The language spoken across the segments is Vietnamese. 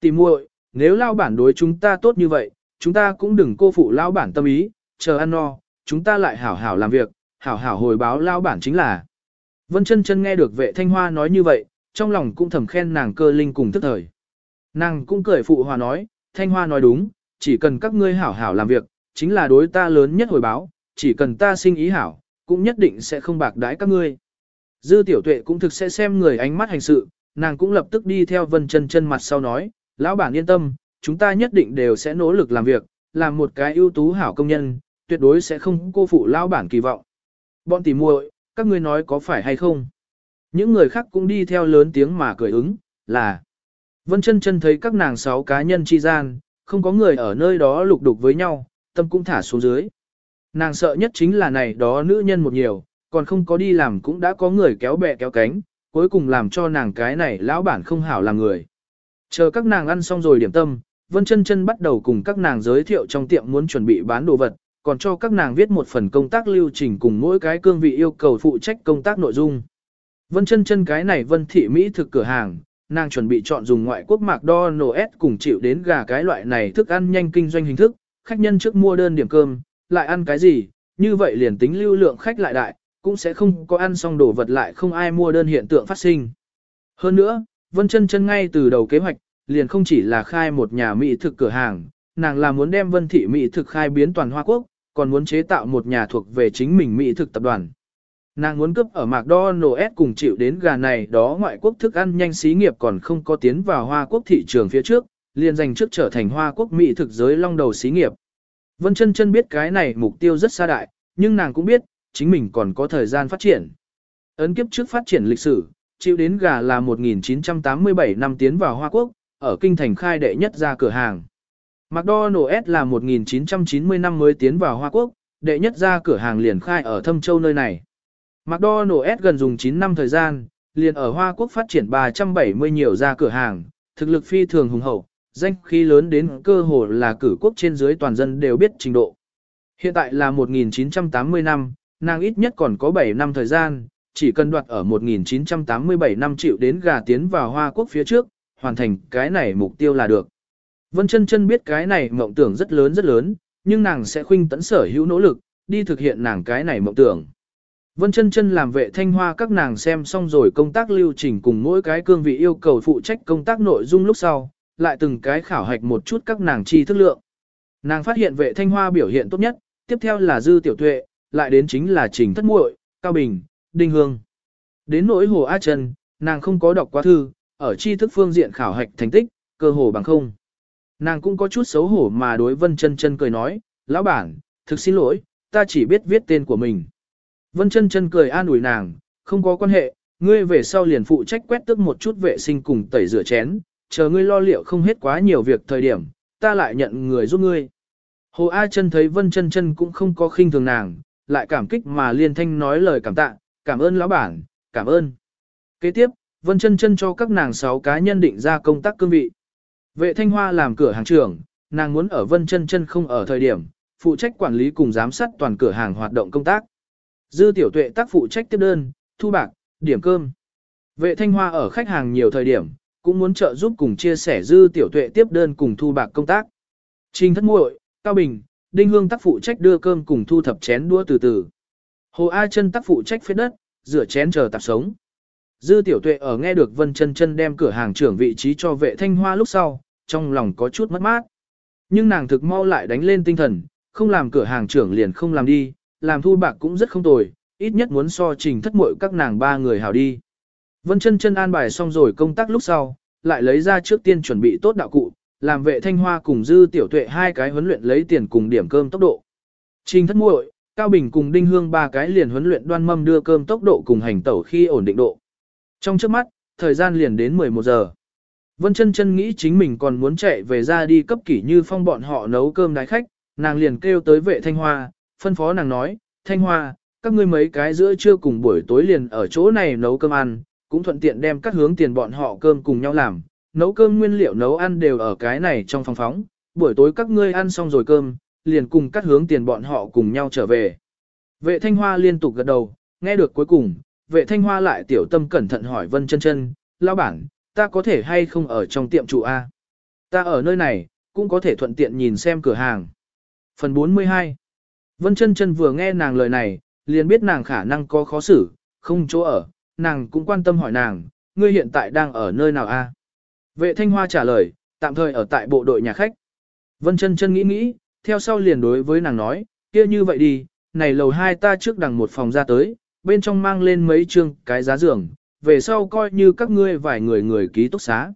Tìm muội, nếu lao bản đối chúng ta tốt như vậy, chúng ta cũng đừng cô phụ lao bản tâm ý, chờ ăn no, chúng ta lại hảo hảo làm việc, hảo hảo hồi báo lao bản chính là. Vân chân chân nghe được vệ thanh hoa nói như vậy, trong lòng cũng thầm khen nàng cơ linh cùng tức thời. Nàng cũng cười phụ hòa nói, thanh hoa nói đúng, chỉ cần các ngươi hảo hảo làm việc, chính là đối ta lớn nhất hồi báo, chỉ cần ta sinh ý hảo, cũng nhất định sẽ không bạc đãi các ngươi. Dư tiểu tuệ cũng thực sẽ xem người ánh mắt hành sự, nàng cũng lập tức đi theo vân chân chân mặt sau nói, lão bản yên tâm, chúng ta nhất định đều sẽ nỗ lực làm việc, làm một cái ưu tú hảo công nhân, tuyệt đối sẽ không cô phụ lão bản kỳ vọng. Bọn tỉ muội, các ngươi nói có phải hay không? Những người khác cũng đi theo lớn tiếng mà cười ứng, là Vân chân chân thấy các nàng sáu cá nhân chi gian, không có người ở nơi đó lục đục với nhau, tâm cũng thả xuống dưới. Nàng sợ nhất chính là này đó nữ nhân một nhiều, còn không có đi làm cũng đã có người kéo bè kéo cánh, cuối cùng làm cho nàng cái này lão bản không hảo làm người. Chờ các nàng ăn xong rồi điểm tâm, Vân chân chân bắt đầu cùng các nàng giới thiệu trong tiệm muốn chuẩn bị bán đồ vật, còn cho các nàng viết một phần công tác lưu trình cùng mỗi cái cương vị yêu cầu phụ trách công tác nội dung. Vân chân chân cái này Vân thị Mỹ thực cửa hàng, nàng chuẩn bị chọn dùng ngoại quốc mạc McDonald's cùng chịu đến gà cái loại này thức ăn nhanh kinh doanh hình thức, khách nhân trước mua đơn điểm cơm, lại ăn cái gì, như vậy liền tính lưu lượng khách lại đại, cũng sẽ không có ăn xong đồ vật lại không ai mua đơn hiện tượng phát sinh. Hơn nữa, Vân chân chân ngay từ đầu kế hoạch, liền không chỉ là khai một nhà mỹ thực cửa hàng, nàng là muốn đem Vân thị mỹ thực khai biến toàn Hoa Quốc, còn muốn chế tạo một nhà thuộc về chính mình mỹ thực tập đoàn. Nàng muốn cướp ở McDonald's cùng chịu đến gà này đó ngoại quốc thức ăn nhanh xí nghiệp còn không có tiến vào Hoa Quốc thị trường phía trước, liền dành trước trở thành Hoa Quốc mỹ thực giới long đầu xí nghiệp. Vân chân chân biết cái này mục tiêu rất xa đại, nhưng nàng cũng biết, chính mình còn có thời gian phát triển. Ấn kiếp trước phát triển lịch sử, chịu đến gà là 1987 năm tiến vào Hoa Quốc, ở kinh thành khai đệ nhất ra cửa hàng. McDonald's là 1990 năm mới tiến vào Hoa Quốc, đệ nhất ra cửa hàng liền khai ở Thâm Châu nơi này. McDonald's gần dùng 9 năm thời gian, liền ở Hoa Quốc phát triển 370 nhiều ra cửa hàng, thực lực phi thường hùng hậu, danh khí lớn đến cơ hồ là cử quốc trên dưới toàn dân đều biết trình độ. Hiện tại là 1980 năm, nàng ít nhất còn có 7 năm thời gian, chỉ cần đoạt ở 1987 năm chịu đến gà tiến vào Hoa Quốc phía trước, hoàn thành cái này mục tiêu là được. Vân chân chân biết cái này mộng tưởng rất lớn rất lớn, nhưng nàng sẽ khuynh tấn sở hữu nỗ lực, đi thực hiện nàng cái này mộng tưởng. Vân chân chân làm vệ thanh hoa các nàng xem xong rồi công tác lưu trình cùng mỗi cái cương vị yêu cầu phụ trách công tác nội dung lúc sau, lại từng cái khảo hạch một chút các nàng chi thức lượng. Nàng phát hiện vệ thanh hoa biểu hiện tốt nhất, tiếp theo là dư tiểu tuệ, lại đến chính là trình thất muội, cao bình, đinh hương. Đến nỗi hồ A Trần, nàng không có đọc quá thư, ở tri thức phương diện khảo hạch thành tích, cơ hồ bằng không. Nàng cũng có chút xấu hổ mà đối vân chân chân cười nói, lão bản, thực xin lỗi, ta chỉ biết viết tên của mình. Vân chân chân cười an ủi nàng, không có quan hệ, ngươi về sau liền phụ trách quét tước một chút vệ sinh cùng tẩy rửa chén, chờ ngươi lo liệu không hết quá nhiều việc thời điểm, ta lại nhận người giúp ngươi. Hồ A chân thấy Vân chân chân cũng không có khinh thường nàng, lại cảm kích mà liên thanh nói lời cảm tạ, cảm ơn lão bản, cảm ơn. Kế tiếp, Vân chân chân cho các nàng sáu cá nhân định ra công tác cương vị. Vệ Thanh Hoa làm cửa hàng trưởng, nàng muốn ở Vân chân chân không ở thời điểm, phụ trách quản lý cùng giám sát toàn cửa hàng hoạt động công tác. Dư tiểu tuệ tác phụ trách tiếp đơn, thu bạc, điểm cơm. Vệ thanh hoa ở khách hàng nhiều thời điểm, cũng muốn trợ giúp cùng chia sẻ dư tiểu tuệ tiếp đơn cùng thu bạc công tác. Trình thất muội, Cao Bình, Đinh Hương tác phụ trách đưa cơm cùng thu thập chén đũa từ từ. Hồ A chân tác phụ trách phết đất, rửa chén chờ tạp sống. Dư tiểu tuệ ở nghe được Vân chân chân đem cửa hàng trưởng vị trí cho vệ thanh hoa lúc sau, trong lòng có chút mất mát. Nhưng nàng thực mau lại đánh lên tinh thần, không làm cửa hàng trưởng liền không làm đi, làm thu bạc cũng rất không tồi, ít nhất muốn so trình thất muội các nàng ba người hào đi. Vân chân chân an bài xong rồi công tác lúc sau, lại lấy ra trước tiên chuẩn bị tốt đạo cụ, làm vệ thanh hoa cùng dư tiểu tuệ hai cái huấn luyện lấy tiền cùng điểm cơm tốc độ. Trình thất muội, Cao Bình cùng Đinh Hương ba cái liền huấn luyện đoan mâm đưa cơm tốc độ cùng hành tẩu khi ổn định độ. Trong trước mắt, thời gian liền đến 11 giờ. Vân chân chân nghĩ chính mình còn muốn chạy về ra đi cấp kỷ như phong bọn họ nấu cơm đái khách, nàng liền kêu tới vệ thanh hoa, phân phó nàng nói, Thanh Hoa, các ngươi mấy cái giữa trưa cùng buổi tối liền ở chỗ này nấu cơm ăn, cũng thuận tiện đem các hướng tiền bọn họ cơm cùng nhau làm, nấu cơm nguyên liệu nấu ăn đều ở cái này trong phòng phóng, buổi tối các ngươi ăn xong rồi cơm, liền cùng cắt hướng tiền bọn họ cùng nhau trở về. Vệ Thanh Hoa liên tục gật đầu, nghe được cuối cùng, vệ Thanh Hoa lại tiểu tâm cẩn thận hỏi Vân chân chân, lao bản, ta có thể hay không ở trong tiệm chủ A. Ta ở nơi này, cũng có thể thuận tiện nhìn xem cửa hàng. Phần 42 Vân chân chân vừa nghe nàng lời này, liền biết nàng khả năng có khó xử, không chỗ ở, nàng cũng quan tâm hỏi nàng, ngươi hiện tại đang ở nơi nào a? Vệ Thanh Hoa trả lời, tạm thời ở tại bộ đội nhà khách. Vân chân chân nghĩ nghĩ, theo sau liền đối với nàng nói, kia như vậy đi, này lầu hai ta trước đằng một phòng ra tới, bên trong mang lên mấy chương cái giá giường, về sau coi như các ngươi vài người người ký túc xá.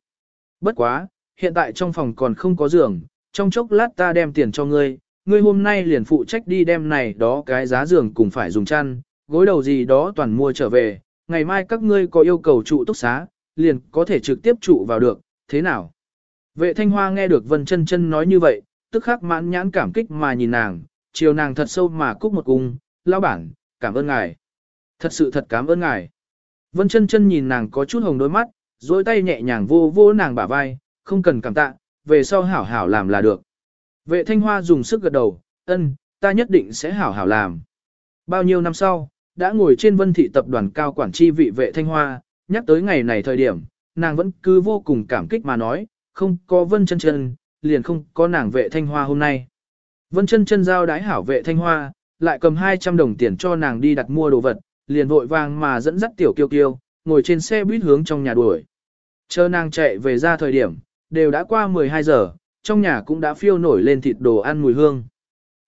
Bất quá, hiện tại trong phòng còn không có giường, trong chốc lát ta đem tiền cho ngươi, ngươi hôm nay liền phụ trách đi đem này đó cái giá giường cùng phải dùng chăn, gối đầu gì đó toàn mua trở về, ngày mai các ngươi có yêu cầu trụ túc xá, liền có thể trực tiếp trụ vào được, thế nào? Vệ thanh hoa nghe được Vân chân chân nói như vậy, tức khắc mãn nhãn cảm kích mà nhìn nàng, chiều nàng thật sâu mà cúc một cung, lao bản, cảm ơn ngài. Thật sự thật cảm ơn ngài. Vân chân chân nhìn nàng có chút hồng đôi mắt, dối tay nhẹ nhàng vô vô nàng bả vai, không cần cảm tạ, về sau hảo hảo làm là được. Vệ thanh hoa dùng sức gật đầu, ân, ta nhất định sẽ hảo hảo làm. Bao nhiêu năm sau, đã ngồi trên vân thị tập đoàn cao quản chi vị vệ thanh hoa, nhắc tới ngày này thời điểm, nàng vẫn cứ vô cùng cảm kích mà nói, không có vân chân chân, liền không có nàng vệ thanh hoa hôm nay. Vân chân chân giao đái hảo vệ thanh hoa, lại cầm 200 đồng tiền cho nàng đi đặt mua đồ vật, liền vội vàng mà dẫn dắt tiểu kiêu kiêu, ngồi trên xe buýt hướng trong nhà đuổi. Chờ nàng chạy về ra thời điểm, đều đã qua 12 giờ, trong nhà cũng đã phiêu nổi lên thịt đồ ăn mùi hương.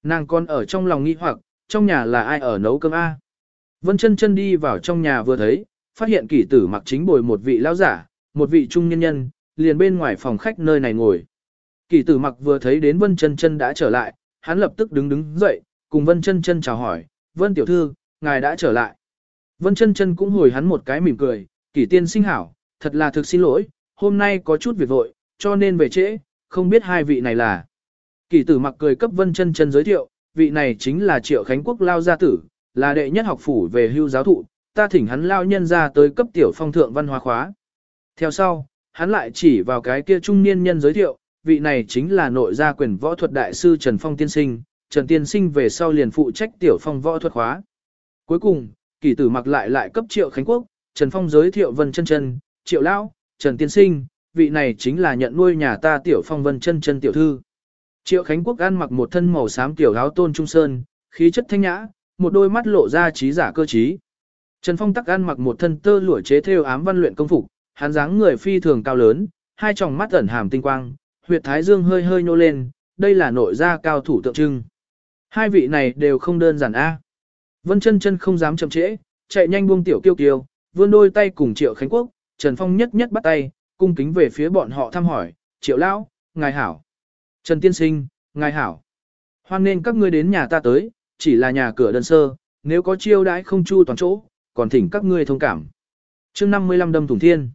Nàng còn ở trong lòng nghi hoặc, trong nhà là ai ở nấu cơm A. Vân chân chân đi vào trong nhà vừa thấy, phát hiện kỷ tử mặc chính bồi một vị lão giả, một vị trung nhân nhân, liền bên ngoài phòng khách nơi này ngồi. Kỳ tử mặc vừa thấy đến Vân chân chân đã trở lại, hắn lập tức đứng đứng dậy, cùng Vân chân chân chào hỏi, Vân tiểu thư, ngài đã trở lại. Vân chân chân cũng hồi hắn một cái mỉm cười, kỷ tiên sinh hảo, thật là thực xin lỗi, hôm nay có chút việc vội, cho nên về trễ, không biết hai vị này là. Kỷ tử mặc cười cấp Vân chân chân giới thiệu, vị này chính là Triệu Khánh Quốc lao gia tử, là đệ nhất học phủ về hưu giáo thụ, ta thỉnh hắn lao nhân ra tới cấp tiểu phong thượng văn hóa khóa. Theo sau, hắn lại chỉ vào cái kia trung niên nhân giới thiệu, vị này chính là nội gia quyền võ thuật đại sư Trần Phong tiên sinh, Trần tiên sinh về sau liền phụ trách tiểu phong võ thuật khóa. Cuối cùng, kỳ tử mặc lại lại cấp triệu Khánh Quốc, Trần Phong giới thiệu Vân chân chân, triệu lão, Trần tiên sinh, vị này chính là nhận nuôi nhà ta tiểu phong Vân chân chân tiểu thư. Triệu Khánh Quốc ăn mặc một thân màu xám tiểu áo tôn trung sơn, khí chất thanh nhã, một đôi mắt lộ ra trí giả cơ trí. Trần Phong tắc ăn mặc một thân tơ lụa chế theo ám văn luyện công phục, hắn dáng người phi thường cao lớn, hai tròng mắt ẩn hàm tinh quang, huyệt thái dương hơi hơi nhô lên, đây là nội gia cao thủ tượng trưng. Hai vị này đều không đơn giản a. Vân chân chân không dám chậm trễ, chạy nhanh buông tiểu kiêu kiêu, vươn đôi tay cùng Triệu Khánh Quốc, Trần Phong nhất nhất bắt tay, cung kính về phía bọn họ thăm hỏi, Triệu Lão, Ngài Hảo. Trần Tiên Sinh, Ngài Hảo. Hoan nên các ngươi đến nhà ta tới, chỉ là nhà cửa đơn sơ, nếu có chiêu đãi không chu toàn chỗ, còn thỉnh các ngươi thông cảm. chương 55 đâm thủng thiên.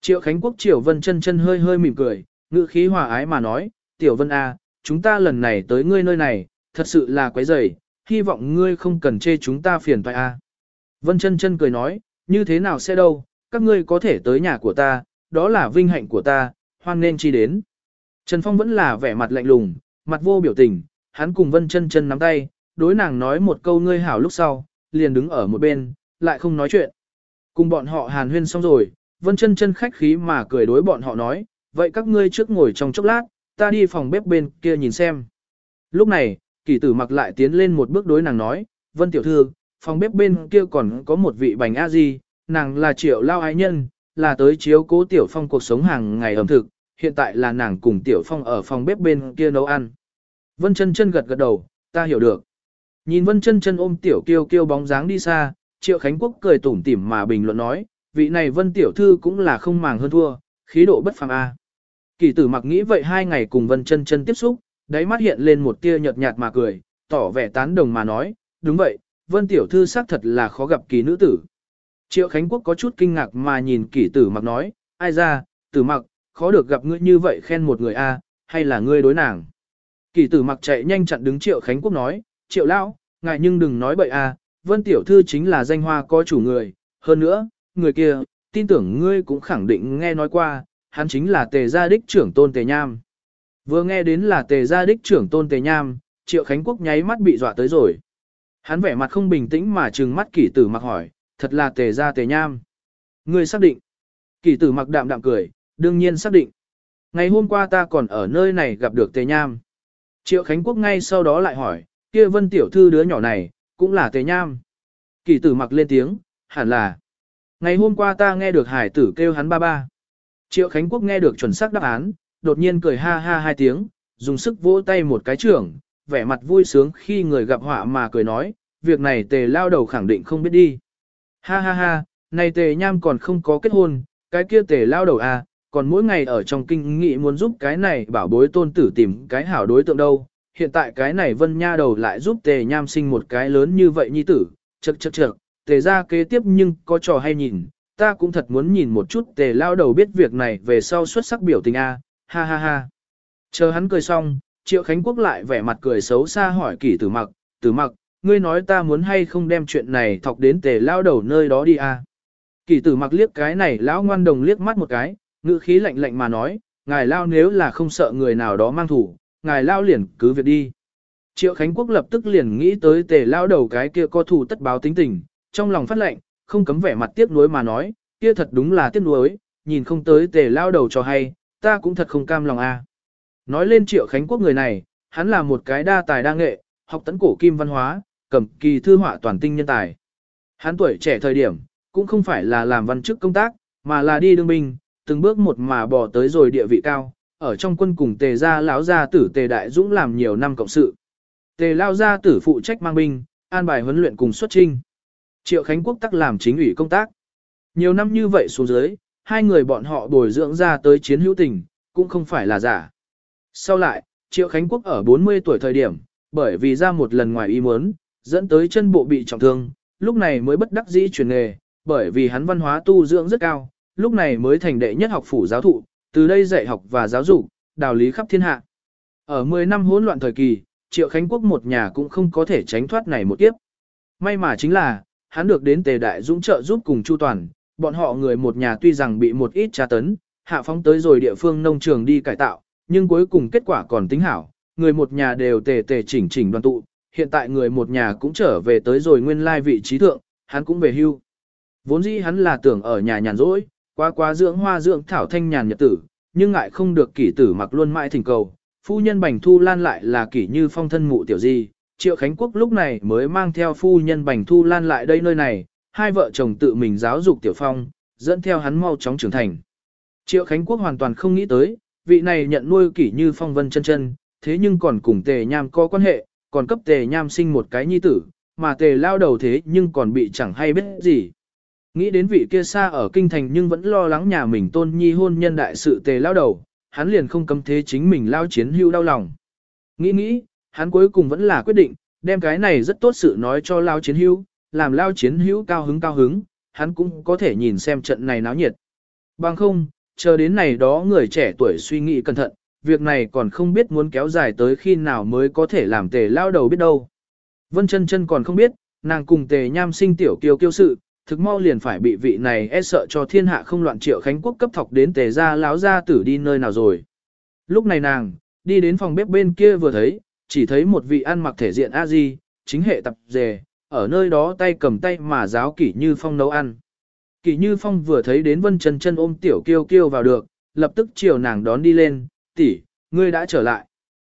Triệu Khánh Quốc Triệu Vân chân chân hơi hơi mỉm cười, ngữ khí hòa ái mà nói, Tiểu Vân A, chúng ta lần này tới ngươi nơi này, thật sự là quấy rầy, hy vọng ngươi không cần chê chúng ta phiền phải A. Vân chân chân cười nói, như thế nào sẽ đâu, các ngươi có thể tới nhà của ta, đó là vinh hạnh của ta, hoan nên chi đến. Trần Phong vẫn là vẻ mặt lạnh lùng, mặt vô biểu tình, hắn cùng Vân chân chân nắm tay, đối nàng nói một câu ngươi hảo lúc sau, liền đứng ở một bên, lại không nói chuyện. Cùng bọn họ hàn huyên xong rồi, Vân chân chân khách khí mà cười đối bọn họ nói, vậy các ngươi trước ngồi trong chốc lát, ta đi phòng bếp bên kia nhìn xem. Lúc này, kỳ tử mặc lại tiến lên một bước đối nàng nói, Vân tiểu thư, phòng bếp bên kia còn có một vị bánh a di, nàng là triệu lao ái nhân, là tới chiếu cố tiểu phong cuộc sống hàng ngày ẩm thực, hiện tại là nàng cùng tiểu phong ở phòng bếp bên kia nấu ăn. Vân chân chân gật gật đầu, ta hiểu được. Nhìn Vân chân chân ôm tiểu kiêu kiêu bóng dáng đi xa, Triệu Khánh Quốc cười tủm tỉm mà bình luận nói, vị này Vân tiểu thư cũng là không màng hơn thua, khí độ bất phàm a. Kỳ tử mặc nghĩ vậy hai ngày cùng Vân chân chân tiếp xúc, đáy mắt hiện lên một tia nhợt nhạt mà cười, tỏ vẻ tán đồng mà nói, đúng vậy, Vân tiểu thư xác thật là khó gặp kỳ nữ tử. Triệu Khánh Quốc có chút kinh ngạc mà nhìn kỷ tử mặc nói, ai ra, tử mặc, khó được gặp ngươi như vậy khen một người a, hay là ngươi đối nàng. Kỷ tử mặc chạy nhanh chặn đứng Triệu Khánh Quốc nói, Triệu Lão, ngài nhưng đừng nói bậy a, Vân Tiểu Thư chính là danh hoa có chủ người, hơn nữa, người kia, tin tưởng ngươi cũng khẳng định nghe nói qua, hắn chính là tề gia đích trưởng tôn tề nham. Vừa nghe đến là tề gia đích trưởng tôn tề nham, Triệu Khánh Quốc nháy mắt bị dọa tới rồi. Hắn vẻ mặt không bình tĩnh mà trừng mắt kỷ tử mặc hỏi, thật là tề gia tề nham. Ngươi xác định. Kỷ tử mặc đạm đạm cười, đương nhiên xác định. ngày hôm qua ta còn ở nơi này gặp được Tề Nham. Triệu Khánh Quốc ngay sau đó lại hỏi, kia vân tiểu thư đứa nhỏ này, cũng là Tề Nham. Kỷ tử mặc lên tiếng, hẳn là. Ngày hôm qua ta nghe được hải tử kêu hắn ba ba. Triệu Khánh Quốc nghe được chuẩn xác đáp án, đột nhiên cười ha ha hai tiếng, dùng sức vỗ tay một cái trưởng, vẻ mặt vui sướng khi người gặp họa mà cười nói, việc này tề lao đầu khẳng định không biết đi. Ha ha ha, này tề nham còn không có kết hôn, cái kia tề lao đầu à, còn mỗi ngày ở trong kinh nghị muốn giúp cái này bảo bối tôn tử tìm cái hảo đối tượng đâu. Hiện tại cái này vân nha đầu lại giúp tề nham sinh một cái lớn như vậy nhi tử, chật chật chật, tề ra kế tiếp nhưng có trò hay nhìn, ta cũng thật muốn nhìn một chút tề lao đầu biết việc này về sau xuất sắc biểu tình a, ha ha ha. Chờ hắn cười xong, Triệu Khánh Quốc lại vẻ mặt cười xấu xa hỏi kỷ tử mặc, tử mặc, ngươi nói ta muốn hay không đem chuyện này thọc đến tề lao đầu nơi đó đi a. Kỷ tử mặc liếc cái này lão ngoan đồng liếc mắt một cái, ngữ khí lạnh lạnh mà nói, ngài lao nếu là không sợ người nào đó mang thủ, ngài lao liền cứ việc đi. Triệu Khánh Quốc lập tức liền nghĩ tới tề lao đầu cái kia có thủ tất báo tính tình, trong lòng phát lệnh, không cấm vẻ mặt tiếc nuối mà nói, kia thật đúng là tiếc nuối, nhìn không tới tề lao đầu cho hay, ta cũng thật không cam lòng a. Nói lên Triệu Khánh Quốc người này, hắn là một cái đa tài đa nghệ, học tấn cổ kim văn hóa, cầm kỳ thư họa toàn tinh nhân tài. Hắn tuổi trẻ thời điểm, cũng không phải là làm văn chức công tác, mà là đi đương binh, từng bước một mà bỏ tới rồi địa vị cao, ở trong quân cùng tề gia lão gia tử tề đại dũng làm nhiều năm cộng sự. Tề lao gia tử phụ trách mang binh, an bài huấn luyện cùng xuất trinh. Triệu Khánh Quốc tắc làm chính ủy công tác. Nhiều năm như vậy xuống dưới, hai người bọn họ bồi dưỡng ra tới chiến hữu tình, cũng không phải là giả. Sau lại, Triệu Khánh Quốc ở 40 tuổi thời điểm, bởi vì ra một lần ngoài ý muốn, dẫn tới chân bộ bị trọng thương, lúc này mới bất đắc dĩ chuyển nghề, bởi vì hắn văn hóa tu dưỡng rất cao, lúc này mới thành đệ nhất học phủ giáo thụ, từ đây dạy học và giáo dục, đào lý khắp thiên hạ. Ở 10 năm hỗn loạn thời kỳ, Triệu Khánh Quốc một nhà cũng không có thể tránh thoát này một kiếp. May mà chính là, hắn được đến Tề Đại Dũng trợ giúp cùng Chu Toàn, bọn họ người một nhà tuy rằng bị một ít tra tấn, hạ phóng tới rồi địa phương nông trường đi cải tạo, nhưng cuối cùng kết quả còn tính hảo, người một nhà đều tề tề chỉnh chỉnh đoàn tụ, hiện tại người một nhà cũng trở về tới rồi nguyên lai vị trí thượng, hắn cũng về hưu. Vốn dĩ hắn là tưởng ở nhà nhàn rỗi, qua quá dưỡng hoa dưỡng thảo thanh nhàn nhật tử, nhưng ngại không được kỷ tử mặc luôn mãi thỉnh cầu. Phu nhân Bành Thu Lan lại là kỷ như phong thân mụ tiểu di, Triệu Khánh Quốc lúc này mới mang theo phu nhân Bành Thu Lan lại đây nơi này, hai vợ chồng tự mình giáo dục tiểu phong, dẫn theo hắn mau chóng trưởng thành. Triệu Khánh Quốc hoàn toàn không nghĩ tới, vị này nhận nuôi kỷ như phong vân chân chân, thế nhưng còn cùng tề nham có quan hệ, còn cấp tề nham sinh một cái nhi tử, mà tề lao đầu thế nhưng còn bị chẳng hay biết gì. Nghĩ đến vị kia xa ở kinh thành nhưng vẫn lo lắng nhà mình tôn nhi hôn nhân đại sự tề lao đầu, hắn liền không cấm thế chính mình lao chiến hưu đau lòng. Nghĩ nghĩ, hắn cuối cùng vẫn là quyết định, đem cái này rất tốt sự nói cho lao chiến hưu, làm lao chiến hữu cao hứng cao hứng, hắn cũng có thể nhìn xem trận này náo nhiệt. Bằng không, chờ đến này đó người trẻ tuổi suy nghĩ cẩn thận, việc này còn không biết muốn kéo dài tới khi nào mới có thể làm tề lao đầu biết đâu. Vân chân chân còn không biết, nàng cùng tề nham sinh tiểu kiêu kiêu sự, thực mau liền phải bị vị này e sợ cho thiên hạ không loạn triệu khánh quốc cấp thọc đến tề ra láo ra tử đi nơi nào rồi. Lúc này nàng, đi đến phòng bếp bên kia vừa thấy, chỉ thấy một vị ăn mặc thể diện a di chính hệ tập dề, ở nơi đó tay cầm tay mà giáo kỷ như phong nấu ăn. Kỷ như phong vừa thấy đến vân chân chân ôm tiểu kiêu kiêu vào được, lập tức chiều nàng đón đi lên, tỷ, ngươi đã trở lại.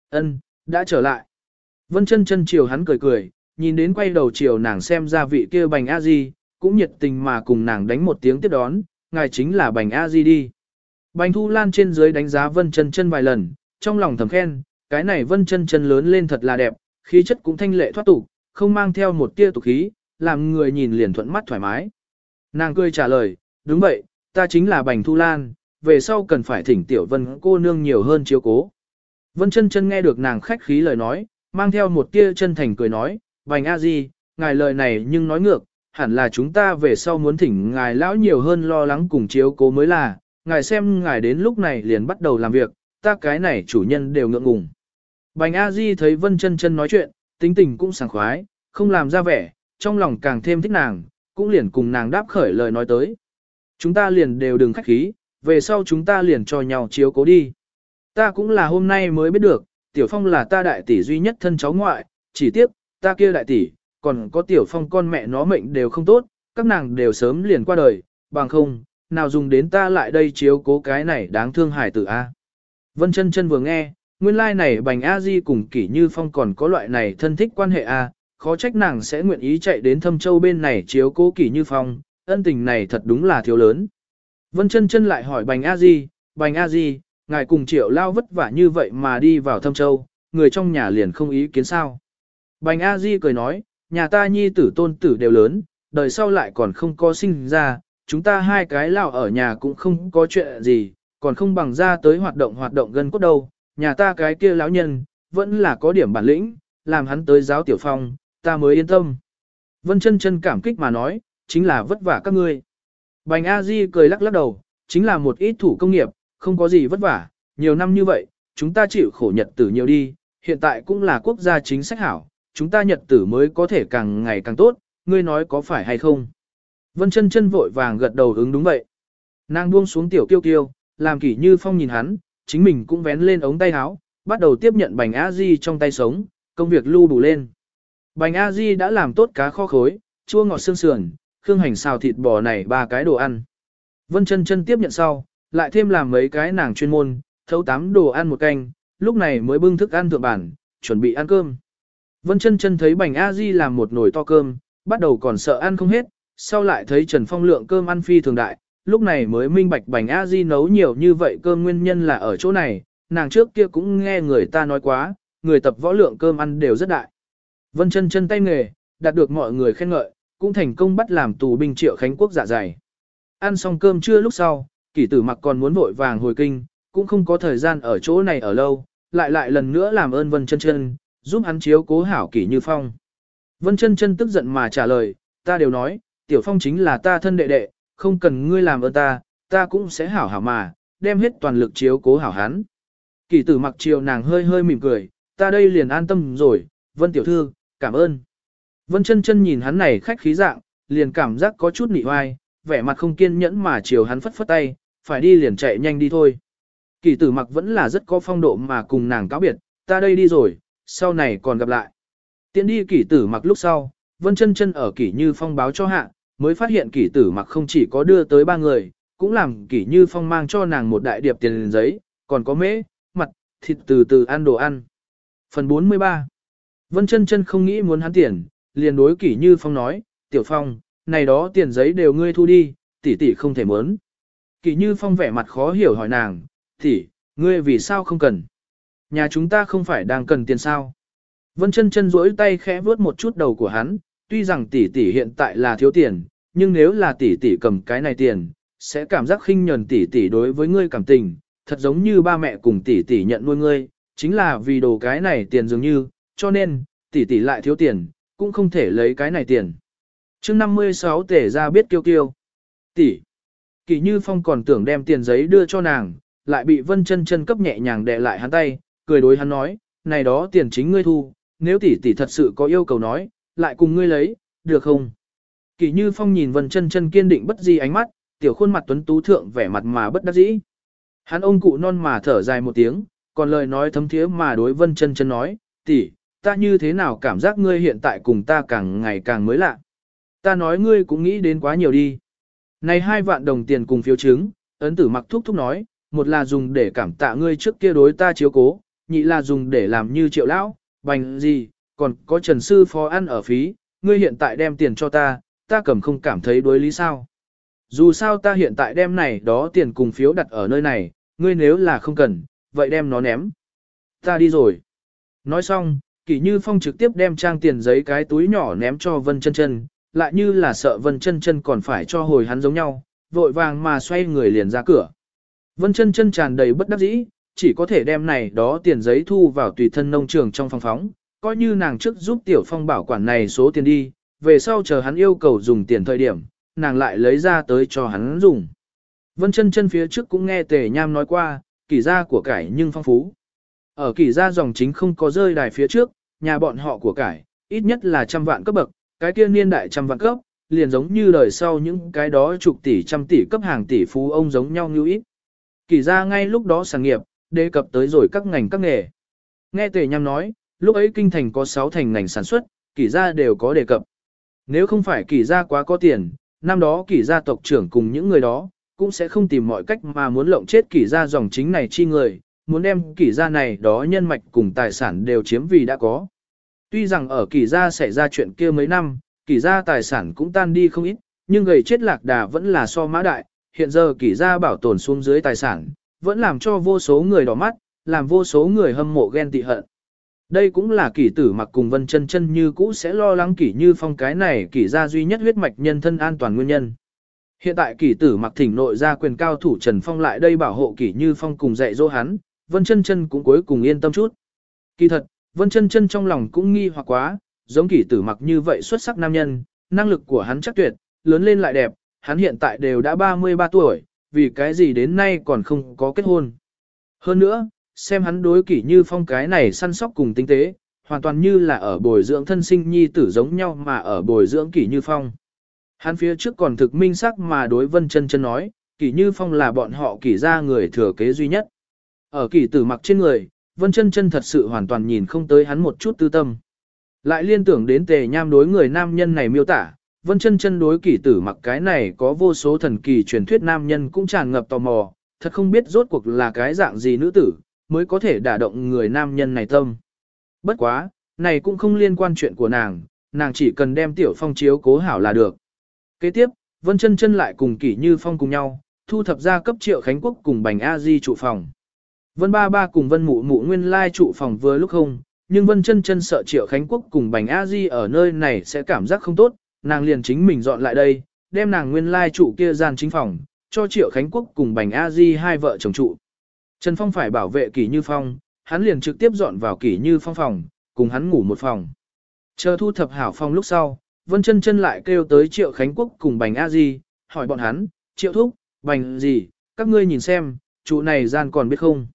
Ân, đã trở lại. Vân chân chân chiều hắn cười cười, nhìn đến quay đầu chiều nàng xem ra vị kia bành a di, cũng nhiệt tình mà cùng nàng đánh một tiếng tiếp đón, ngài chính là bành a di đi. Bành thu lan trên dưới đánh giá vân chân chân vài lần, trong lòng thầm khen, cái này vân chân chân lớn lên thật là đẹp, khí chất cũng thanh lệ thoát tục, không mang theo một tia tục khí, làm người nhìn liền thuận mắt thoải mái. Nàng cười trả lời, đúng vậy, ta chính là Bành Thu Lan, về sau cần phải thỉnh Tiểu Vân cô nương nhiều hơn chiếu cố. Vân chân chân nghe được nàng khách khí lời nói, mang theo một tia chân thành cười nói, Bành A Di, ngài lời này nhưng nói ngược, hẳn là chúng ta về sau muốn thỉnh ngài lão nhiều hơn lo lắng cùng chiếu cố mới là, ngài xem ngài đến lúc này liền bắt đầu làm việc, ta cái này chủ nhân đều ngượng ngùng. Bành A Di thấy Vân chân chân nói chuyện, tính tình cũng sảng khoái, không làm ra vẻ, trong lòng càng thêm thích nàng, cũng liền cùng nàng đáp khởi lời nói tới. Chúng ta liền đều đừng khách khí, về sau chúng ta liền cho nhau chiếu cố đi. Ta cũng là hôm nay mới biết được, Tiểu Phong là ta đại tỷ duy nhất thân cháu ngoại, chỉ tiếc, ta kia đại tỷ, còn có Tiểu Phong con mẹ nó mệnh đều không tốt, các nàng đều sớm liền qua đời, bằng không, nào dùng đến ta lại đây chiếu cố cái này đáng thương hải tử a. Vân chân chân vừa nghe, nguyên lai like này bành a di cùng kỷ như phong còn có loại này thân thích quan hệ a, khó trách nàng sẽ nguyện ý chạy đến thâm châu bên này chiếu cố kỷ như phong, ân tình này thật đúng là thiếu lớn. Vân chân chân lại hỏi bành a di, bành a di, ngài cùng triệu lao vất vả như vậy mà đi vào thâm châu, người trong nhà liền không ý kiến sao. Bành a di cười nói, nhà ta nhi tử tôn tử đều lớn, đời sau lại còn không có sinh ra, chúng ta hai cái lao ở nhà cũng không có chuyện gì, còn không bằng ra tới hoạt động hoạt động gần cốt đâu, nhà ta cái kia lão nhân, vẫn là có điểm bản lĩnh, làm hắn tới giáo tiểu phong, ta mới yên tâm. Vân chân chân cảm kích mà nói, chính là vất vả các ngươi. Bành A Di cười lắc lắc đầu, chính là một ít thủ công nghiệp, không có gì vất vả, nhiều năm như vậy, chúng ta chịu khổ nhật tử nhiều đi, hiện tại cũng là quốc gia chính sách hảo, chúng ta nhật tử mới có thể càng ngày càng tốt, ngươi nói có phải hay không. Vân chân chân vội vàng gật đầu ứng đúng vậy. Nàng buông xuống tiểu kiêu kiêu, làm kỷ như phong nhìn hắn, chính mình cũng vén lên ống tay áo, bắt đầu tiếp nhận bành a di trong tay sống, công việc lưu đủ lên. Bành a di đã làm tốt cá kho khối, chua ngọt xương sườn, khương hành xào thịt bò này ba cái đồ ăn. Vân chân chân tiếp nhận sau, lại thêm làm mấy cái nàng chuyên môn, thấu tám đồ ăn một canh, lúc này mới bưng thức ăn thượng bản, chuẩn bị ăn cơm. Vân chân chân thấy bành a di làm một nồi to cơm, bắt đầu còn sợ ăn không hết, sau lại thấy Trần Phong lượng cơm ăn phi thường đại, lúc này mới minh bạch bành a di nấu nhiều như vậy cơm nguyên nhân là ở chỗ này, nàng trước kia cũng nghe người ta nói quá, người tập võ lượng cơm ăn đều rất đại. Vân chân chân tay nghề, đạt được mọi người khen ngợi, cũng thành công bắt làm tù binh triệu khánh quốc dạ dày. Ăn xong cơm trưa lúc sau, kỷ tử mặc còn muốn vội vàng hồi kinh, cũng không có thời gian ở chỗ này ở lâu, lại lại lần nữa làm ơn Vân chân chân, giúp hắn chiếu cố hảo kỷ như phong. Vân chân chân tức giận mà trả lời, ta đều nói, tiểu phong chính là ta thân đệ đệ, không cần ngươi làm ơn ta, ta cũng sẽ hảo hảo mà, đem hết toàn lực chiếu cố hảo hắn. Kỳ tử mặc chiều nàng hơi hơi mỉm cười, ta đây liền an tâm rồi, vân tiểu thư, cảm ơn. Vân chân chân nhìn hắn này khách khí dạng, liền cảm giác có chút nị oai, vẻ mặt không kiên nhẫn mà chiều hắn phất phất tay, phải đi liền chạy nhanh đi thôi. Kỳ tử mặc vẫn là rất có phong độ mà cùng nàng cáo biệt, ta đây đi rồi, sau này còn gặp lại. Tiến đi kỷ tử mặc lúc sau, vân chân chân ở kỷ như phong báo cho hạ, mới phát hiện kỷ tử mặc không chỉ có đưa tới ba người, cũng làm kỷ như phong mang cho nàng một đại điệp tiền giấy, còn có mễ, mặt, thịt từ từ ăn đồ ăn. Phần 43 Vân chân chân không nghĩ muốn hắn tiền, liền đối kỷ như phong nói, tiểu phong, này đó tiền giấy đều ngươi thu đi, tỷ tỷ không thể muốn. Kỷ như phong vẻ mặt khó hiểu hỏi nàng, tỷ, ngươi vì sao không cần? Nhà chúng ta không phải đang cần tiền sao? Vân chân chân duỗi tay khẽ vuốt một chút đầu của hắn, tuy rằng tỷ tỷ hiện tại là thiếu tiền, nhưng nếu là tỷ tỷ cầm cái này tiền, sẽ cảm giác khinh nhờn tỷ tỷ đối với ngươi cảm tình, thật giống như ba mẹ cùng tỷ tỷ nhận nuôi ngươi, chính là vì đồ cái này tiền dường như, cho nên, tỷ tỷ lại thiếu tiền, cũng không thể lấy cái này tiền. chương 56 tể ra biết kiêu kiêu. Tỷ. Kỳ Như Phong còn tưởng đem tiền giấy đưa cho nàng, lại bị Vân Chân Chân cấp nhẹ nhàng đè lại hắn tay, cười đối hắn nói, này đó tiền chính ngươi thu, nếu tỷ tỷ thật sự có yêu cầu nói, lại cùng ngươi lấy, được không? Kỳ Như Phong nhìn Vân Chân Chân kiên định bất di ánh mắt, tiểu khuôn mặt tuấn tú thượng vẻ mặt mà bất đắc dĩ. Hắn ông cụ non mà thở dài một tiếng, còn lời nói thấm thiế mà đối Vân Chân Chân nói, tỷ, ta như thế nào cảm giác ngươi hiện tại cùng ta càng ngày càng mới lạ. Ta nói ngươi cũng nghĩ đến quá nhiều đi. Này hai vạn đồng tiền cùng phiếu chứng, ấn tử mặc thúc thúc nói, một là dùng để cảm tạ ngươi trước kia đối ta chiếu cố, nhị là dùng để làm như triệu lão, bành gì, còn có trần sư phó ăn ở phí, ngươi hiện tại đem tiền cho ta, ta cầm không cảm thấy đối lý sao. Dù sao ta hiện tại đem này đó tiền cùng phiếu đặt ở nơi này, ngươi nếu là không cần, vậy đem nó ném. Ta đi rồi. Nói xong, Kỷ Như Phong trực tiếp đem trang tiền giấy cái túi nhỏ ném cho Vân Chân Chân, lại như là sợ Vân Chân Chân còn phải cho hồi hắn giống nhau, vội vàng mà xoay người liền ra cửa. Vân Chân Chân tràn đầy bất đắc dĩ, chỉ có thể đem này đó tiền giấy thu vào tùy thân nông trường trong phòng phóng, coi như nàng trước giúp Tiểu Phong bảo quản này số tiền đi, về sau chờ hắn yêu cầu dùng tiền thời điểm, nàng lại lấy ra tới cho hắn dùng. Vân chân chân phía trước cũng nghe Tề Nham nói qua, kỳ gia của cải nhưng phong phú. Ở kỳ gia dòng chính không có rơi đài phía trước, nhà bọn họ của cải, ít nhất là trăm vạn cấp bậc, cái kia niên đại trăm vạn cấp, liền giống như đời sau những cái đó chục tỷ trăm tỷ cấp hàng tỷ phú ông giống nhau như ít. Kỳ gia ngay lúc đó sản nghiệp, đề cập tới rồi các ngành các nghề. Nghe Tề Nham nói, lúc ấy kinh thành có 6 thành ngành sản xuất, kỳ gia đều có đề cập. Nếu không phải kỳ gia quá có tiền, năm đó kỳ gia tộc trưởng cùng những người đó, cũng sẽ không tìm mọi cách mà muốn lộng chết kỳ gia dòng chính này chi người, muốn đem kỷ gia này đó nhân mạch cùng tài sản đều chiếm vì đã có. Tuy rằng ở kỷ gia xảy ra chuyện kia mấy năm, kỷ gia tài sản cũng tan đi không ít, nhưng gầy chết lạc đà vẫn là so mã đại, hiện giờ kỷ gia bảo tồn xuống dưới tài sản, vẫn làm cho vô số người đỏ mắt, làm vô số người hâm mộ ghen tị hận. Đây cũng là kỷ tử mặc cùng vân chân chân như cũ sẽ lo lắng kỷ như phong cái này kỷ gia duy nhất huyết mạch nhân thân an toàn nguyên nhân. Hiện tại kỷ tử mặc thỉnh nội ra quyền cao thủ Trần Phong lại đây bảo hộ kỷ như phong cùng dạy dỗ hắn, vân chân chân cũng cuối cùng yên tâm chút. Kỳ thật, vân chân chân trong lòng cũng nghi hoặc quá, giống kỷ tử mặc như vậy xuất sắc nam nhân, năng lực của hắn chắc tuyệt, lớn lên lại đẹp, hắn hiện tại đều đã 33 tuổi, vì cái gì đến nay còn không có kết hôn. Hơn nữa, xem hắn đối kỷ như phong cái này săn sóc cùng tinh tế, hoàn toàn như là ở bồi dưỡng thân sinh nhi tử giống nhau mà ở bồi dưỡng kỷ như phong. Hắn phía trước còn thực minh sắc mà đối vân chân chân nói, kỷ như phong là bọn họ kỷ ra người thừa kế duy nhất. Ở kỷ tử mặc trên người, vân chân chân thật sự hoàn toàn nhìn không tới hắn một chút tư tâm. Lại liên tưởng đến tề nham đối người nam nhân này miêu tả, vân chân chân đối kỷ tử mặc cái này có vô số thần kỳ truyền thuyết nam nhân cũng tràn ngập tò mò, thật không biết rốt cuộc là cái dạng gì nữ tử, mới có thể đả động người nam nhân này tâm. Bất quá, này cũng không liên quan chuyện của nàng, nàng chỉ cần đem tiểu phong chiếu cố hảo là được. Kế tiếp, Vân chân chân lại cùng kỷ như phong cùng nhau, thu thập ra cấp triệu Khánh Quốc cùng bành A Di trụ phòng. Vân ba ba cùng Vân mụ mụ nguyên lai trụ phòng vừa lúc không, nhưng Vân chân chân sợ triệu Khánh Quốc cùng bành A Di ở nơi này sẽ cảm giác không tốt, nàng liền chính mình dọn lại đây, đem nàng nguyên lai trụ kia gian chính phòng, cho triệu Khánh Quốc cùng bành A Di hai vợ chồng trụ. Trần Phong phải bảo vệ Kỷ Như Phong, hắn liền trực tiếp dọn vào Kỷ Như Phong phòng, cùng hắn ngủ một phòng. Chờ thu thập hảo phong lúc sau, Vân chân chân lại kêu tới Triệu Khánh Quốc cùng Bành A Di, hỏi bọn hắn, Triệu Thúc, Bành gì, các ngươi nhìn xem, chủ này gian còn biết không.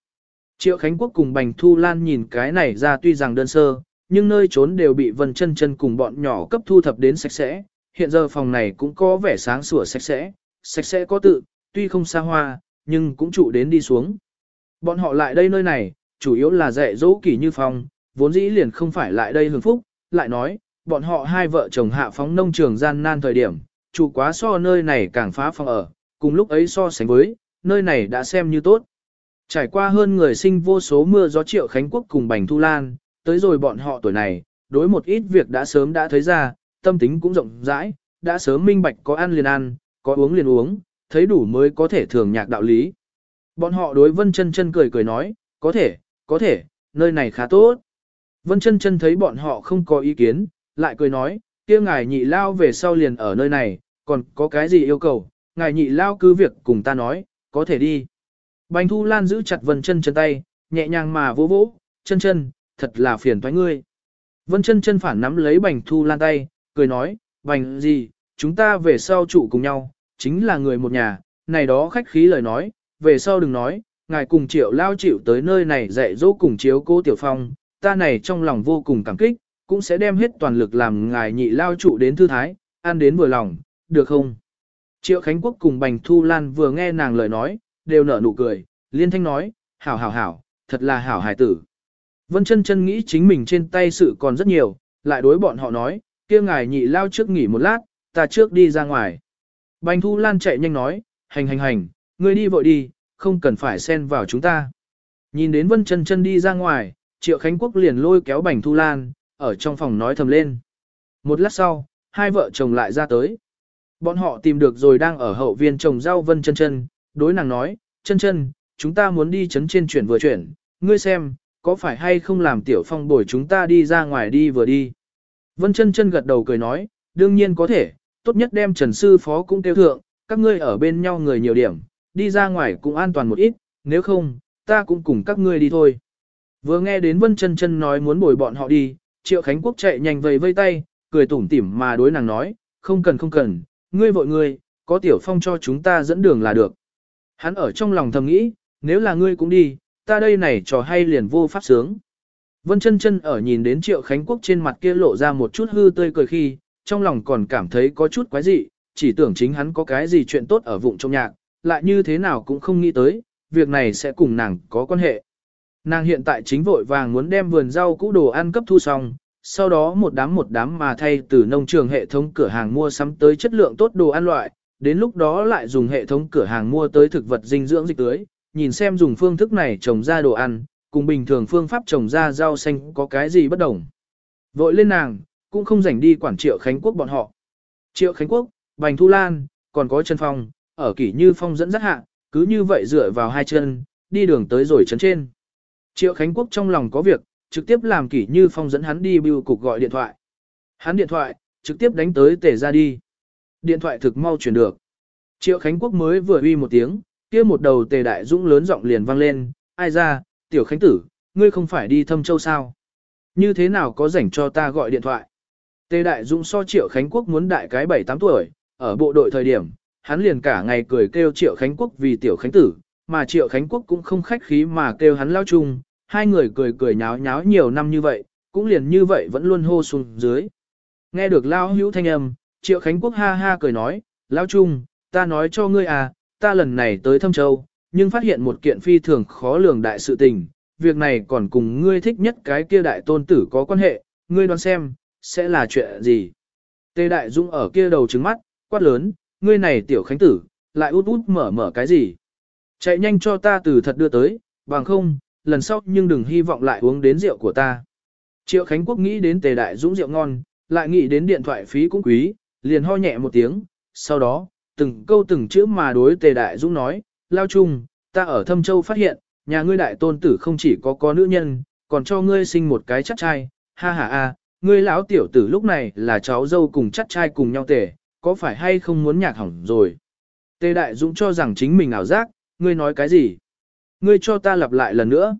Triệu Khánh Quốc cùng Bành Thu Lan nhìn cái này ra tuy rằng đơn sơ, nhưng nơi trốn đều bị Vân chân chân cùng bọn nhỏ cấp thu thập đến sạch sẽ, hiện giờ phòng này cũng có vẻ sáng sủa sạch sẽ, sạch sẽ có tự, tuy không xa hoa, nhưng cũng trụ đến đi xuống. Bọn họ lại đây nơi này, chủ yếu là dạy dỗ kỷ như phong, vốn dĩ liền không phải lại đây hưởng phúc, lại nói, bọn họ hai vợ chồng hạ phóng nông trường gian nan thời điểm, chủ quá so nơi này càng phá phong ở, cùng lúc ấy so sánh với, nơi này đã xem như tốt. Trải qua hơn người sinh vô số mưa gió triệu Khánh Quốc cùng Bành Thu Lan, tới rồi bọn họ tuổi này, đối một ít việc đã sớm đã thấy ra, tâm tính cũng rộng rãi, đã sớm minh bạch có ăn liền ăn, có uống liền uống, thấy đủ mới có thể thường nhạc đạo lý. Bọn họ đối Vân Chân Chân cười cười nói, có thể, có thể, nơi này khá tốt. Vân Chân Chân thấy bọn họ không có ý kiến, lại cười nói, kia ngài nhị lao về sau liền ở nơi này, còn có cái gì yêu cầu, ngài nhị lao cứ việc cùng ta nói, có thể đi. Bành Thu Lan giữ chặt Vân Chân Chân tay, nhẹ nhàng mà vỗ vỗ, chân chân, thật là phiền toái ngươi. Vân Chân Chân phản nắm lấy Bành Thu Lan tay, cười nói, Bành gì, chúng ta về sau trụ cùng nhau, chính là người một nhà, này đó khách khí lời nói, về sau đừng nói, ngài cùng triệu lao chịu tới nơi này dạy dỗ cùng chiếu cố tiểu phong, ta này trong lòng vô cùng cảm kích, cũng sẽ đem hết toàn lực làm ngài nhị lao trụ đến thư thái, ăn đến vừa lòng, được không? Triệu Khánh Quốc cùng Bành Thu Lan vừa nghe nàng lời nói, đều nở nụ cười, liên thanh nói, hảo hảo hảo, thật là hảo hài tử. Vân chân chân nghĩ chính mình trên tay sự còn rất nhiều, lại đối bọn họ nói, kia ngài nhị lao trước nghỉ một lát, ta trước đi ra ngoài. Bành Thu Lan chạy nhanh nói, hành hành hành, ngươi đi vội đi, không cần phải xen vào chúng ta. Nhìn đến Vân chân chân đi ra ngoài, Triệu Khánh Quốc liền lôi kéo Bành Thu Lan, ở trong phòng nói thầm lên. Một lát sau, hai vợ chồng lại ra tới. Bọn họ tìm được rồi đang ở hậu viên trồng rau Vân chân chân, đối nàng nói, chân chân, chúng ta muốn đi chấn trên chuyển vừa chuyển, ngươi xem, có phải hay không làm tiểu phong bồi chúng ta đi ra ngoài đi vừa đi. Vân chân chân gật đầu cười nói, đương nhiên có thể, tốt nhất đem Trần Sư Phó cũng tiêu thượng, các ngươi ở bên nhau người nhiều điểm, đi ra ngoài cũng an toàn một ít, nếu không, ta cũng cùng các ngươi đi thôi. Vừa nghe đến Vân chân chân nói muốn bồi bọn họ đi, Triệu Khánh Quốc chạy nhanh vầy vây tay, cười tủm tỉm mà đối nàng nói, không cần không cần, ngươi vội ngươi, có tiểu phong cho chúng ta dẫn đường là được. Hắn ở trong lòng thầm nghĩ, nếu là ngươi cũng đi, ta đây này trò hay liền vô pháp sướng. Vân chân chân ở nhìn đến Triệu Khánh Quốc trên mặt kia lộ ra một chút hư tươi cười khi, trong lòng còn cảm thấy có chút quái dị, chỉ tưởng chính hắn có cái gì chuyện tốt ở vụng trong nhạc, lại như thế nào cũng không nghĩ tới, việc này sẽ cùng nàng có quan hệ. Nàng hiện tại chính vội vàng muốn đem vườn rau cũ đồ ăn cấp thu xong, sau đó một đám một đám mà thay từ nông trường hệ thống cửa hàng mua sắm tới chất lượng tốt đồ ăn loại, đến lúc đó lại dùng hệ thống cửa hàng mua tới thực vật dinh dưỡng dịch tưới, nhìn xem dùng phương thức này trồng ra đồ ăn, cùng bình thường phương pháp trồng ra rau xanh có cái gì bất đồng. Vội lên nàng, cũng không rảnh đi quản triệu Khánh Quốc bọn họ. Triệu Khánh Quốc, Bành Thu Lan, còn có Trần Phong, ở kỷ như Phong dẫn dắt hạ, cứ như vậy dựa vào hai chân, đi đường tới rồi chấn trên. Triệu Khánh Quốc trong lòng có việc, trực tiếp làm kỷ như Phong dẫn hắn đi bưu cục gọi điện thoại. Hắn điện thoại, trực tiếp đánh tới tể ra đi. Điện thoại thực mau chuyển được. Triệu Khánh Quốc mới vừa uy một tiếng, kia một đầu tề đại dũng lớn giọng liền vang lên, ai ra, tiểu khánh tử, ngươi không phải đi thâm châu sao? Như thế nào có rảnh cho ta gọi điện thoại? Tề đại dũng so triệu khánh quốc muốn đại cái 7-8 tuổi, ở bộ đội thời điểm, hắn liền cả ngày cười kêu triệu khánh quốc vì tiểu khánh tử, mà triệu khánh quốc cũng không khách khí mà kêu hắn lao chung, hai người cười cười nháo nháo nhiều năm như vậy, cũng liền như vậy vẫn luôn hô xuống dưới. Nghe được lao hữu thanh âm, triệu khánh quốc ha ha cười nói, lao chung, ta nói cho ngươi à, ta lần này tới Thâm Châu, nhưng phát hiện một kiện phi thường khó lường đại sự tình, việc này còn cùng ngươi thích nhất cái kia đại tôn tử có quan hệ, ngươi đoán xem, sẽ là chuyện gì. Tê Đại Dung ở kia đầu trứng mắt, quát lớn, ngươi này tiểu khánh tử, lại út út mở mở cái gì. Chạy nhanh cho ta từ thật đưa tới, bằng không, lần sau nhưng đừng hy vọng lại uống đến rượu của ta. Triệu Khánh Quốc nghĩ đến Tề Đại Dũng rượu ngon, lại nghĩ đến điện thoại phí cũng quý, liền ho nhẹ một tiếng, sau đó, từng câu từng chữ mà đối Tề Đại Dũng nói, lao chung, ta ở Thâm Châu phát hiện, nhà ngươi đại tôn tử không chỉ có có nữ nhân, còn cho ngươi sinh một cái chắc trai, ha ha a, ngươi lão tiểu tử lúc này là cháu dâu cùng chắc trai cùng nhau tề, có phải hay không muốn nhạc hỏng rồi. Tề Đại Dũng cho rằng chính mình ảo giác, ngươi nói cái gì? Ngươi cho ta lặp lại lần nữa.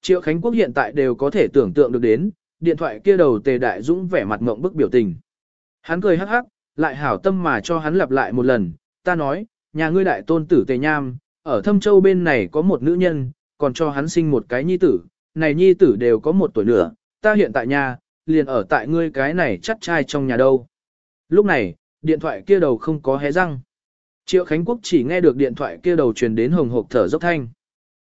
Triệu Khánh Quốc hiện tại đều có thể tưởng tượng được đến, điện thoại kia đầu Tề Đại Dũng vẻ mặt ngộng bức biểu tình. Hắn cười hắc hắc, lại hảo tâm mà cho hắn lặp lại một lần, ta nói, nhà ngươi đại tôn tử Tề Nham, ở Thâm Châu bên này có một nữ nhân, còn cho hắn sinh một cái nhi tử, này nhi tử đều có một tuổi nữa, ta hiện tại nhà, liền ở tại ngươi cái này chắc trai trong nhà đâu. Lúc này, điện thoại kia đầu không có hé răng. Triệu Khánh Quốc chỉ nghe được điện thoại kia đầu truyền đến hồng hộc thở dốc thanh.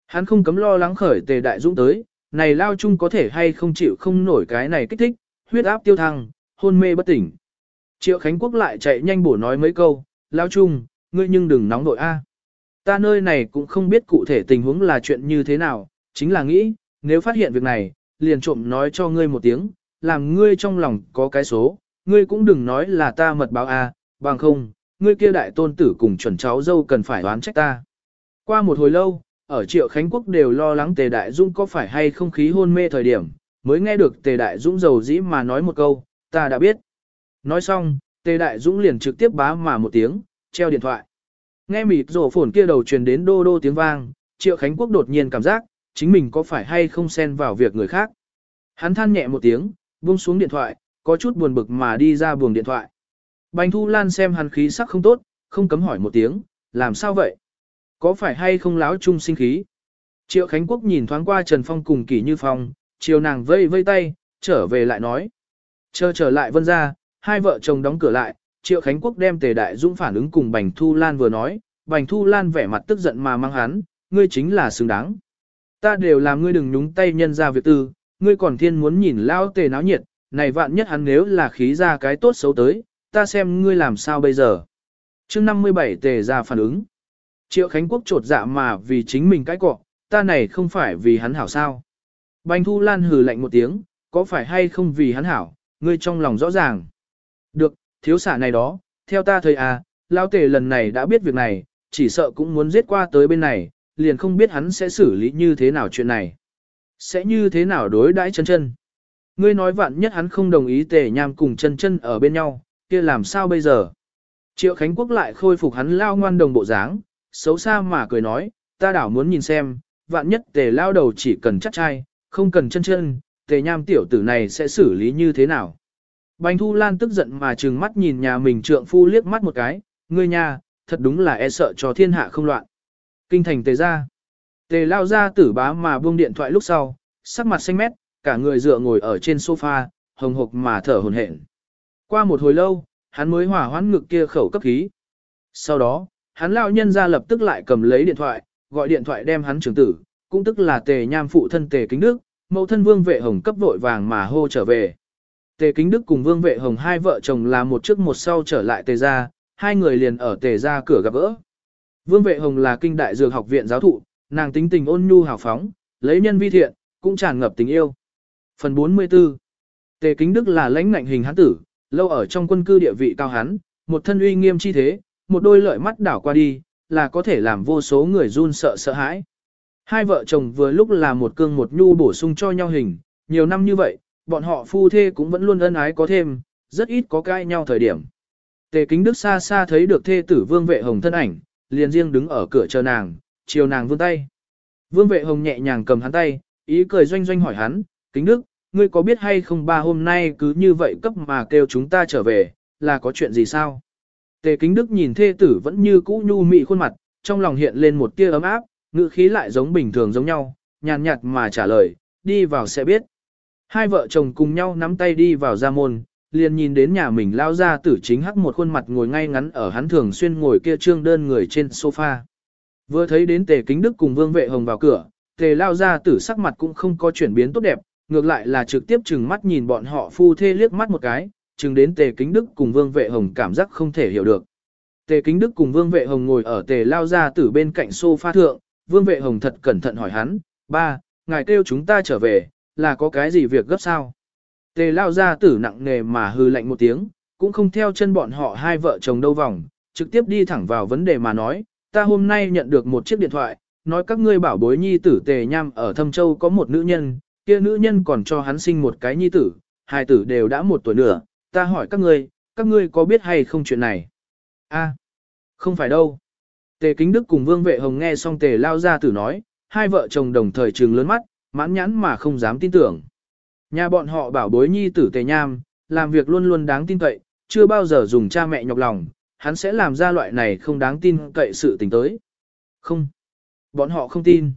Hắn không cấm lo lắng khởi tề đại dũng tới, này lao chung có thể hay không chịu không nổi cái này kích thích, huyết áp tiêu thăng, hôn mê bất tỉnh. Triệu Khánh Quốc lại chạy nhanh bổ nói mấy câu, lao chung, ngươi nhưng đừng nóng nội a. Ta nơi này cũng không biết cụ thể tình huống là chuyện như thế nào, chính là nghĩ, nếu phát hiện việc này, liền trộm nói cho ngươi một tiếng, làm ngươi trong lòng có cái số, ngươi cũng đừng nói là ta mật báo a, bằng không, ngươi kia đại tôn tử cùng chuẩn cháu dâu cần phải đoán trách ta. Qua một hồi lâu, ở Triệu Khánh Quốc đều lo lắng Tề Đại dũng có phải hay không khí hôn mê thời điểm, mới nghe được Tề Đại Dũng giàu dĩ mà nói một câu, ta đã biết. Nói xong, Tề Đại Dũng liền trực tiếp bá mà một tiếng, treo điện thoại. Nghe mịt rổ phồn kia đầu truyền đến đô đô tiếng vang, Triệu Khánh Quốc đột nhiên cảm giác, chính mình có phải hay không xen vào việc người khác. Hắn than nhẹ một tiếng, buông xuống điện thoại, có chút buồn bực mà đi ra buồng điện thoại. Bành Thu Lan xem hắn khí sắc không tốt, không cấm hỏi một tiếng, làm sao vậy? Có phải hay không láo chung sinh khí? Triệu Khánh Quốc nhìn thoáng qua Trần Phong cùng Kỷ Như Phong, chiều nàng vây vây tay, trở về lại nói. Chờ trở lại vân ra, hai vợ chồng đóng cửa lại, Triệu Khánh Quốc đem Tề Đại Dũng phản ứng cùng Bành Thu Lan vừa nói, Bành Thu Lan vẻ mặt tức giận mà mang hắn, ngươi chính là xứng đáng. Ta đều làm ngươi đừng nhúng tay nhân ra việc tư, ngươi còn thiên muốn nhìn lao tề náo nhiệt, này vạn nhất hắn nếu là khí ra cái tốt xấu tới, ta xem ngươi làm sao bây giờ. chương 57 tề ra phản ứng. Triệu Khánh Quốc trột dạ mà vì chính mình cái cọ, ta này không phải vì hắn hảo sao. Bành Thu Lan hừ lạnh một tiếng, có phải hay không vì hắn hảo, ngươi trong lòng rõ ràng. Được, thiếu xả này đó, theo ta thời à, lao tề lần này đã biết việc này, chỉ sợ cũng muốn giết qua tới bên này, liền không biết hắn sẽ xử lý như thế nào chuyện này. Sẽ như thế nào đối đãi chân chân. Ngươi nói vạn nhất hắn không đồng ý tề nham cùng chân chân ở bên nhau, kia làm sao bây giờ? Triệu Khánh Quốc lại khôi phục hắn lao ngoan đồng bộ dáng, xấu xa mà cười nói, ta đảo muốn nhìn xem, vạn nhất tề lao đầu chỉ cần chắc chai, không cần chân chân, tề nham tiểu tử này sẽ xử lý như thế nào? Bành Thu Lan tức giận mà trừng mắt nhìn nhà mình trượng phu liếc mắt một cái, ngươi nhà, thật đúng là e sợ cho thiên hạ không loạn. Kinh thành tề ra. Tề lao ra tử bá mà buông điện thoại lúc sau, sắc mặt xanh mét, cả người dựa ngồi ở trên sofa, hồng hộc mà thở hồn hển. Qua một hồi lâu, hắn mới hỏa hoãn ngực kia khẩu cấp khí. Sau đó, hắn lão nhân ra lập tức lại cầm lấy điện thoại, gọi điện thoại đem hắn trưởng tử, cũng tức là tề nham phụ thân tề kính đức, mẫu thân vương vệ hồng cấp vội vàng mà hô trở về. Tề kính đức cùng vương vệ hồng hai vợ chồng là một trước một sau trở lại tề gia, hai người liền ở tề gia cửa gặp gỡ. Vương vệ hồng là kinh đại dược học viện giáo thụ, nàng tính tình ôn nhu hào phóng, lấy nhân vi thiện, cũng tràn ngập tình yêu. Phần 44 Tề Kính Đức là lãnh ngạnh hình hán tử, lâu ở trong quân cư địa vị cao hán, một thân uy nghiêm chi thế, một đôi lợi mắt đảo qua đi, là có thể làm vô số người run sợ sợ hãi. Hai vợ chồng vừa lúc là một cương một nhu bổ sung cho nhau hình, nhiều năm như vậy, bọn họ phu thê cũng vẫn luôn ân ái có thêm, rất ít có cãi nhau thời điểm. Tề kính đức xa xa thấy được thê tử vương vệ hồng thân ảnh, liền riêng đứng ở cửa chờ nàng, chiều nàng vươn tay. Vương vệ hồng nhẹ nhàng cầm hắn tay, ý cười doanh doanh hỏi hắn, kính đức, ngươi có biết hay không ba hôm nay cứ như vậy cấp mà kêu chúng ta trở về, là có chuyện gì sao? Tề kính đức nhìn thê tử vẫn như cũ nhu mị khuôn mặt, trong lòng hiện lên một tia ấm áp, ngữ khí lại giống bình thường giống nhau, nhàn nhạt mà trả lời, đi vào sẽ biết. Hai vợ chồng cùng nhau nắm tay đi vào ra môn, liền nhìn đến nhà mình lao ra tử chính hắc một khuôn mặt ngồi ngay ngắn ở hắn thường xuyên ngồi kia trương đơn người trên sofa. Vừa thấy đến tề kính đức cùng vương vệ hồng vào cửa, tề lao ra tử sắc mặt cũng không có chuyển biến tốt đẹp, ngược lại là trực tiếp chừng mắt nhìn bọn họ phu thê liếc mắt một cái, chừng đến tề kính đức cùng vương vệ hồng cảm giác không thể hiểu được. Tề kính đức cùng vương vệ hồng ngồi ở tề lao ra tử bên cạnh sofa thượng, vương vệ hồng thật cẩn thận hỏi hắn, ba, ngài kêu chúng ta trở về, là có cái gì việc gấp sao? Tề lao ra tử nặng nề mà hư lạnh một tiếng, cũng không theo chân bọn họ hai vợ chồng đâu vòng, trực tiếp đi thẳng vào vấn đề mà nói, ta hôm nay nhận được một chiếc điện thoại, nói các ngươi bảo bối nhi tử tề nham ở Thâm Châu có một nữ nhân, kia nữ nhân còn cho hắn sinh một cái nhi tử, hai tử đều đã một tuổi nữa, ta hỏi các ngươi, các ngươi có biết hay không chuyện này? A, không phải đâu. Tề Kính Đức cùng Vương Vệ Hồng nghe xong Tề lao ra tử nói, hai vợ chồng đồng thời trừng lớn mắt, mãn nhãn mà không dám tin tưởng. Nhà bọn họ bảo bối nhi tử Tề Nham, làm việc luôn luôn đáng tin cậy, chưa bao giờ dùng cha mẹ nhọc lòng, hắn sẽ làm ra loại này không đáng tin cậy sự tình tới. Không. Bọn họ không tin.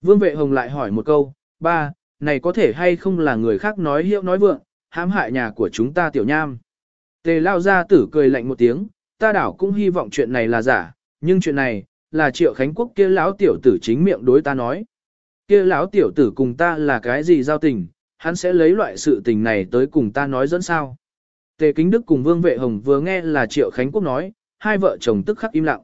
Vương Vệ Hồng lại hỏi một câu, ba, này có thể hay không là người khác nói hiệu nói vượng, hãm hại nhà của chúng ta Tiểu Nham. Tề lao ra tử cười lạnh một tiếng, ta đảo cũng hy vọng chuyện này là giả, nhưng chuyện này, là triệu khánh quốc kia lão tiểu tử chính miệng đối ta nói. Kia lão tiểu tử cùng ta là cái gì giao tình, hắn sẽ lấy loại sự tình này tới cùng ta nói dẫn sao. Tề Kính Đức cùng Vương Vệ Hồng vừa nghe là Triệu Khánh Quốc nói, hai vợ chồng tức khắc im lặng.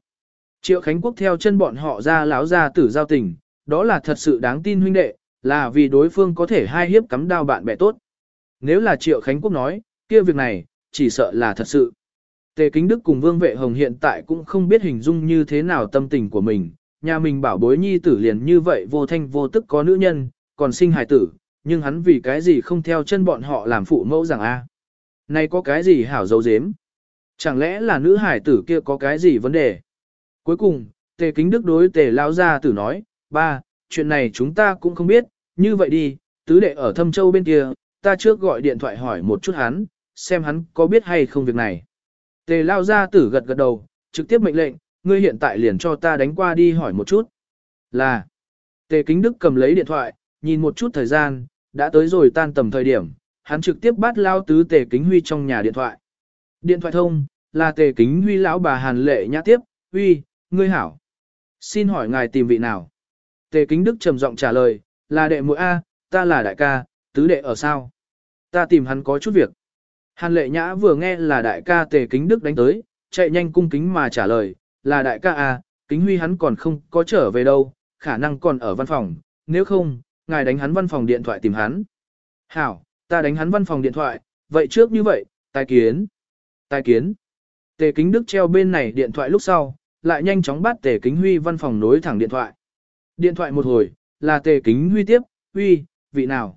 Triệu Khánh Quốc theo chân bọn họ ra lão ra tử giao tình, đó là thật sự đáng tin huynh đệ, là vì đối phương có thể hai hiếp cắm đao bạn bè tốt. Nếu là Triệu Khánh Quốc nói, kia việc này, chỉ sợ là thật sự. Tề Kính Đức cùng Vương Vệ Hồng hiện tại cũng không biết hình dung như thế nào tâm tình của mình, nhà mình bảo bối nhi tử liền như vậy vô thanh vô tức có nữ nhân, còn sinh hài tử, nhưng hắn vì cái gì không theo chân bọn họ làm phụ mẫu rằng a? À? Này có cái gì hảo dấu dếm? Chẳng lẽ là nữ hải tử kia có cái gì vấn đề? Cuối cùng, Tề Kính Đức đối Tề lão Gia tử nói, ba, chuyện này chúng ta cũng không biết, như vậy đi, tứ đệ ở Thâm Châu bên kia, ta trước gọi điện thoại hỏi một chút hắn, xem hắn có biết hay không việc này. Tề lao ra tử gật gật đầu, trực tiếp mệnh lệnh, ngươi hiện tại liền cho ta đánh qua đi hỏi một chút. Là, tề kính đức cầm lấy điện thoại, nhìn một chút thời gian, đã tới rồi tan tầm thời điểm, hắn trực tiếp bắt lao tứ tề kính huy trong nhà điện thoại. Điện thoại thông, là tề kính huy lão bà hàn lệ nhã tiếp, huy, ngươi hảo. Xin hỏi ngài tìm vị nào? Tề kính đức trầm giọng trả lời, là đệ muội A, ta là đại ca, tứ đệ ở sao? Ta tìm hắn có chút việc. Hàn lệ nhã vừa nghe là đại ca tề kính đức đánh tới, chạy nhanh cung kính mà trả lời, là đại ca a, kính huy hắn còn không có trở về đâu, khả năng còn ở văn phòng, nếu không, ngài đánh hắn văn phòng điện thoại tìm hắn. Hảo, ta đánh hắn văn phòng điện thoại, vậy trước như vậy, tài kiến. Tài kiến. Tề kính đức treo bên này điện thoại lúc sau, lại nhanh chóng bắt tề kính huy văn phòng nối thẳng điện thoại. Điện thoại một hồi, là tề kính huy tiếp, huy, vị nào?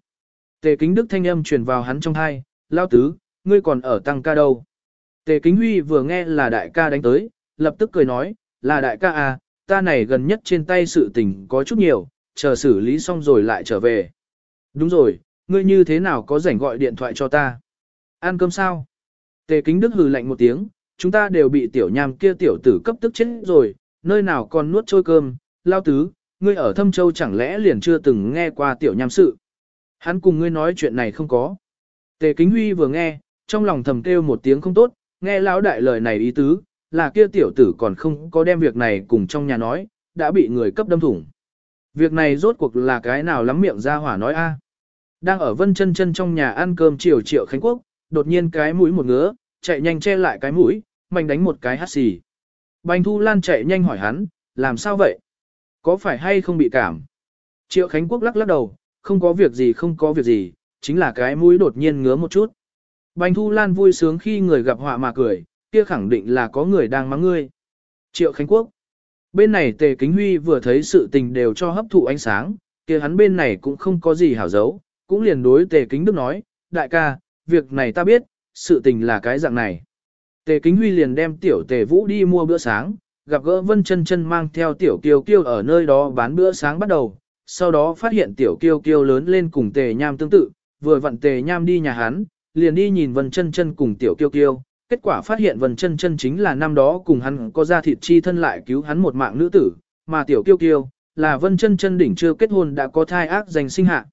Tề kính đức thanh âm truyền vào hắn trong thai, lao tứ, ngươi còn ở tăng ca đâu. Tề Kính Huy vừa nghe là đại ca đánh tới, lập tức cười nói, là đại ca à, ta này gần nhất trên tay sự tình có chút nhiều, chờ xử lý xong rồi lại trở về. Đúng rồi, ngươi như thế nào có rảnh gọi điện thoại cho ta? Ăn cơm sao? Tề Kính Đức hừ lạnh một tiếng, chúng ta đều bị tiểu nham kia tiểu tử cấp tức chết rồi, nơi nào còn nuốt trôi cơm, lao tứ, ngươi ở Thâm Châu chẳng lẽ liền chưa từng nghe qua tiểu nham sự? Hắn cùng ngươi nói chuyện này không có. Tề Kính Huy vừa nghe, trong lòng thầm kêu một tiếng không tốt, nghe lão đại lời này ý tứ, là kia tiểu tử còn không có đem việc này cùng trong nhà nói, đã bị người cấp đâm thủng. Việc này rốt cuộc là cái nào lắm miệng ra hỏa nói a. Đang ở vân chân chân trong nhà ăn cơm chiều triệu Khánh Quốc, đột nhiên cái mũi một ngứa, chạy nhanh che lại cái mũi, mạnh đánh một cái hắt xì. Bành Thu Lan chạy nhanh hỏi hắn, làm sao vậy? Có phải hay không bị cảm? Triệu Khánh Quốc lắc lắc đầu, không có việc gì không có việc gì, chính là cái mũi đột nhiên ngứa một chút. Bành Thu Lan vui sướng khi người gặp họa mà cười, kia khẳng định là có người đang mắng ngươi. Triệu Khánh Quốc. Bên này Tề Kính Huy vừa thấy sự tình đều cho hấp thụ ánh sáng, kia hắn bên này cũng không có gì hảo giấu, cũng liền đối Tề Kính Đức nói, đại ca, việc này ta biết, sự tình là cái dạng này. Tề Kính Huy liền đem tiểu Tề Vũ đi mua bữa sáng, gặp gỡ Vân Chân Chân mang theo tiểu kiêu kiêu ở nơi đó bán bữa sáng bắt đầu, sau đó phát hiện tiểu kiêu kiêu lớn lên cùng Tề Nham tương tự, vừa vặn Tề Nham đi nhà hắn, liền đi nhìn Vân Chân Chân cùng tiểu kiêu kiêu kết quả phát hiện Vân Chân Chân chính là năm đó cùng hắn có ra thịt chi thân lại cứu hắn một mạng nữ tử, mà tiểu kiêu kiêu là Vân Chân Chân đỉnh chưa kết hôn đã có thai ác danh sinh hạ.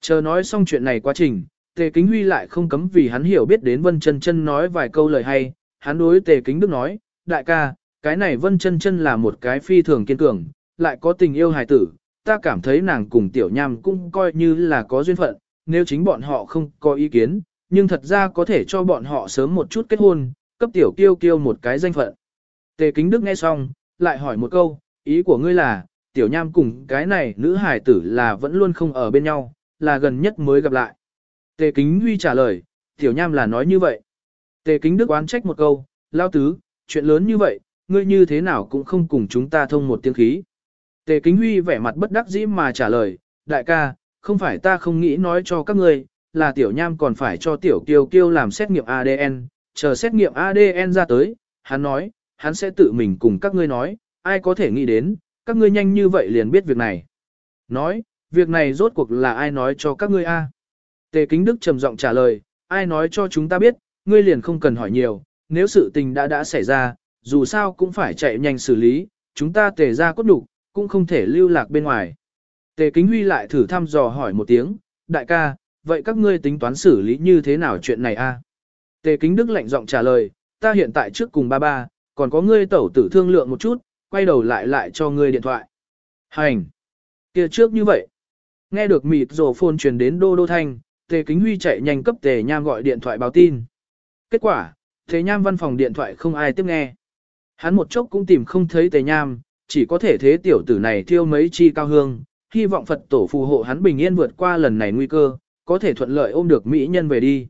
Chờ nói xong chuyện này quá trình, Tề Kính Huy lại không cấm vì hắn hiểu biết đến Vân Chân Chân nói vài câu lời hay, hắn đối Tề Kính Đức nói, đại ca, cái này Vân Chân Chân là một cái phi thường kiên cường, lại có tình yêu hài tử, ta cảm thấy nàng cùng Tiểu Nham cũng coi như là có duyên phận, nếu chính bọn họ không có ý kiến, nhưng thật ra có thể cho bọn họ sớm một chút kết hôn, cấp Tiểu Kiêu Kiêu một cái danh phận. Tề Kính Đức nghe xong, lại hỏi một câu, ý của ngươi là, Tiểu Nham cùng cái này nữ hài tử là vẫn luôn không ở bên nhau, là gần nhất mới gặp lại. Tề Kính Huy trả lời, Tiểu Nham là nói như vậy. Tề Kính Đức oán trách một câu, lao tứ, chuyện lớn như vậy, ngươi như thế nào cũng không cùng chúng ta thông một tiếng khí. Tề Kính Huy vẻ mặt bất đắc dĩ mà trả lời, đại ca, không phải ta không nghĩ nói cho các ngươi, là Tiểu Nham còn phải cho Tiểu Kiêu Kiêu làm xét nghiệm ADN, chờ xét nghiệm ADN ra tới, hắn nói, hắn sẽ tự mình cùng các ngươi nói, ai có thể nghĩ đến, các ngươi nhanh như vậy liền biết việc này. Nói, việc này rốt cuộc là ai nói cho các ngươi a? Tề Kính Đức trầm giọng trả lời, ai nói cho chúng ta biết, ngươi liền không cần hỏi nhiều, nếu sự tình đã đã xảy ra, dù sao cũng phải chạy nhanh xử lý, chúng ta tề ra cốt đủ, cũng không thể lưu lạc bên ngoài. Tề Kính Huy lại thử thăm dò hỏi một tiếng, đại ca, vậy các ngươi tính toán xử lý như thế nào chuyện này a? Tề Kính Đức lạnh giọng trả lời, ta hiện tại trước cùng ba ba, còn có ngươi tẩu tử thương lượng một chút, quay đầu lại lại cho ngươi điện thoại. Hành! kia trước như vậy. Nghe được mịt rổ phôn truyền đến đô đô thanh, Tề Kính Huy chạy nhanh cấp Tề Nham gọi điện thoại báo tin. Kết quả, Tề Nham văn phòng điện thoại không ai tiếp nghe. Hắn một chốc cũng tìm không thấy Tề Nham, chỉ có thể thế tiểu tử này thiêu mấy chi cao hương, hy vọng Phật tổ phù hộ hắn bình yên vượt qua lần này nguy cơ, có thể thuận lợi ôm được mỹ nhân về đi.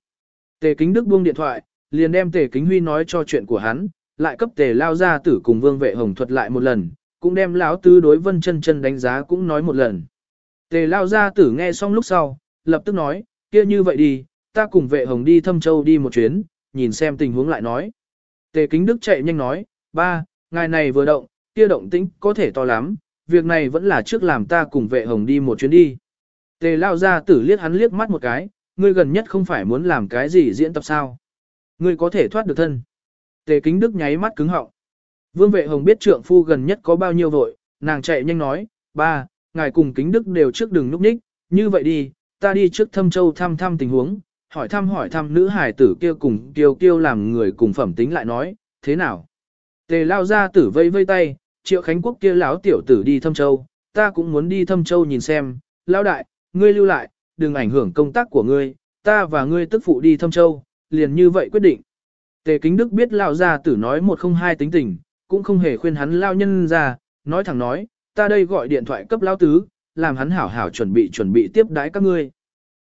Tề Kính Đức buông điện thoại, liền đem Tề Kính Huy nói cho chuyện của hắn, lại cấp Tề lao ra tử cùng Vương Vệ Hồng thuật lại một lần, cũng đem lão Tư đối Vân Chân Chân đánh giá cũng nói một lần. Tề lao ra tử nghe xong lúc sau, lập tức nói, kia như vậy đi, ta cùng vệ hồng đi thâm châu đi một chuyến, nhìn xem tình huống lại nói. Tề kính đức chạy nhanh nói, ba, ngài này vừa động, kia động tĩnh có thể to lắm, việc này vẫn là trước làm ta cùng vệ hồng đi một chuyến đi. Tề lao ra tử liếc hắn liếc mắt một cái, ngươi gần nhất không phải muốn làm cái gì diễn tập sao. Ngươi có thể thoát được thân. Tề kính đức nháy mắt cứng họng. Vương vệ hồng biết trượng phu gần nhất có bao nhiêu vội, nàng chạy nhanh nói, ba, ngài cùng kính đức đều trước đừng núp ních, như vậy đi, ta đi trước thâm châu thăm thăm tình huống, hỏi thăm hỏi thăm nữ hải tử kia cùng kiêu kiêu làm người cùng phẩm tính lại nói, thế nào? Tề lao ra tử vây vây tay, triệu khánh quốc kia lão tiểu tử đi thâm châu, ta cũng muốn đi thâm châu nhìn xem, lão đại, ngươi lưu lại, đừng ảnh hưởng công tác của ngươi, ta và ngươi tức phụ đi thâm châu, liền như vậy quyết định. Tề kính đức biết lao ra tử nói một không hai tính tình, cũng không hề khuyên hắn lao nhân ra, nói thẳng nói, ta đây gọi điện thoại cấp lao tứ, làm hắn hảo hảo chuẩn bị chuẩn bị tiếp đái các ngươi.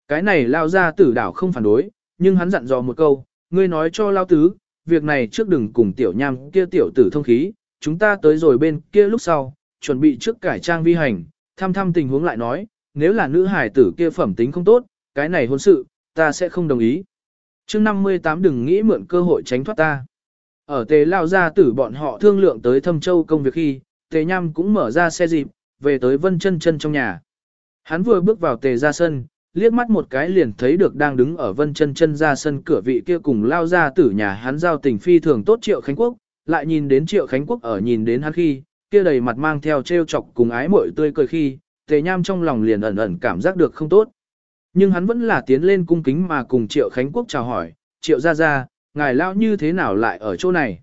Cái này lao ra tử đảo không phản đối, nhưng hắn dặn dò một câu, ngươi nói cho lao tứ, việc này trước đừng cùng tiểu nham kia tiểu tử thông khí, chúng ta tới rồi bên kia lúc sau, chuẩn bị trước cải trang vi hành, thăm thăm tình huống lại nói, nếu là nữ hải tử kia phẩm tính không tốt, cái này hôn sự, ta sẽ không đồng ý. chương 58 đừng nghĩ mượn cơ hội tránh thoát ta. Ở tề lao ra tử bọn họ thương lượng tới thâm châu công việc khi, tề nham cũng mở ra xe dịp, về tới vân chân chân trong nhà. Hắn vừa bước vào tề ra sân, liếc mắt một cái liền thấy được đang đứng ở vân chân chân ra sân cửa vị kia cùng lao ra tử nhà hắn giao tình phi thường tốt Triệu Khánh Quốc, lại nhìn đến Triệu Khánh Quốc ở nhìn đến hắn khi, kia đầy mặt mang theo trêu chọc cùng ái mội tươi cười khi, tề nham trong lòng liền ẩn ẩn cảm giác được không tốt. Nhưng hắn vẫn là tiến lên cung kính mà cùng Triệu Khánh Quốc chào hỏi, Triệu ra ra, ngài lao như thế nào lại ở chỗ này?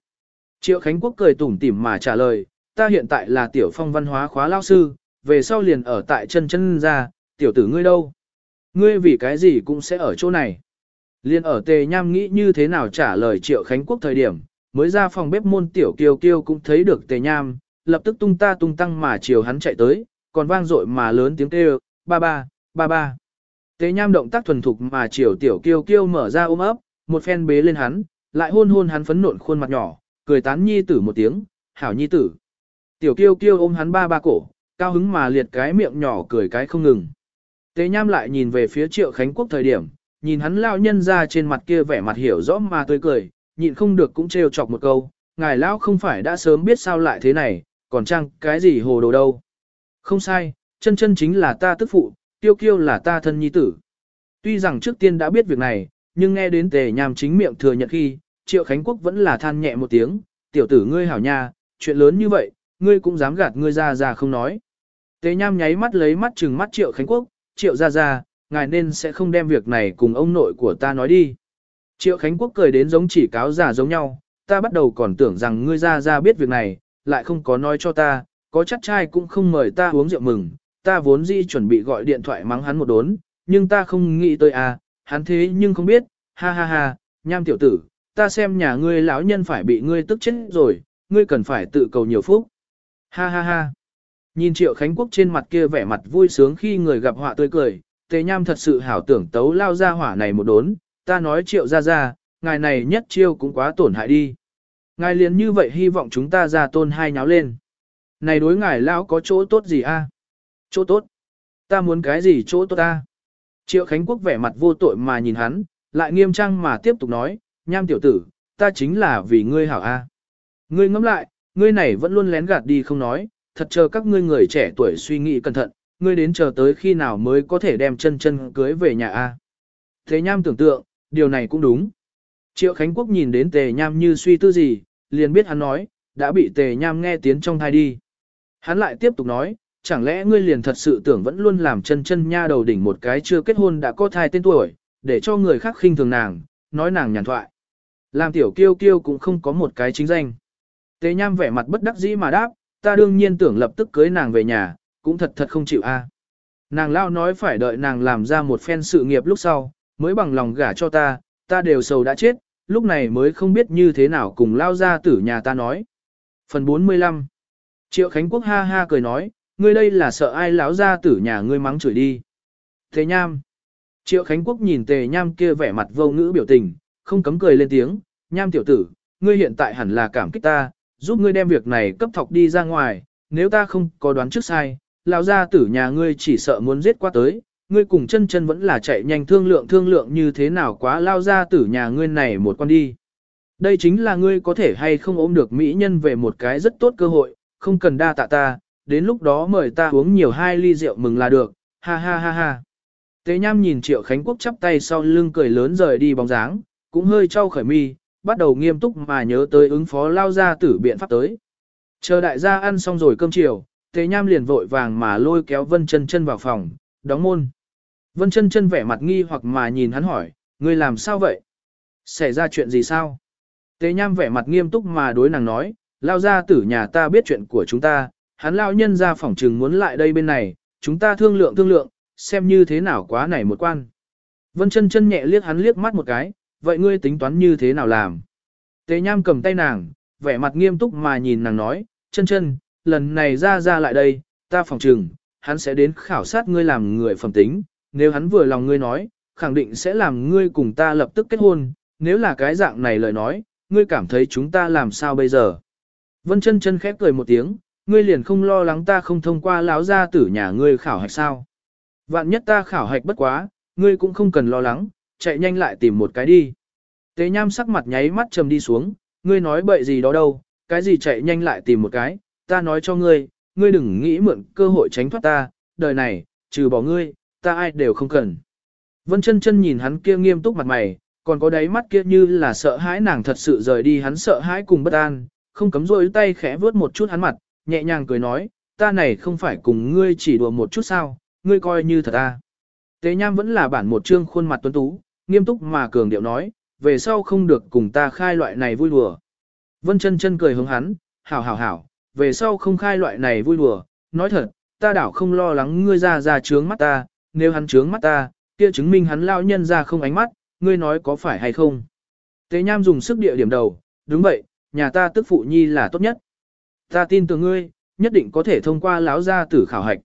Triệu Khánh Quốc cười tủm tỉm mà trả lời, ta hiện tại là tiểu phong văn hóa khóa lao sư, về sau liền ở tại chân chân ra, tiểu tử ngươi đâu? Ngươi vì cái gì cũng sẽ ở chỗ này. Liên ở tề nham nghĩ như thế nào trả lời triệu Khánh Quốc thời điểm, mới ra phòng bếp môn tiểu kiều kiều cũng thấy được tề nham, lập tức tung ta tung tăng mà chiều hắn chạy tới, còn vang dội mà lớn tiếng kêu, ba ba, ba ba. Tề nham động tác thuần thục mà chiều tiểu kiêu kiêu mở ra ôm ấp, một phen bế lên hắn, lại hôn hôn hắn phấn nộn khuôn mặt nhỏ, cười tán nhi tử một tiếng, hảo nhi tử. Tiểu kiêu kiêu ôm hắn ba ba cổ, cao hứng mà liệt cái miệng nhỏ cười cái không ngừng. Tế nham lại nhìn về phía triệu Khánh Quốc thời điểm, nhìn hắn lao nhân ra trên mặt kia vẻ mặt hiểu rõ mà tươi cười, nhịn không được cũng trêu chọc một câu, ngài lão không phải đã sớm biết sao lại thế này, còn chăng cái gì hồ đồ đâu. Không sai, chân chân chính là ta tức phụ, tiêu kiêu là ta thân nhi tử. Tuy rằng trước tiên đã biết việc này, nhưng nghe đến tề nham chính miệng thừa nhận khi, triệu Khánh Quốc vẫn là than nhẹ một tiếng, tiểu tử ngươi hảo nha, chuyện lớn như vậy, ngươi cũng dám gạt ngươi ra ra không nói. Tề nham nháy mắt lấy mắt chừng mắt triệu Khánh Quốc, triệu ra ra, ngài nên sẽ không đem việc này cùng ông nội của ta nói đi. Triệu Khánh Quốc cười đến giống chỉ cáo giả giống nhau, ta bắt đầu còn tưởng rằng ngươi ra ra biết việc này, lại không có nói cho ta, có chắc trai cũng không mời ta uống rượu mừng, ta vốn dĩ chuẩn bị gọi điện thoại mắng hắn một đốn, nhưng ta không nghĩ tới à, hắn thế nhưng không biết, ha ha ha, nham tiểu tử, ta xem nhà ngươi lão nhân phải bị ngươi tức chết rồi, ngươi cần phải tự cầu nhiều phúc. Ha ha ha. Nhìn Triệu Khánh Quốc trên mặt kia vẻ mặt vui sướng khi người gặp họa tươi cười, Tề Nham thật sự hảo tưởng tấu lao ra hỏa này một đốn, ta nói Triệu ra ra, ngài này nhất chiêu cũng quá tổn hại đi. Ngài liền như vậy hy vọng chúng ta ra tôn hai nháo lên. Này đối ngài lão có chỗ tốt gì a? À? Chỗ tốt? Ta muốn cái gì chỗ tốt ta? À? Triệu Khánh Quốc vẻ mặt vô tội mà nhìn hắn, lại nghiêm trang mà tiếp tục nói, nham tiểu tử, ta chính là vì ngươi hảo a. Ngươi ngẫm lại, ngươi này vẫn luôn lén gạt đi không nói, thật chờ các ngươi người trẻ tuổi suy nghĩ cẩn thận, ngươi đến chờ tới khi nào mới có thể đem chân chân cưới về nhà a. Thế nham tưởng tượng, điều này cũng đúng. Triệu Khánh Quốc nhìn đến tề nham như suy tư gì, liền biết hắn nói, đã bị tề nham nghe tiếng trong thai đi. Hắn lại tiếp tục nói, chẳng lẽ ngươi liền thật sự tưởng vẫn luôn làm chân chân nha đầu đỉnh một cái chưa kết hôn đã có thai tên tuổi, để cho người khác khinh thường nàng, nói nàng nhàn thoại. Làm tiểu kiêu kiêu cũng không có một cái chính danh. Tề nham vẻ mặt bất đắc dĩ mà đáp, ta đương nhiên tưởng lập tức cưới nàng về nhà, cũng thật thật không chịu a. Nàng lao nói phải đợi nàng làm ra một phen sự nghiệp lúc sau, mới bằng lòng gả cho ta, ta đều sầu đã chết, lúc này mới không biết như thế nào cùng lao ra tử nhà ta nói. Phần 45 Triệu Khánh Quốc ha ha cười nói, ngươi đây là sợ ai lão ra tử nhà ngươi mắng chửi đi. Tề Nham Triệu Khánh Quốc nhìn Tề Nham kia vẻ mặt vô ngữ biểu tình, không cấm cười lên tiếng, Nham tiểu tử, ngươi hiện tại hẳn là cảm kích ta, giúp ngươi đem việc này cấp thọc đi ra ngoài, nếu ta không có đoán trước sai, lão gia tử nhà ngươi chỉ sợ muốn giết qua tới, ngươi cùng chân chân vẫn là chạy nhanh thương lượng thương lượng như thế nào quá lao gia tử nhà ngươi này một con đi. Đây chính là ngươi có thể hay không ôm được mỹ nhân về một cái rất tốt cơ hội, không cần đa tạ ta, đến lúc đó mời ta uống nhiều hai ly rượu mừng là được, ha ha ha ha. Tế Nham nhìn Triệu Khánh Quốc chắp tay sau lưng cười lớn rời đi bóng dáng, cũng hơi trao khởi mi, bắt đầu nghiêm túc mà nhớ tới ứng phó lao ra tử biện pháp tới. Chờ đại gia ăn xong rồi cơm chiều, Tế Nham liền vội vàng mà lôi kéo Vân Chân Chân vào phòng, đóng môn. Vân Chân Chân vẻ mặt nghi hoặc mà nhìn hắn hỏi, ngươi làm sao vậy? Xảy ra chuyện gì sao? Tế Nham vẻ mặt nghiêm túc mà đối nàng nói, lao ra tử nhà ta biết chuyện của chúng ta, hắn lao nhân ra phòng trừng muốn lại đây bên này, chúng ta thương lượng thương lượng, xem như thế nào quá này một quan. Vân chân chân nhẹ liếc hắn liếc mắt một cái, vậy ngươi tính toán như thế nào làm? Tế nham cầm tay nàng, vẻ mặt nghiêm túc mà nhìn nàng nói, chân chân, lần này ra ra lại đây, ta phòng trừng, hắn sẽ đến khảo sát ngươi làm người phẩm tính, nếu hắn vừa lòng ngươi nói, khẳng định sẽ làm ngươi cùng ta lập tức kết hôn, nếu là cái dạng này lời nói, ngươi cảm thấy chúng ta làm sao bây giờ? Vân chân chân khép cười một tiếng, ngươi liền không lo lắng ta không thông qua lão gia tử nhà ngươi khảo hạch sao? Vạn nhất ta khảo hạch bất quá, ngươi cũng không cần lo lắng, chạy nhanh lại tìm một cái đi. Tế nham sắc mặt nháy mắt trầm đi xuống, ngươi nói bậy gì đó đâu, cái gì chạy nhanh lại tìm một cái, ta nói cho ngươi, ngươi đừng nghĩ mượn cơ hội tránh thoát ta, đời này, trừ bỏ ngươi, ta ai đều không cần. Vân chân chân nhìn hắn kia nghiêm túc mặt mày, còn có đáy mắt kia như là sợ hãi nàng thật sự rời đi hắn sợ hãi cùng bất an, không cấm rôi tay khẽ vướt một chút hắn mặt, nhẹ nhàng cười nói, ta này không phải cùng ngươi chỉ đùa một chút sao, ngươi coi như thật ta. Tế Nham vẫn là bản một chương khuôn mặt tuấn tú, nghiêm túc mà cường điệu nói, về sau không được cùng ta khai loại này vui đùa. Vân chân chân cười hướng hắn, hảo hảo hảo, về sau không khai loại này vui đùa, nói thật, ta đảo không lo lắng ngươi ra ra trướng mắt ta, nếu hắn trướng mắt ta, kia chứng minh hắn lao nhân ra không ánh mắt, ngươi nói có phải hay không. Tế Nham dùng sức địa điểm đầu, đúng vậy, nhà ta tức phụ nhi là tốt nhất. Ta tin tưởng ngươi, nhất định có thể thông qua lão gia tử khảo hạch.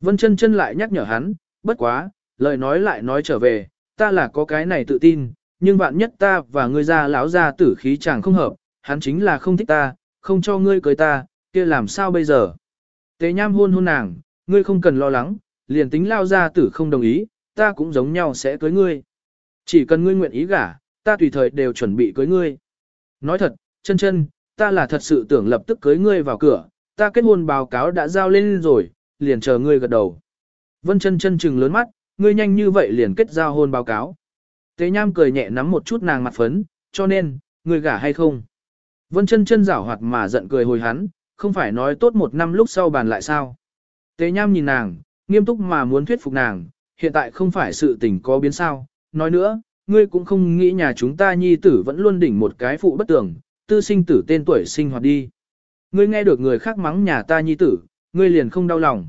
Vân chân chân lại nhắc nhở hắn, bất quá, lời nói lại nói trở về, ta là có cái này tự tin, nhưng vạn nhất ta và ngươi ra lão gia tử khí chàng không hợp, hắn chính là không thích ta, không cho ngươi cưới ta, kia làm sao bây giờ? Tế nham hôn hôn nàng, ngươi không cần lo lắng, liền tính lao gia tử không đồng ý, ta cũng giống nhau sẽ cưới ngươi. Chỉ cần ngươi nguyện ý gả, ta tùy thời đều chuẩn bị cưới ngươi. Nói thật, chân chân, ta là thật sự tưởng lập tức cưới ngươi vào cửa, ta kết hôn báo cáo đã giao lên rồi, liền chờ ngươi gật đầu. Vân chân chân trừng lớn mắt, ngươi nhanh như vậy liền kết giao hôn báo cáo. Tế Nham cười nhẹ nắm một chút nàng mặt phấn, cho nên, ngươi gả hay không? Vân chân chân rảo hoạt mà giận cười hồi hắn, không phải nói tốt một năm lúc sau bàn lại sao? Tế Nham nhìn nàng, nghiêm túc mà muốn thuyết phục nàng, hiện tại không phải sự tình có biến sao, nói nữa, ngươi cũng không nghĩ nhà chúng ta nhi tử vẫn luôn đỉnh một cái phụ bất tưởng, tư sinh tử tên tuổi sinh hoạt đi. Ngươi nghe được người khác mắng nhà ta nhi tử, ngươi liền không đau lòng.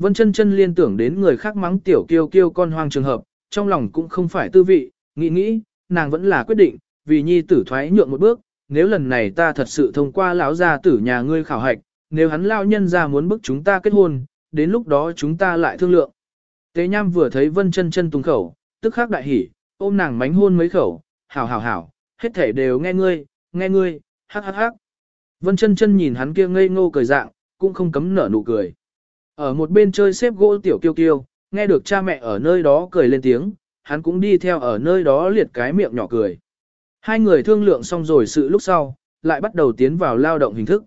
Vân chân chân liên tưởng đến người khác mắng tiểu kiêu kiêu con hoang trường hợp, trong lòng cũng không phải tư vị, nghĩ nghĩ, nàng vẫn là quyết định, vì nhi tử thoái nhượng một bước, nếu lần này ta thật sự thông qua lão gia tử nhà ngươi khảo hạch, nếu hắn lao nhân ra muốn bức chúng ta kết hôn, đến lúc đó chúng ta lại thương lượng. Tế Nham vừa thấy Vân chân chân tung khẩu, tức khắc đại hỉ, ôm nàng mánh hôn mấy khẩu, hảo hảo hảo, hết thể đều nghe ngươi, nghe ngươi, hắc hắc hắc. Vân chân chân nhìn hắn kia ngây ngô cười dạng, cũng không cấm nở nụ cười. Ở một bên chơi xếp gỗ tiểu kiêu kiêu, nghe được cha mẹ ở nơi đó cười lên tiếng, hắn cũng đi theo ở nơi đó liệt cái miệng nhỏ cười. Hai người thương lượng xong rồi sự lúc sau, lại bắt đầu tiến vào lao động hình thức.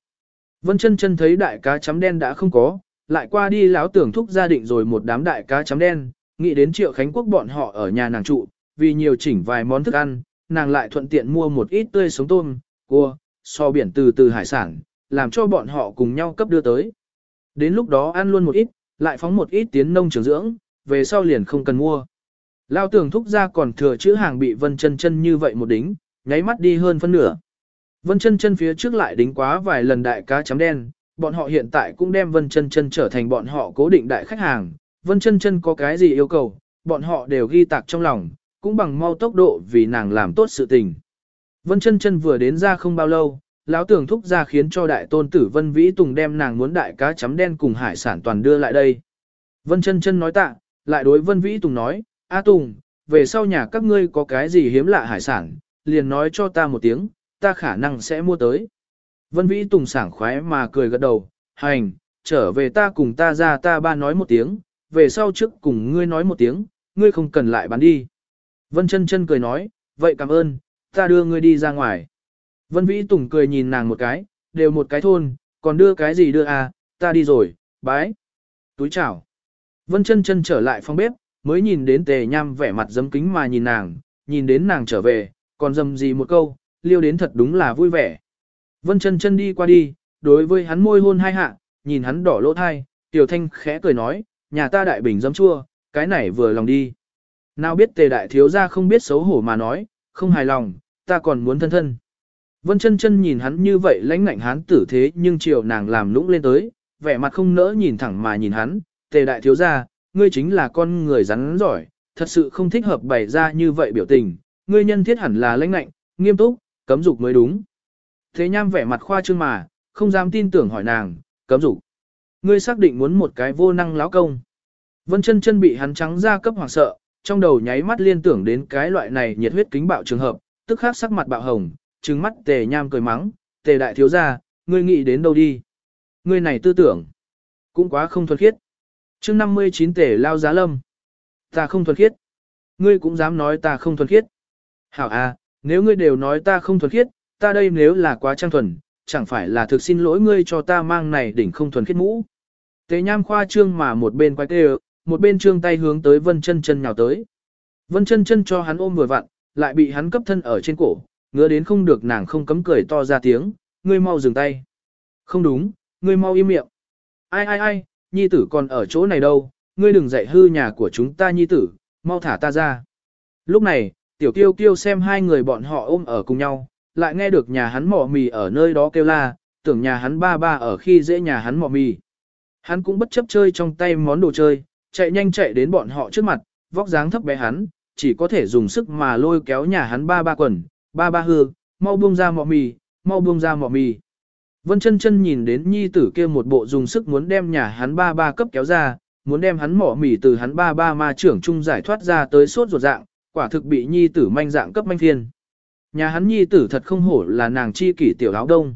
Vân chân chân thấy đại cá chấm đen đã không có, lại qua đi láo tưởng thúc gia định rồi một đám đại cá chấm đen, nghĩ đến triệu khánh quốc bọn họ ở nhà nàng trụ, vì nhiều chỉnh vài món thức ăn, nàng lại thuận tiện mua một ít tươi sống tôm, cua, so biển từ từ hải sản, làm cho bọn họ cùng nhau cấp đưa tới. Đến lúc đó ăn luôn một ít, lại phóng một ít tiến nông trường dưỡng, về sau liền không cần mua. Lao tưởng thúc ra còn thừa chữ hàng bị vân chân chân như vậy một đính, nháy mắt đi hơn phân nửa. Vân chân chân phía trước lại đính quá vài lần đại cá chấm đen, bọn họ hiện tại cũng đem vân chân chân trở thành bọn họ cố định đại khách hàng. Vân chân chân có cái gì yêu cầu, bọn họ đều ghi tạc trong lòng, cũng bằng mau tốc độ vì nàng làm tốt sự tình. Vân chân chân vừa đến ra không bao lâu, lão tưởng thúc ra khiến cho đại tôn tử Vân Vĩ Tùng đem nàng muốn đại cá chấm đen cùng hải sản toàn đưa lại đây. Vân chân chân nói tạ, lại đối Vân Vĩ Tùng nói, A Tùng, về sau nhà các ngươi có cái gì hiếm lạ hải sản, liền nói cho ta một tiếng, ta khả năng sẽ mua tới. Vân Vĩ Tùng sảng khoái mà cười gật đầu, hành, trở về ta cùng ta ra ta ba nói một tiếng, về sau trước cùng ngươi nói một tiếng, ngươi không cần lại bán đi. Vân chân chân cười nói, vậy cảm ơn, ta đưa ngươi đi ra ngoài. Vân Vĩ Tùng cười nhìn nàng một cái, đều một cái thôn, còn đưa cái gì đưa à, ta đi rồi, bái. Túi chào. Vân chân chân trở lại phòng bếp, mới nhìn đến tề nham vẻ mặt dấm kính mà nhìn nàng, nhìn đến nàng trở về, còn dầm gì một câu, liêu đến thật đúng là vui vẻ. Vân chân chân đi qua đi, đối với hắn môi hôn hai hạ, nhìn hắn đỏ lỗ thai, tiểu thanh khẽ cười nói, nhà ta đại bình dấm chua, cái này vừa lòng đi. Nào biết tề đại thiếu gia không biết xấu hổ mà nói, không hài lòng, ta còn muốn thân thân. Vân chân chân nhìn hắn như vậy lãnh ngạnh hắn tử thế nhưng chiều nàng làm lũng lên tới, vẻ mặt không nỡ nhìn thẳng mà nhìn hắn, tề đại thiếu gia, ngươi chính là con người rắn giỏi, thật sự không thích hợp bày ra như vậy biểu tình, ngươi nhân thiết hẳn là lãnh ngạnh, nghiêm túc, cấm dục mới đúng. Thế nham vẻ mặt khoa trương mà, không dám tin tưởng hỏi nàng, cấm dục. Ngươi xác định muốn một cái vô năng láo công. Vân chân chân bị hắn trắng ra cấp hoàng sợ, trong đầu nháy mắt liên tưởng đến cái loại này nhiệt huyết kính bạo trường hợp, tức khắc sắc mặt bạo hồng, trừng mắt tề nham cười mắng, tề đại thiếu gia, ngươi nghĩ đến đâu đi. Ngươi này tư tưởng, cũng quá không thuần khiết. chương 59 tề lao giá lâm. Ta không thuần khiết. Ngươi cũng dám nói ta không thuần khiết. Hảo à, nếu ngươi đều nói ta không thuần khiết, ta đây nếu là quá trang thuần, chẳng phải là thực xin lỗi ngươi cho ta mang này đỉnh không thuần khiết mũ. Tề nham khoa trương mà một bên quay tê một bên trương tay hướng tới vân chân chân nhào tới. Vân chân chân cho hắn ôm vừa vặn, lại bị hắn cấp thân ở trên cổ, ngứa đến không được nàng không cấm cười to ra tiếng, ngươi mau dừng tay. Không đúng, ngươi mau im miệng. Ai ai ai, nhi tử còn ở chỗ này đâu, ngươi đừng dạy hư nhà của chúng ta nhi tử, mau thả ta ra. Lúc này, tiểu kiêu kiêu xem hai người bọn họ ôm ở cùng nhau, lại nghe được nhà hắn mỏ mì ở nơi đó kêu la, tưởng nhà hắn ba ba ở khi dễ nhà hắn mỏ mì. Hắn cũng bất chấp chơi trong tay món đồ chơi, chạy nhanh chạy đến bọn họ trước mặt, vóc dáng thấp bé hắn, chỉ có thể dùng sức mà lôi kéo nhà hắn ba ba quần, ba ba hư, mau buông ra mọ mì, mau buông ra mọ mì. Vân chân chân nhìn đến nhi tử kia một bộ dùng sức muốn đem nhà hắn ba ba cấp kéo ra, muốn đem hắn mỏ mỉ từ hắn ba ba ma trưởng trung giải thoát ra tới sốt ruột dạng, quả thực bị nhi tử manh dạng cấp manh thiên. Nhà hắn nhi tử thật không hổ là nàng chi kỷ tiểu áo đông.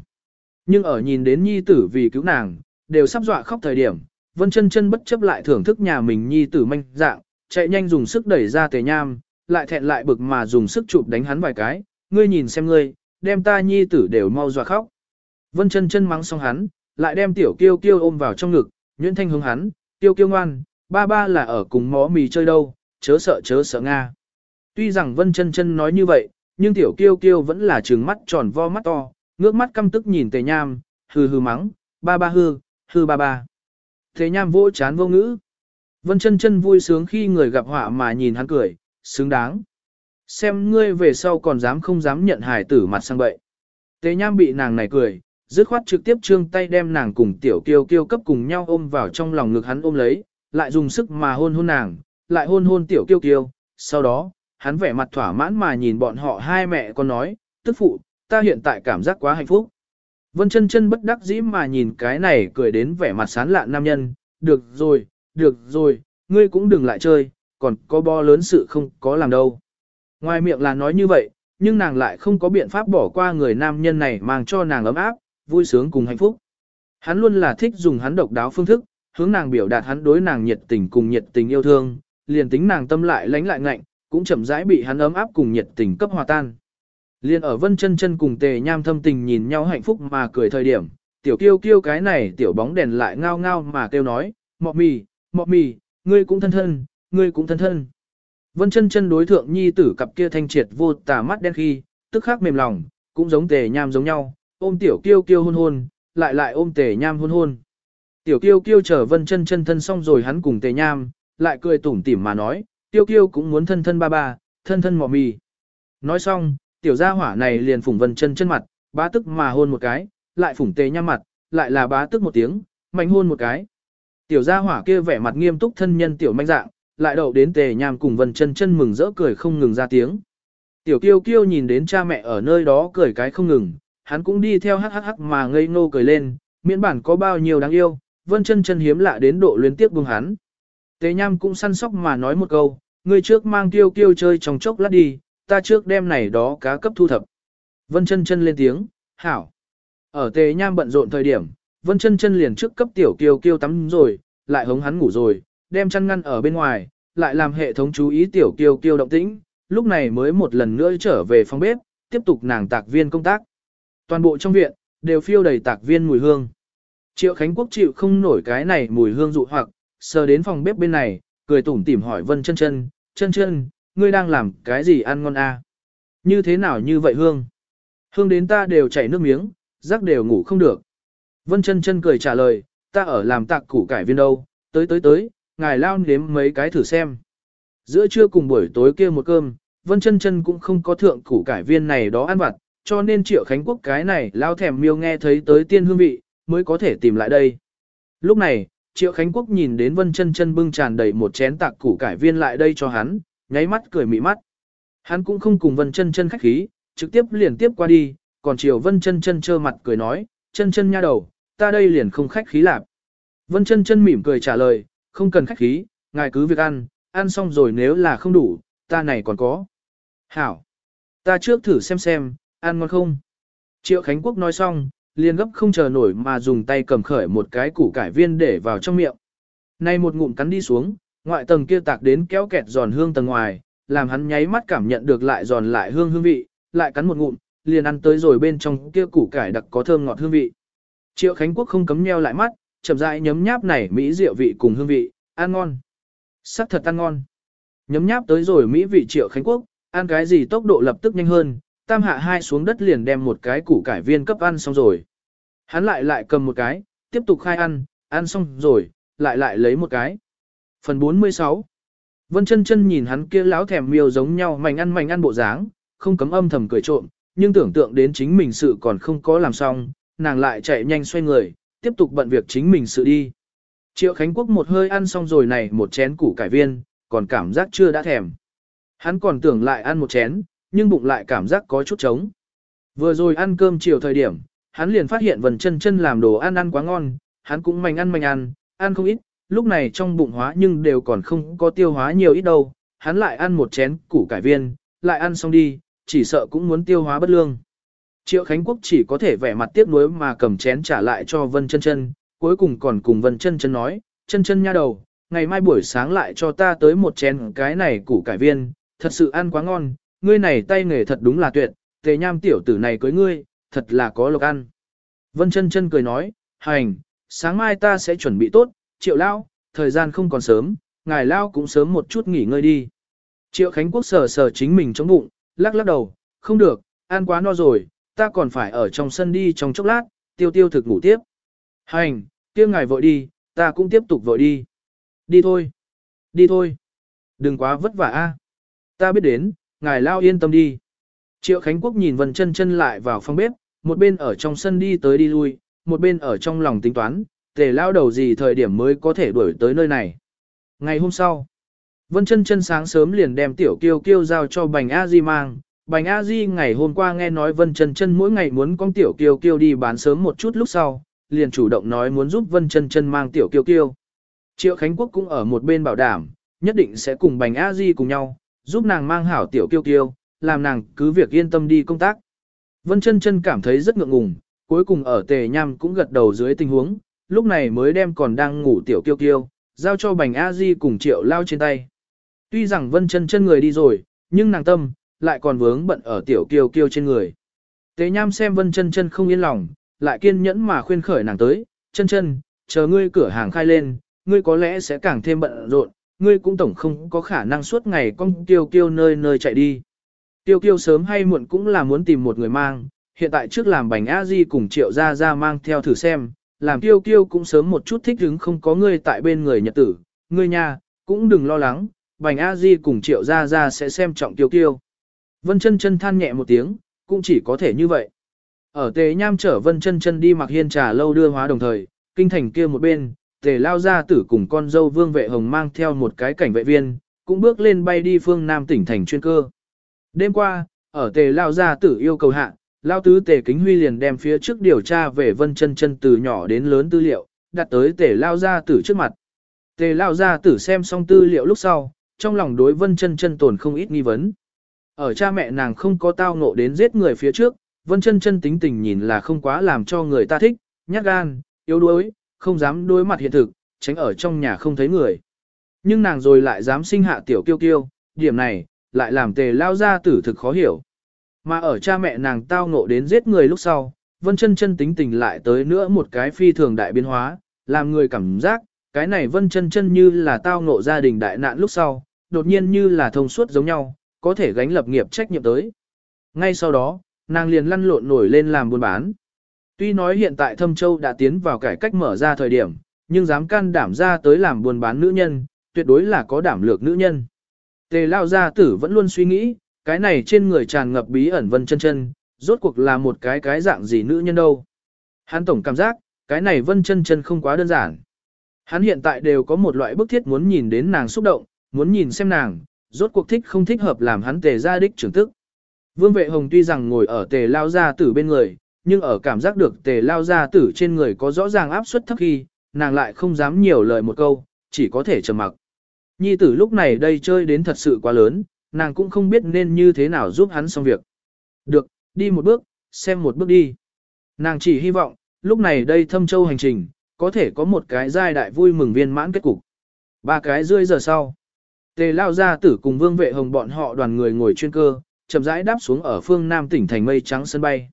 Nhưng ở nhìn đến nhi tử vì cứu nàng, đều sắp dọa khóc thời điểm, vân chân chân bất chấp lại thưởng thức nhà mình nhi tử manh dạng, chạy nhanh dùng sức đẩy ra tề nham, lại thẹn lại bực mà dùng sức chụp đánh hắn vài cái, ngươi nhìn xem ngươi, đem ta nhi tử đều mau dọa khóc. Vân chân chân mắng xong hắn, lại đem tiểu kiêu kiêu ôm vào trong ngực, nhuyễn thanh hướng hắn, kiêu kiêu ngoan, ba ba là ở cùng mó mì chơi đâu, chớ sợ chớ sợ Nga. Tuy rằng Vân chân chân nói như vậy, nhưng tiểu kiêu kiêu vẫn là trừng mắt tròn vo mắt to, ngước mắt căm tức nhìn tề nham, hừ hừ mắng, ba ba hư, hư ba ba. Tề nham vỗ chán vô ngữ. Vân chân chân vui sướng khi người gặp họa mà nhìn hắn cười, xứng đáng. Xem ngươi về sau còn dám không dám nhận hải tử mặt sang bậy. Tề nham bị nàng này cười, dứt khoát trực tiếp trương tay đem nàng cùng tiểu kiêu kiêu cấp cùng nhau ôm vào trong lòng ngực hắn ôm lấy, lại dùng sức mà hôn hôn nàng, lại hôn hôn tiểu kiêu kiêu. Sau đó, hắn vẻ mặt thỏa mãn mà nhìn bọn họ hai mẹ con nói, tức phụ, ta hiện tại cảm giác quá hạnh phúc. Vân chân chân bất đắc dĩ mà nhìn cái này cười đến vẻ mặt sán lạ nam nhân, được rồi, được rồi, ngươi cũng đừng lại chơi, còn có bo lớn sự không có làm đâu. Ngoài miệng là nói như vậy, nhưng nàng lại không có biện pháp bỏ qua người nam nhân này mang cho nàng ấm áp, vui sướng cùng hạnh phúc. Hắn luôn là thích dùng hắn độc đáo phương thức, hướng nàng biểu đạt hắn đối nàng nhiệt tình cùng nhiệt tình yêu thương, liền tính nàng tâm lại lánh lại ngạnh, cũng chậm rãi bị hắn ấm áp cùng nhiệt tình cấp hòa tan. Liên ở vân chân chân cùng tề nham thâm tình nhìn nhau hạnh phúc mà cười thời điểm, tiểu kiêu kiêu cái này tiểu bóng đèn lại ngao ngao mà kêu nói, mọ mì, mọ mì, ngươi cũng thân thân, ngươi cũng thân thân. Vân chân chân đối thượng nhi tử cặp kia thanh triệt vô tà mắt đen khi, tức khắc mềm lòng, cũng giống tề nham giống nhau, ôm tiểu kiêu kiêu hôn hôn, lại lại ôm tề nham hôn hôn. Tiểu kiêu kiêu chờ vân chân chân thân xong rồi hắn cùng tề nham, lại cười tủm tỉm mà nói, tiêu kiêu cũng muốn thân thân ba ba, thân thân mò mì. Nói xong, tiểu gia hỏa này liền phủng vân chân chân mặt, bá tức mà hôn một cái, lại phủng tề nham mặt, lại là bá tức một tiếng, mạnh hôn một cái. Tiểu gia hỏa kia vẻ mặt nghiêm túc thân nhân tiểu manh dạng, lại đậu đến tề nham cùng vân chân chân mừng rỡ cười không ngừng ra tiếng. Tiểu kiêu kiêu nhìn đến cha mẹ ở nơi đó cười cái không ngừng, hắn cũng đi theo hắc hắc hắc mà ngây ngô cười lên, miễn bản có bao nhiêu đáng yêu, vân chân chân hiếm lạ đến độ liên tiếp buông hắn. Tề nham cũng săn sóc mà nói một câu, ngươi trước mang kiêu kiêu chơi trong chốc lát đi, ta trước đem này đó cá cấp thu thập. Vân chân chân lên tiếng, hảo. Ở tề nham bận rộn thời điểm, vân chân chân liền trước cấp tiểu kiêu kiêu tắm rồi, lại hống hắn ngủ rồi, đem chăn ngăn ở bên ngoài, lại làm hệ thống chú ý tiểu kiêu kiêu động tĩnh, lúc này mới một lần nữa trở về phòng bếp, tiếp tục nàng tạc viên công tác. Toàn bộ trong viện, đều phiêu đầy tạc viên mùi hương. Triệu Khánh Quốc chịu không nổi cái này mùi hương dụ hoặc, sờ đến phòng bếp bên này, cười tủm tỉm hỏi Vân chân chân, chân chân, ngươi đang làm cái gì ăn ngon a? À? Như thế nào như vậy hương? Hương đến ta đều chảy nước miếng, rắc đều ngủ không được. Vân chân chân cười trả lời, ta ở làm tạc củ cải viên đâu, tới tới tới, ngài lao nếm mấy cái thử xem. Giữa trưa cùng buổi tối kia một cơm, Vân chân chân cũng không có thượng củ cải viên này đó ăn vặt, cho nên Triệu Khánh Quốc cái này lao thèm miêu nghe thấy tới tiên hương vị, mới có thể tìm lại đây. Lúc này, Triệu Khánh Quốc nhìn đến Vân chân chân bưng tràn đầy một chén tạc củ cải viên lại đây cho hắn, nháy mắt cười mị mắt. Hắn cũng không cùng Vân chân chân khách khí, trực tiếp liền tiếp qua đi, còn Triệu Vân chân chân trơ mặt cười nói, chân chân nha đầu, ta đây liền không khách khí lạp. Vân chân chân mỉm cười trả lời, không cần khách khí, ngài cứ việc ăn, ăn xong rồi nếu là không đủ, ta này còn có. Hảo, ta trước thử xem xem, ăn ngon không? Triệu Khánh Quốc nói xong, liền gấp không chờ nổi mà dùng tay cầm khởi một cái củ cải viên để vào trong miệng. nay một ngụm cắn đi xuống, ngoại tầng kia tạc đến kéo kẹt giòn hương tầng ngoài, làm hắn nháy mắt cảm nhận được lại giòn lại hương hương vị, lại cắn một ngụm, liền ăn tới rồi bên trong kia củ cải đặc có thơm ngọt hương vị. Triệu Khánh Quốc không cấm nheo lại mắt, chậm rãi nhấm nháp này mỹ rượu vị cùng hương vị, ăn ngon. Sắc thật ăn ngon. Nhấm nháp tới rồi mỹ vị Triệu Khánh Quốc, ăn cái gì tốc độ lập tức nhanh hơn, tam hạ hai xuống đất liền đem một cái củ cải viên cấp ăn xong rồi. Hắn lại lại cầm một cái, tiếp tục khai ăn, ăn xong rồi, lại lại lấy một cái. Phần 46 Vân chân chân nhìn hắn kia láo thèm miêu giống nhau mảnh ăn mảnh ăn bộ dáng, không cấm âm thầm cười trộm, nhưng tưởng tượng đến chính mình sự còn không có làm xong, nàng lại chạy nhanh xoay người, tiếp tục bận việc chính mình sự đi. Triệu Khánh Quốc một hơi ăn xong rồi này một chén củ cải viên, còn cảm giác chưa đã thèm. Hắn còn tưởng lại ăn một chén, nhưng bụng lại cảm giác có chút trống. Vừa rồi ăn cơm chiều thời điểm, hắn liền phát hiện Vân Chân Chân làm đồ ăn ăn quá ngon, hắn cũng manh ăn manh ăn, ăn không ít, lúc này trong bụng hóa nhưng đều còn không có tiêu hóa nhiều ít đâu, hắn lại ăn một chén củ cải viên, lại ăn xong đi, chỉ sợ cũng muốn tiêu hóa bất lương. Triệu Khánh Quốc chỉ có thể vẻ mặt tiếc nuối mà cầm chén trả lại cho Vân Chân Chân, cuối cùng còn cùng Vân Chân Chân nói, "Chân Chân nha đầu, ngày mai buổi sáng lại cho ta tới một chén cái này củ cải viên, thật sự ăn quá ngon, ngươi này tay nghề thật đúng là tuyệt, tề nham tiểu tử này cưới ngươi, thật là có lộc ăn." Vân Chân Chân cười nói, "Hành, sáng mai ta sẽ chuẩn bị tốt, Triệu lão, thời gian không còn sớm, ngài lao cũng sớm một chút nghỉ ngơi đi." Triệu Khánh Quốc sờ sờ chính mình trong bụng, lắc lắc đầu, "Không được, ăn quá no rồi." Ta còn phải ở trong sân đi trong chốc lát, tiêu tiêu thực ngủ tiếp. Hành, kia ngài vội đi, ta cũng tiếp tục vội đi. Đi thôi, đi thôi. Đừng quá vất vả a. Ta biết đến, ngài lao yên tâm đi. Triệu Khánh Quốc nhìn Vân chân chân lại vào phòng bếp, một bên ở trong sân đi tới đi lui, một bên ở trong lòng tính toán, tề lao đầu gì thời điểm mới có thể đuổi tới nơi này. Ngày hôm sau, Vân chân chân sáng sớm liền đem tiểu kiêu kiêu giao cho bành A Di mang, Bành A Di ngày hôm qua nghe nói Vân Chân Chân mỗi ngày muốn con tiểu kiêu kiêu đi bán sớm một chút lúc sau, liền chủ động nói muốn giúp Vân Chân Chân mang tiểu kiêu kiêu. Triệu Khánh Quốc cũng ở một bên bảo đảm, nhất định sẽ cùng Bành A Di cùng nhau, giúp nàng mang hảo tiểu kiêu kiêu, làm nàng cứ việc yên tâm đi công tác. Vân Chân Chân cảm thấy rất ngượng ngùng, cuối cùng ở Tề Nham cũng gật đầu dưới tình huống, lúc này mới đem còn đang ngủ tiểu kiêu kiêu, giao cho Bành A Di cùng Triệu Lao trên tay. Tuy rằng Vân Chân Chân người đi rồi, nhưng nàng tâm lại còn vướng bận ở tiểu kiều kiêu trên người. Tế nham xem vân chân chân không yên lòng, lại kiên nhẫn mà khuyên khởi nàng tới, chân chân, chờ ngươi cửa hàng khai lên, ngươi có lẽ sẽ càng thêm bận rộn, ngươi cũng tổng không có khả năng suốt ngày con kiêu kiêu nơi nơi chạy đi. Tiêu kiêu sớm hay muộn cũng là muốn tìm một người mang, hiện tại trước làm bánh a di cùng triệu ra ra mang theo thử xem, làm tiêu kiêu cũng sớm một chút thích hứng không có ngươi tại bên người nhật tử, ngươi nha, cũng đừng lo lắng, bánh a di cùng triệu ra ra sẽ xem trọng kiêu kiêu. Vân chân chân than nhẹ một tiếng, cũng chỉ có thể như vậy. Ở tề nham chở vân chân chân đi mặc hiên trà lâu đưa hóa đồng thời, kinh thành kia một bên, tề lao ra tử cùng con dâu vương vệ hồng mang theo một cái cảnh vệ viên, cũng bước lên bay đi phương Nam tỉnh thành chuyên cơ. Đêm qua, ở tề lao gia tử yêu cầu hạ, lao tứ tề kính huy liền đem phía trước điều tra về vân chân chân từ nhỏ đến lớn tư liệu, đặt tới tề lao gia tử trước mặt. Tề lao gia tử xem xong tư liệu lúc sau, trong lòng đối vân chân chân tồn không ít nghi vấn. Ở cha mẹ nàng không có tao ngộ đến giết người phía trước, Vân chân chân tính tình nhìn là không quá làm cho người ta thích, nhát gan, yếu đuối, không dám đối mặt hiện thực, tránh ở trong nhà không thấy người. Nhưng nàng rồi lại dám sinh hạ tiểu kiêu kiêu, điểm này, lại làm tề lao ra tử thực khó hiểu. Mà ở cha mẹ nàng tao ngộ đến giết người lúc sau, Vân chân chân tính tình lại tới nữa một cái phi thường đại biến hóa, làm người cảm giác, cái này Vân chân chân như là tao ngộ gia đình đại nạn lúc sau, đột nhiên như là thông suốt giống nhau, có thể gánh lập nghiệp trách nhiệm tới. Ngay sau đó, nàng liền lăn lộn nổi lên làm buôn bán. Tuy nói hiện tại Thâm Châu đã tiến vào cải cách mở ra thời điểm, nhưng dám can đảm ra tới làm buôn bán nữ nhân, tuyệt đối là có đảm lược nữ nhân. Tề Lao Gia Tử vẫn luôn suy nghĩ, cái này trên người tràn ngập bí ẩn vân chân chân, rốt cuộc là một cái cái dạng gì nữ nhân đâu. Hắn tổng cảm giác, cái này vân chân chân không quá đơn giản. Hắn hiện tại đều có một loại bức thiết muốn nhìn đến nàng xúc động, muốn nhìn xem nàng, rốt cuộc thích không thích hợp làm hắn tề gia đích trưởng tức. Vương vệ hồng tuy rằng ngồi ở tề lao gia tử bên người, nhưng ở cảm giác được tề lao gia tử trên người có rõ ràng áp suất thấp khi, nàng lại không dám nhiều lời một câu, chỉ có thể trầm mặc. Nhi tử lúc này đây chơi đến thật sự quá lớn, nàng cũng không biết nên như thế nào giúp hắn xong việc. Được, đi một bước, xem một bước đi. Nàng chỉ hy vọng, lúc này đây thâm châu hành trình, có thể có một cái giai đại vui mừng viên mãn kết cục. Ba cái rưỡi giờ sau. Tề lao gia tử cùng vương vệ hồng bọn họ đoàn người ngồi chuyên cơ, chậm rãi đáp xuống ở phương Nam tỉnh thành mây trắng sân bay.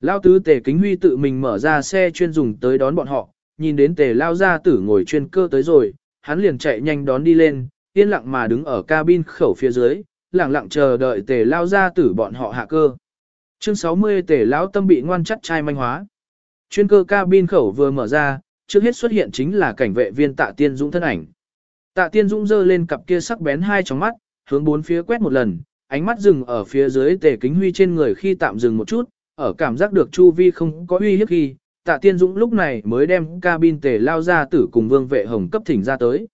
Lao tứ tề kính huy tự mình mở ra xe chuyên dùng tới đón bọn họ, nhìn đến tề lao gia tử ngồi chuyên cơ tới rồi, hắn liền chạy nhanh đón đi lên, yên lặng mà đứng ở cabin khẩu phía dưới, lặng lặng chờ đợi tề lao gia tử bọn họ hạ cơ. Chương 60 tề Lão tâm bị ngoan chắc trai manh hóa. Chuyên cơ cabin khẩu vừa mở ra, trước hết xuất hiện chính là cảnh vệ viên tạ tiên dũng thân ảnh. Tạ Tiên Dũng giơ lên cặp kia sắc bén hai tròng mắt, hướng bốn phía quét một lần, ánh mắt dừng ở phía dưới Tề Kính Huy trên người khi tạm dừng một chút, ở cảm giác được chu vi không có uy hiếp khi, Tạ Tiên Dũng lúc này mới đem cabin Tề lao ra tử cùng Vương Vệ Hồng cấp thỉnh ra tới.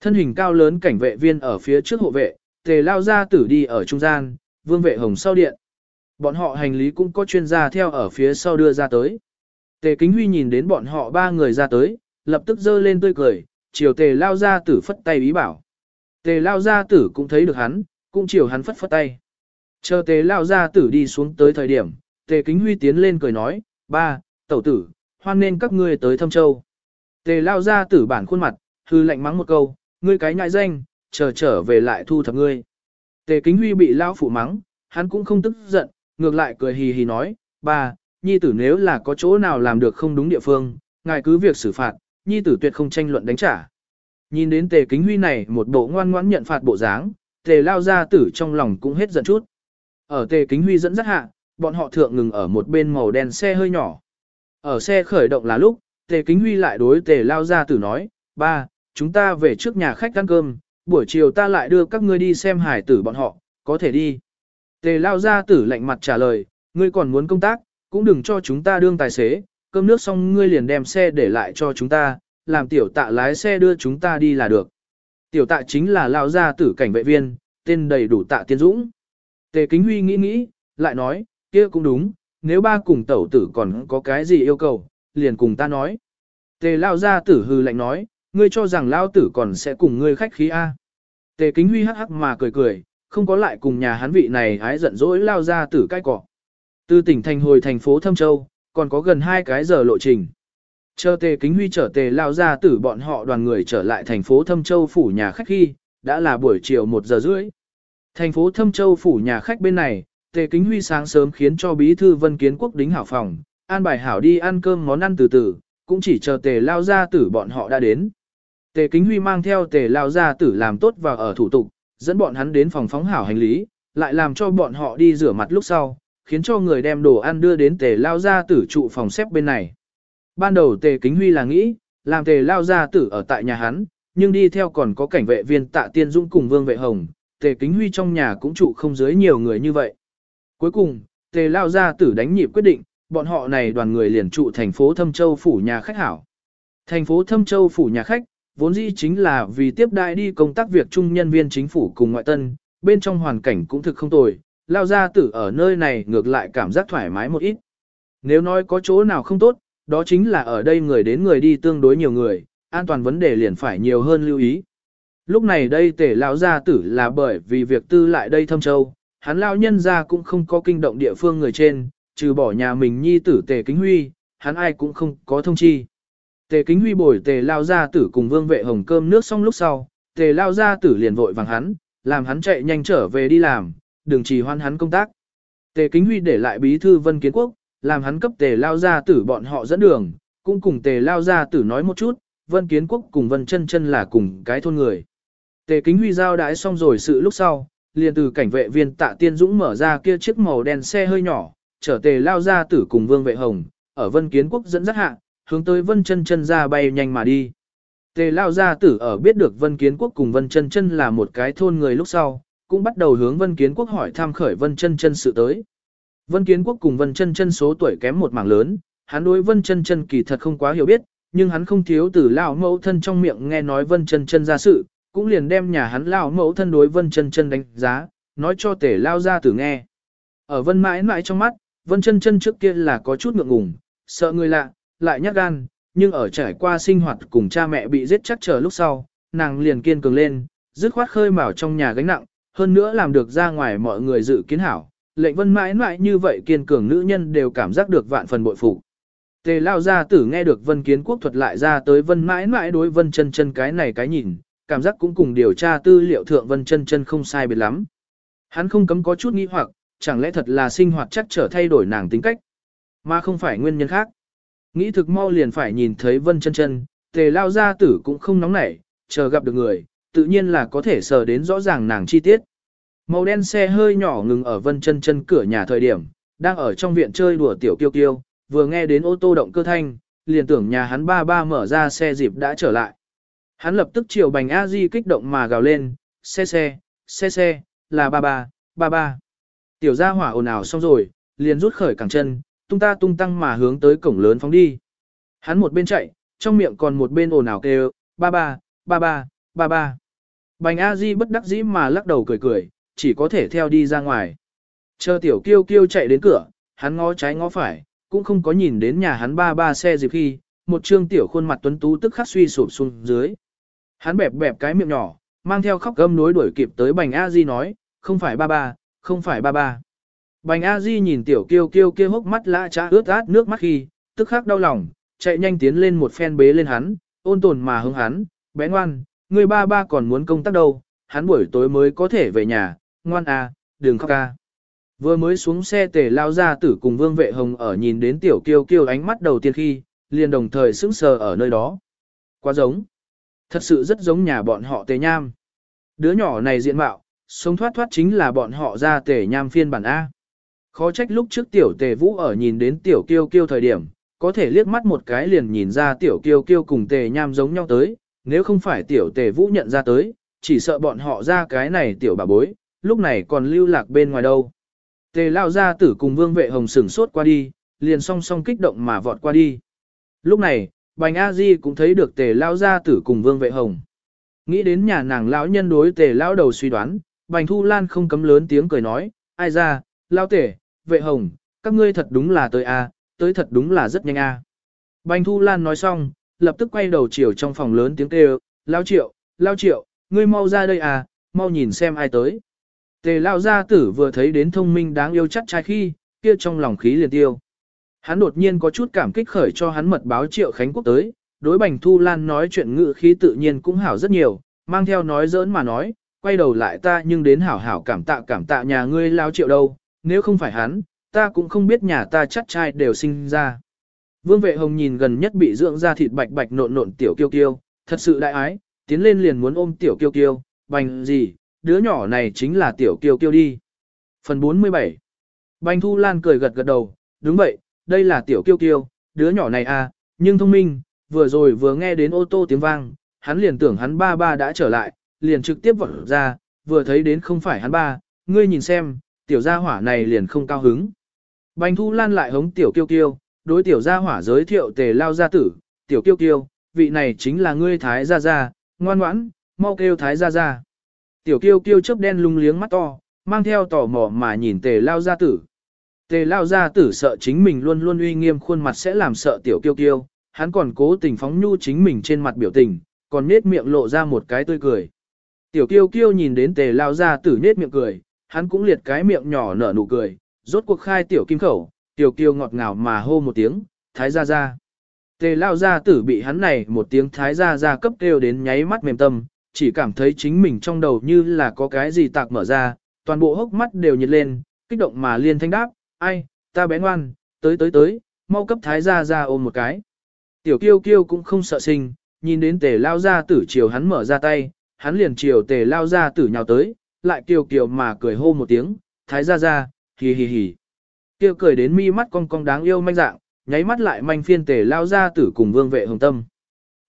Thân hình cao lớn cảnh vệ viên ở phía trước hộ vệ, Tề lao ra tử đi ở trung gian, Vương Vệ Hồng sau điện. Bọn họ hành lý cũng có chuyên gia theo ở phía sau đưa ra tới. Tề Kính Huy nhìn đến bọn họ ba người ra tới, lập tức giơ lên tươi cười, chiều tề lao ra tử phất tay ý bảo. Tề lao ra tử cũng thấy được hắn, cũng chiều hắn phất phất tay. Chờ tề lao ra tử đi xuống tới thời điểm, tề kính huy tiến lên cười nói, ba, tẩu tử, hoan nên các ngươi tới thâm châu. Tề lao ra tử bản khuôn mặt, hư lạnh mắng một câu, ngươi cái nhại danh, chờ trở về lại thu thập ngươi. Tề kính huy bị lao phụ mắng, hắn cũng không tức giận, ngược lại cười hì hì nói, ba, nhi tử nếu là có chỗ nào làm được không đúng địa phương, ngài cứ việc xử phạt, nhi tử tuyệt không tranh luận đánh trả. Nhìn đến tề kính huy này một bộ ngoan ngoãn nhận phạt bộ dáng, tề lao gia tử trong lòng cũng hết giận chút. Ở tề kính huy dẫn dắt hạ, bọn họ thượng ngừng ở một bên màu đen xe hơi nhỏ. Ở xe khởi động là lúc, tề kính huy lại đối tề lao gia tử nói, ba, chúng ta về trước nhà khách ăn cơm, buổi chiều ta lại đưa các ngươi đi xem hải tử bọn họ, có thể đi. Tề lao gia tử lạnh mặt trả lời, ngươi còn muốn công tác, cũng đừng cho chúng ta đương tài xế, cơm nước xong ngươi liền đem xe để lại cho chúng ta, làm tiểu tạ lái xe đưa chúng ta đi là được. Tiểu tạ chính là lao gia tử cảnh vệ viên, tên đầy đủ tạ tiên dũng. Tề Kính Huy nghĩ nghĩ, lại nói, kia cũng đúng, nếu ba cùng tẩu tử còn có cái gì yêu cầu, liền cùng ta nói. Tề lao gia tử hư lạnh nói, ngươi cho rằng lao tử còn sẽ cùng ngươi khách khí A. Tề Kính Huy hắc hắc mà cười cười, không có lại cùng nhà hắn vị này hái giận dỗi lao gia tử cai cỏ. Từ tỉnh thành hồi thành phố Thâm Châu, còn có gần hai cái giờ lộ trình. Chờ tề kính huy trở tề lao ra tử bọn họ đoàn người trở lại thành phố Thâm Châu phủ nhà khách khi, đã là buổi chiều 1 giờ rưỡi. Thành phố Thâm Châu phủ nhà khách bên này, tề kính huy sáng sớm khiến cho bí thư vân kiến quốc đính hảo phòng, an bài hảo đi ăn cơm món ăn từ từ, cũng chỉ chờ tề lao ra tử bọn họ đã đến. Tề kính huy mang theo tề lao ra tử làm tốt vào ở thủ tục, dẫn bọn hắn đến phòng phóng hảo hành lý, lại làm cho bọn họ đi rửa mặt lúc sau, khiến cho người đem đồ ăn đưa đến tề lao gia tử trụ phòng xếp bên này. Ban đầu tề kính huy là nghĩ, làm tề lao gia tử ở tại nhà hắn, nhưng đi theo còn có cảnh vệ viên tạ tiên dũng cùng vương vệ hồng, tề kính huy trong nhà cũng trụ không dưới nhiều người như vậy. Cuối cùng, tề lao gia tử đánh nhịp quyết định, bọn họ này đoàn người liền trụ thành phố Thâm Châu phủ nhà khách hảo. Thành phố Thâm Châu phủ nhà khách, vốn dĩ chính là vì tiếp đại đi công tác việc chung nhân viên chính phủ cùng ngoại tân, bên trong hoàn cảnh cũng thực không tồi, lao gia tử ở nơi này ngược lại cảm giác thoải mái một ít. Nếu nói có chỗ nào không tốt, đó chính là ở đây người đến người đi tương đối nhiều người, an toàn vấn đề liền phải nhiều hơn lưu ý. Lúc này đây tể lão gia tử là bởi vì việc tư lại đây thâm châu, hắn lão nhân gia cũng không có kinh động địa phương người trên, trừ bỏ nhà mình nhi tử tề kính huy, hắn ai cũng không có thông chi. Tề kính huy bồi tề lao gia tử cùng vương vệ hồng cơm nước xong lúc sau, tề lao gia tử liền vội vàng hắn, làm hắn chạy nhanh trở về đi làm, đừng chỉ hoan hắn công tác. Tề kính huy để lại bí thư vân kiến quốc, làm hắn cấp tề lao gia tử bọn họ dẫn đường, cũng cùng tề lao gia tử nói một chút, vân kiến quốc cùng vân chân chân là cùng cái thôn người. Tề kính huy giao đãi xong rồi sự lúc sau, liền từ cảnh vệ viên tạ tiên dũng mở ra kia chiếc màu đen xe hơi nhỏ, chở tề lao gia tử cùng vương vệ hồng, ở vân kiến quốc dẫn dắt hạ, hướng tới vân chân chân ra bay nhanh mà đi. Tề lao gia tử ở biết được vân kiến quốc cùng vân chân chân là một cái thôn người lúc sau, cũng bắt đầu hướng vân kiến quốc hỏi tham khởi vân chân chân sự tới. Vân Kiến Quốc cùng Vân Chân Chân số tuổi kém một mảng lớn, hắn đối Vân Chân Chân kỳ thật không quá hiểu biết, nhưng hắn không thiếu từ lão mẫu thân trong miệng nghe nói Vân Chân Chân ra sự, cũng liền đem nhà hắn lão mẫu thân đối Vân Chân Chân đánh giá, nói cho Tể lao ra tử nghe. Ở Vân mãi mãi trong mắt, Vân Chân Chân trước kia là có chút ngượng ngùng, sợ người lạ, lại nhát gan, nhưng ở trải qua sinh hoạt cùng cha mẹ bị giết chắc trở lúc sau, nàng liền kiên cường lên, dứt khoát khơi mào trong nhà gánh nặng, hơn nữa làm được ra ngoài mọi người dự kiến hảo, lệnh vân mãi mãi như vậy kiên cường nữ nhân đều cảm giác được vạn phần bội phục. Tề lao gia tử nghe được vân kiến quốc thuật lại ra tới vân mãi mãi đối vân chân chân cái này cái nhìn, cảm giác cũng cùng điều tra tư liệu thượng vân chân chân không sai biệt lắm. Hắn không cấm có chút nghi hoặc, chẳng lẽ thật là sinh hoạt chắc trở thay đổi nàng tính cách, mà không phải nguyên nhân khác. Nghĩ thực mau liền phải nhìn thấy vân chân chân, tề lao gia tử cũng không nóng nảy, chờ gặp được người, tự nhiên là có thể sờ đến rõ ràng nàng chi tiết. Màu đen xe hơi nhỏ ngừng ở vân chân chân cửa nhà thời điểm, đang ở trong viện chơi đùa tiểu kiêu kiêu, vừa nghe đến ô tô động cơ thanh, liền tưởng nhà hắn ba ba mở ra xe dịp đã trở lại. Hắn lập tức chiều bành a di kích động mà gào lên, xe xe, xe xe, là ba ba, ba ba. Tiểu gia hỏa ồn ào xong rồi, liền rút khởi cẳng chân, tung ta tung tăng mà hướng tới cổng lớn phóng đi. Hắn một bên chạy, trong miệng còn một bên ồn ào kêu, ba ba, ba ba, ba ba. Bành A Di bất đắc dĩ mà lắc đầu cười cười, chỉ có thể theo đi ra ngoài. Chờ tiểu kiêu kiêu chạy đến cửa, hắn ngó trái ngó phải, cũng không có nhìn đến nhà hắn ba ba xe dịp khi, một trương tiểu khuôn mặt tuấn tú tức khắc suy sụp xuống dưới. Hắn bẹp bẹp cái miệng nhỏ, mang theo khóc gâm nối đuổi kịp tới bành A Di nói, không phải ba ba, không phải ba ba. Bành A Di nhìn tiểu kiêu kiêu kia hốc mắt lã trá ướt át nước mắt khi, tức khắc đau lòng, chạy nhanh tiến lên một phen bế lên hắn, ôn tồn mà hứng hắn, bé ngoan, người ba ba còn muốn công tác đâu, hắn buổi tối mới có thể về nhà, ngoan à, đừng khóc ca. Vừa mới xuống xe tề lao ra tử cùng vương vệ hồng ở nhìn đến tiểu kiêu kiêu ánh mắt đầu tiên khi, liền đồng thời sững sờ ở nơi đó. Quá giống. Thật sự rất giống nhà bọn họ tề nham. Đứa nhỏ này diện mạo, sống thoát thoát chính là bọn họ ra tề nham phiên bản A. Khó trách lúc trước tiểu tề vũ ở nhìn đến tiểu kiêu kiêu thời điểm, có thể liếc mắt một cái liền nhìn ra tiểu kiêu kiêu cùng tề nham giống nhau tới, nếu không phải tiểu tề vũ nhận ra tới, chỉ sợ bọn họ ra cái này tiểu bà bối, lúc này còn lưu lạc bên ngoài đâu. Tề lao ra tử cùng vương vệ hồng sửng sốt qua đi, liền song song kích động mà vọt qua đi. Lúc này, bành A Di cũng thấy được tề lao ra tử cùng vương vệ hồng. Nghĩ đến nhà nàng lão nhân đối tề lao đầu suy đoán, bành thu lan không cấm lớn tiếng cười nói, ai ra, lao tề, vệ hồng, các ngươi thật đúng là tới A, tới thật đúng là rất nhanh A. Bành thu lan nói xong, lập tức quay đầu chiều trong phòng lớn tiếng kêu, lao triệu, lao triệu, ngươi mau ra đây à, mau nhìn xem ai tới. Tề lao gia tử vừa thấy đến thông minh đáng yêu chắc trai khi, kia trong lòng khí liền tiêu. Hắn đột nhiên có chút cảm kích khởi cho hắn mật báo triệu Khánh Quốc tới, đối Bành Thu Lan nói chuyện ngự khí tự nhiên cũng hảo rất nhiều, mang theo nói giỡn mà nói, quay đầu lại ta nhưng đến hảo hảo cảm tạ cảm tạ nhà ngươi lao triệu đâu, nếu không phải hắn, ta cũng không biết nhà ta chắc trai đều sinh ra. Vương vệ hồng nhìn gần nhất bị dưỡng ra thịt bạch bạch nộn nộn tiểu kiêu kiêu, thật sự đại ái, tiến lên liền muốn ôm tiểu kiêu kiêu, bành gì, đứa nhỏ này chính là tiểu kiêu kiêu đi. Phần 47 Bành Thu Lan cười gật gật đầu, đúng vậy, đây là tiểu kiêu kiêu, đứa nhỏ này à, nhưng thông minh, vừa rồi vừa nghe đến ô tô tiếng vang, hắn liền tưởng hắn ba ba đã trở lại, liền trực tiếp vọt ra, vừa thấy đến không phải hắn ba, ngươi nhìn xem, tiểu gia hỏa này liền không cao hứng. Bành Thu Lan lại hống tiểu kiêu kiêu, đối tiểu gia hỏa giới thiệu tề lao gia tử, tiểu kiêu kiêu, vị này chính là ngươi thái gia gia, ngoan ngoãn, mau kêu thái gia gia. Tiểu kiêu kiêu chớp đen lung liếng mắt to, mang theo tò mò mà nhìn tề lao gia tử. Tề lao gia tử sợ chính mình luôn luôn uy nghiêm khuôn mặt sẽ làm sợ tiểu kiêu kiêu, hắn còn cố tình phóng nhu chính mình trên mặt biểu tình, còn nết miệng lộ ra một cái tươi cười. Tiểu kiêu kiêu nhìn đến tề lao gia tử nết miệng cười, hắn cũng liệt cái miệng nhỏ nở nụ cười, rốt cuộc khai tiểu kim khẩu, tiểu kiêu ngọt ngào mà hô một tiếng, thái gia gia. Tề lao gia tử bị hắn này một tiếng thái gia gia cấp kêu đến nháy mắt mềm tâm, chỉ cảm thấy chính mình trong đầu như là có cái gì tạc mở ra, toàn bộ hốc mắt đều nhiệt lên, kích động mà liên thanh đáp, ai, ta bé ngoan, tới tới tới, mau cấp thái gia gia ôm một cái. Tiểu kiêu kiêu cũng không sợ sinh, nhìn đến tề lao gia tử chiều hắn mở ra tay, hắn liền chiều tề lao gia tử nhào tới, lại kiều kiều mà cười hô một tiếng, thái gia gia, hì hì hì. Kia cười đến mi mắt cong cong đáng yêu manh dạng, nháy mắt lại manh phiên tề lao ra tử cùng vương vệ hồng tâm.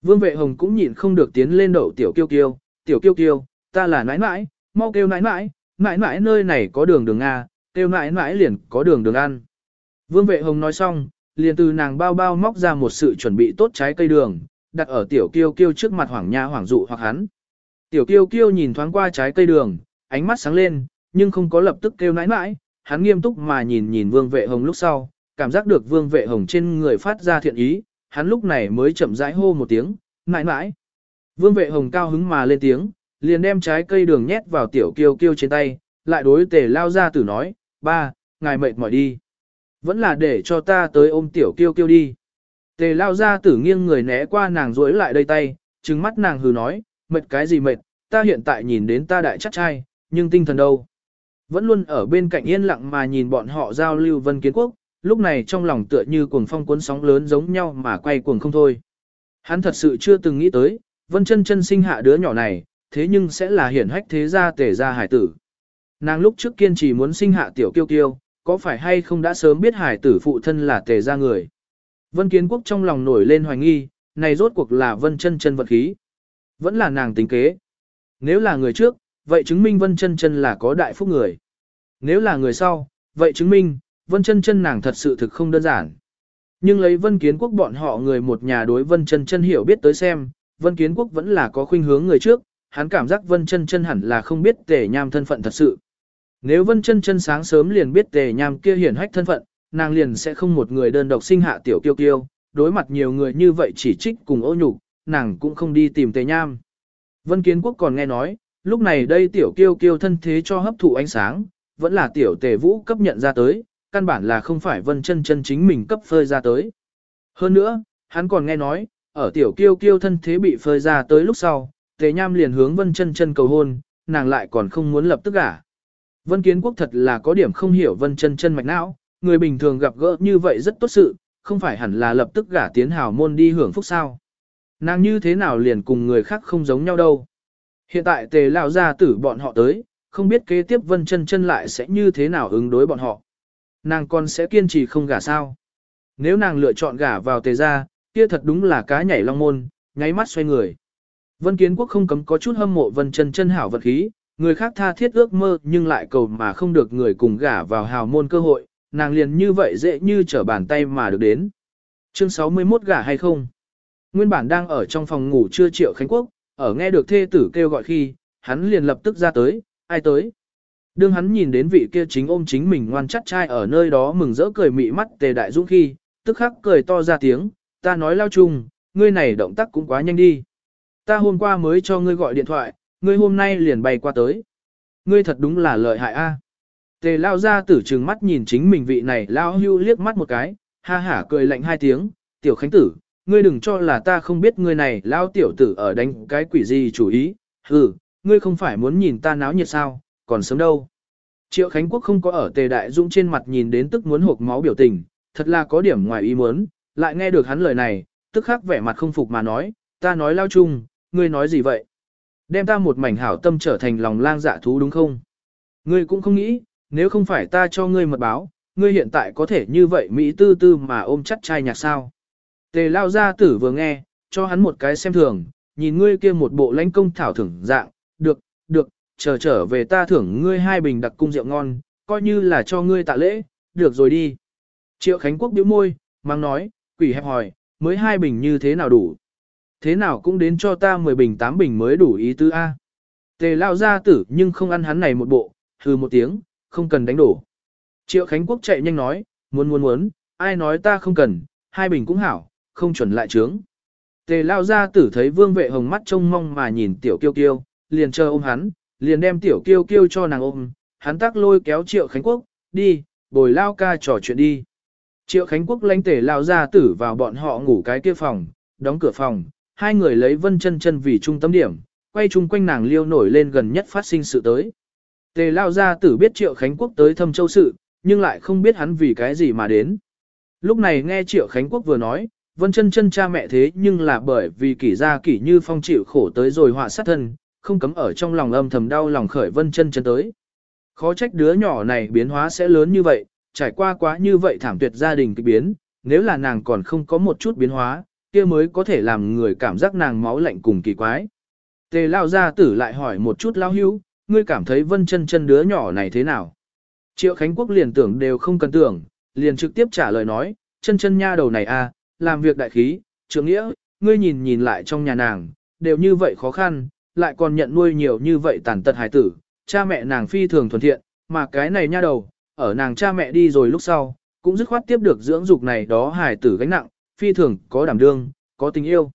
Vương vệ hồng cũng nhịn không được tiến lên đậu tiểu kiêu kiêu, tiểu kiêu kiêu, ta là nãi nãi, mau kêu nãi nãi, nãi nãi nơi này có đường đường A, kêu nãi nãi liền có đường đường ăn. Vương vệ hồng nói xong, liền từ nàng bao bao móc ra một sự chuẩn bị tốt trái cây đường, đặt ở tiểu kiêu kiêu trước mặt hoảng nha hoảng dụ hoặc hắn. Tiểu kiêu kiêu nhìn thoáng qua trái cây đường, ánh mắt sáng lên, nhưng không có lập tức kêu nãi nãi, hắn nghiêm túc mà nhìn nhìn vương vệ hồng lúc sau, cảm giác được vương vệ hồng trên người phát ra thiện ý, hắn lúc này mới chậm rãi hô một tiếng, mãi mãi. Vương vệ hồng cao hứng mà lên tiếng, liền đem trái cây đường nhét vào tiểu kiêu kiêu trên tay, lại đối tề lao ra tử nói, ba, ngài mệt mỏi đi. Vẫn là để cho ta tới ôm tiểu kiêu kiêu đi. Tề lao ra tử nghiêng người né qua nàng rối lại đây tay, trừng mắt nàng hừ nói, mệt cái gì mệt, ta hiện tại nhìn đến ta đại chắc trai, nhưng tinh thần đâu. Vẫn luôn ở bên cạnh yên lặng mà nhìn bọn họ giao lưu vân kiến quốc, lúc này trong lòng tựa như cuồng phong cuốn sóng lớn giống nhau mà quay cuồng không thôi. Hắn thật sự chưa từng nghĩ tới, vân chân chân sinh hạ đứa nhỏ này, thế nhưng sẽ là hiển hách thế gia tể gia hải tử. Nàng lúc trước kiên trì muốn sinh hạ tiểu kiêu kiêu, có phải hay không đã sớm biết hải tử phụ thân là tề gia người. Vân kiến quốc trong lòng nổi lên hoài nghi, này rốt cuộc là vân chân chân vật khí. Vẫn là nàng tính kế. Nếu là người trước, vậy chứng minh vân chân chân là có đại phúc người. Nếu là người sau, vậy chứng minh, Vân chân chân nàng thật sự thực không đơn giản. Nhưng lấy Vân Kiến Quốc bọn họ người một nhà đối Vân chân chân hiểu biết tới xem, Vân Kiến Quốc vẫn là có khuynh hướng người trước, hắn cảm giác Vân chân chân hẳn là không biết tề nham thân phận thật sự. Nếu Vân chân chân sáng sớm liền biết tề nham kia hiển hách thân phận, nàng liền sẽ không một người đơn độc sinh hạ tiểu kiêu kiêu, đối mặt nhiều người như vậy chỉ trích cùng ô nhục, nàng cũng không đi tìm tề nham. Vân Kiến Quốc còn nghe nói, lúc này đây tiểu kiêu kiêu thân thế cho hấp thụ ánh sáng, vẫn là tiểu tề vũ cấp nhận ra tới, căn bản là không phải vân chân chân chính mình cấp phơi ra tới. Hơn nữa, hắn còn nghe nói, ở tiểu kiêu kiêu thân thế bị phơi ra tới lúc sau, tề nham liền hướng vân chân chân cầu hôn, nàng lại còn không muốn lập tức gả. Vân Kiến Quốc thật là có điểm không hiểu vân chân chân mạch não, người bình thường gặp gỡ như vậy rất tốt sự, không phải hẳn là lập tức gả tiến hào môn đi hưởng phúc sao. Nàng như thế nào liền cùng người khác không giống nhau đâu. Hiện tại tề lao ra tử bọn họ tới, không biết kế tiếp vân chân chân lại sẽ như thế nào ứng đối bọn họ. Nàng còn sẽ kiên trì không gả sao. Nếu nàng lựa chọn gả vào tề ra, kia thật đúng là cá nhảy long môn, nháy mắt xoay người. Vân Kiến Quốc không cấm có chút hâm mộ Vân Chân Chân hảo vật khí, người khác tha thiết ước mơ nhưng lại cầu mà không được người cùng gả vào hào môn cơ hội, nàng liền như vậy dễ như trở bàn tay mà được đến. Chương 61 gả hay không? Nguyên bản đang ở trong phòng ngủ chưa triệu Khánh Quốc, ở nghe được thê tử kêu gọi khi, hắn liền lập tức ra tới, ai tới? Đương hắn nhìn đến vị kia chính ôm chính mình ngoan chắc trai ở nơi đó mừng rỡ cười mị mắt tề đại dũng khi, tức khắc cười to ra tiếng, ta nói lao chung, ngươi này động tác cũng quá nhanh đi. Ta hôm qua mới cho ngươi gọi điện thoại, ngươi hôm nay liền bay qua tới. Ngươi thật đúng là lợi hại a. Tề lao ra tử trừng mắt nhìn chính mình vị này lao hưu liếc mắt một cái, ha hả cười lạnh hai tiếng, tiểu khánh tử, ngươi đừng cho là ta không biết ngươi này lao tiểu tử ở đánh cái quỷ gì chủ ý, hừ, ngươi không phải muốn nhìn ta náo nhiệt sao, còn sớm đâu. Triệu Khánh Quốc không có ở tề đại dũng trên mặt nhìn đến tức muốn hộp máu biểu tình, thật là có điểm ngoài ý muốn, lại nghe được hắn lời này, tức khắc vẻ mặt không phục mà nói, ta nói lao chung, ngươi nói gì vậy? Đem ta một mảnh hảo tâm trở thành lòng lang dạ thú đúng không? Ngươi cũng không nghĩ, nếu không phải ta cho ngươi mật báo, ngươi hiện tại có thể như vậy Mỹ tư tư mà ôm chắc trai nhạc sao? Tề lao gia tử vừa nghe, cho hắn một cái xem thường, nhìn ngươi kia một bộ lãnh công thảo thưởng dạng, được, được, chờ trở về ta thưởng ngươi hai bình đặc cung rượu ngon, coi như là cho ngươi tạ lễ, được rồi đi. Triệu Khánh Quốc bĩu môi, mang nói, quỷ hẹp hỏi, mới hai bình như thế nào đủ? Thế nào cũng đến cho ta 10 bình 8 bình mới đủ ý tứ A. Tề lao gia tử nhưng không ăn hắn này một bộ, hừ một tiếng, không cần đánh đổ. Triệu Khánh Quốc chạy nhanh nói, muốn muốn muốn, ai nói ta không cần, hai bình cũng hảo, không chuẩn lại trướng. Tề lao gia tử thấy vương vệ hồng mắt trông mong mà nhìn tiểu kiêu kiêu, liền chờ ôm hắn, liền đem tiểu kiêu kiêu cho nàng ôm, hắn tắc lôi kéo triệu Khánh Quốc, đi, bồi lao ca trò chuyện đi. Triệu Khánh Quốc lãnh tề lao gia tử vào bọn họ ngủ cái kia phòng, đóng cửa phòng, hai người lấy vân chân chân vì trung tâm điểm, quay chung quanh nàng liêu nổi lên gần nhất phát sinh sự tới. Tề lao gia tử biết Triệu Khánh Quốc tới thâm châu sự, nhưng lại không biết hắn vì cái gì mà đến. Lúc này nghe Triệu Khánh Quốc vừa nói, Vân chân chân cha mẹ thế nhưng là bởi vì kỷ gia kỷ như phong chịu khổ tới rồi họa sát thân, không cấm ở trong lòng âm thầm đau lòng khởi Vân chân chân tới. Khó trách đứa nhỏ này biến hóa sẽ lớn như vậy, trải qua quá như vậy thảm tuyệt gia đình kịch biến, nếu là nàng còn không có một chút biến hóa, kia mới có thể làm người cảm giác nàng máu lạnh cùng kỳ quái. Tề lao gia tử lại hỏi một chút lao hưu, ngươi cảm thấy vân chân chân đứa nhỏ này thế nào? Triệu Khánh Quốc liền tưởng đều không cần tưởng, liền trực tiếp trả lời nói, chân chân nha đầu này a, à, làm việc đại khí, trưởng nghĩa, ngươi nhìn nhìn lại trong nhà nàng, đều như vậy khó khăn, lại còn nhận nuôi nhiều như vậy tàn tật hải tử, cha mẹ nàng phi thường thuần thiện, mà cái này nha đầu, ở nàng cha mẹ đi rồi lúc sau, cũng dứt khoát tiếp được dưỡng dục này đó hải tử gánh nặng, phi thường có đảm đương, có tình yêu.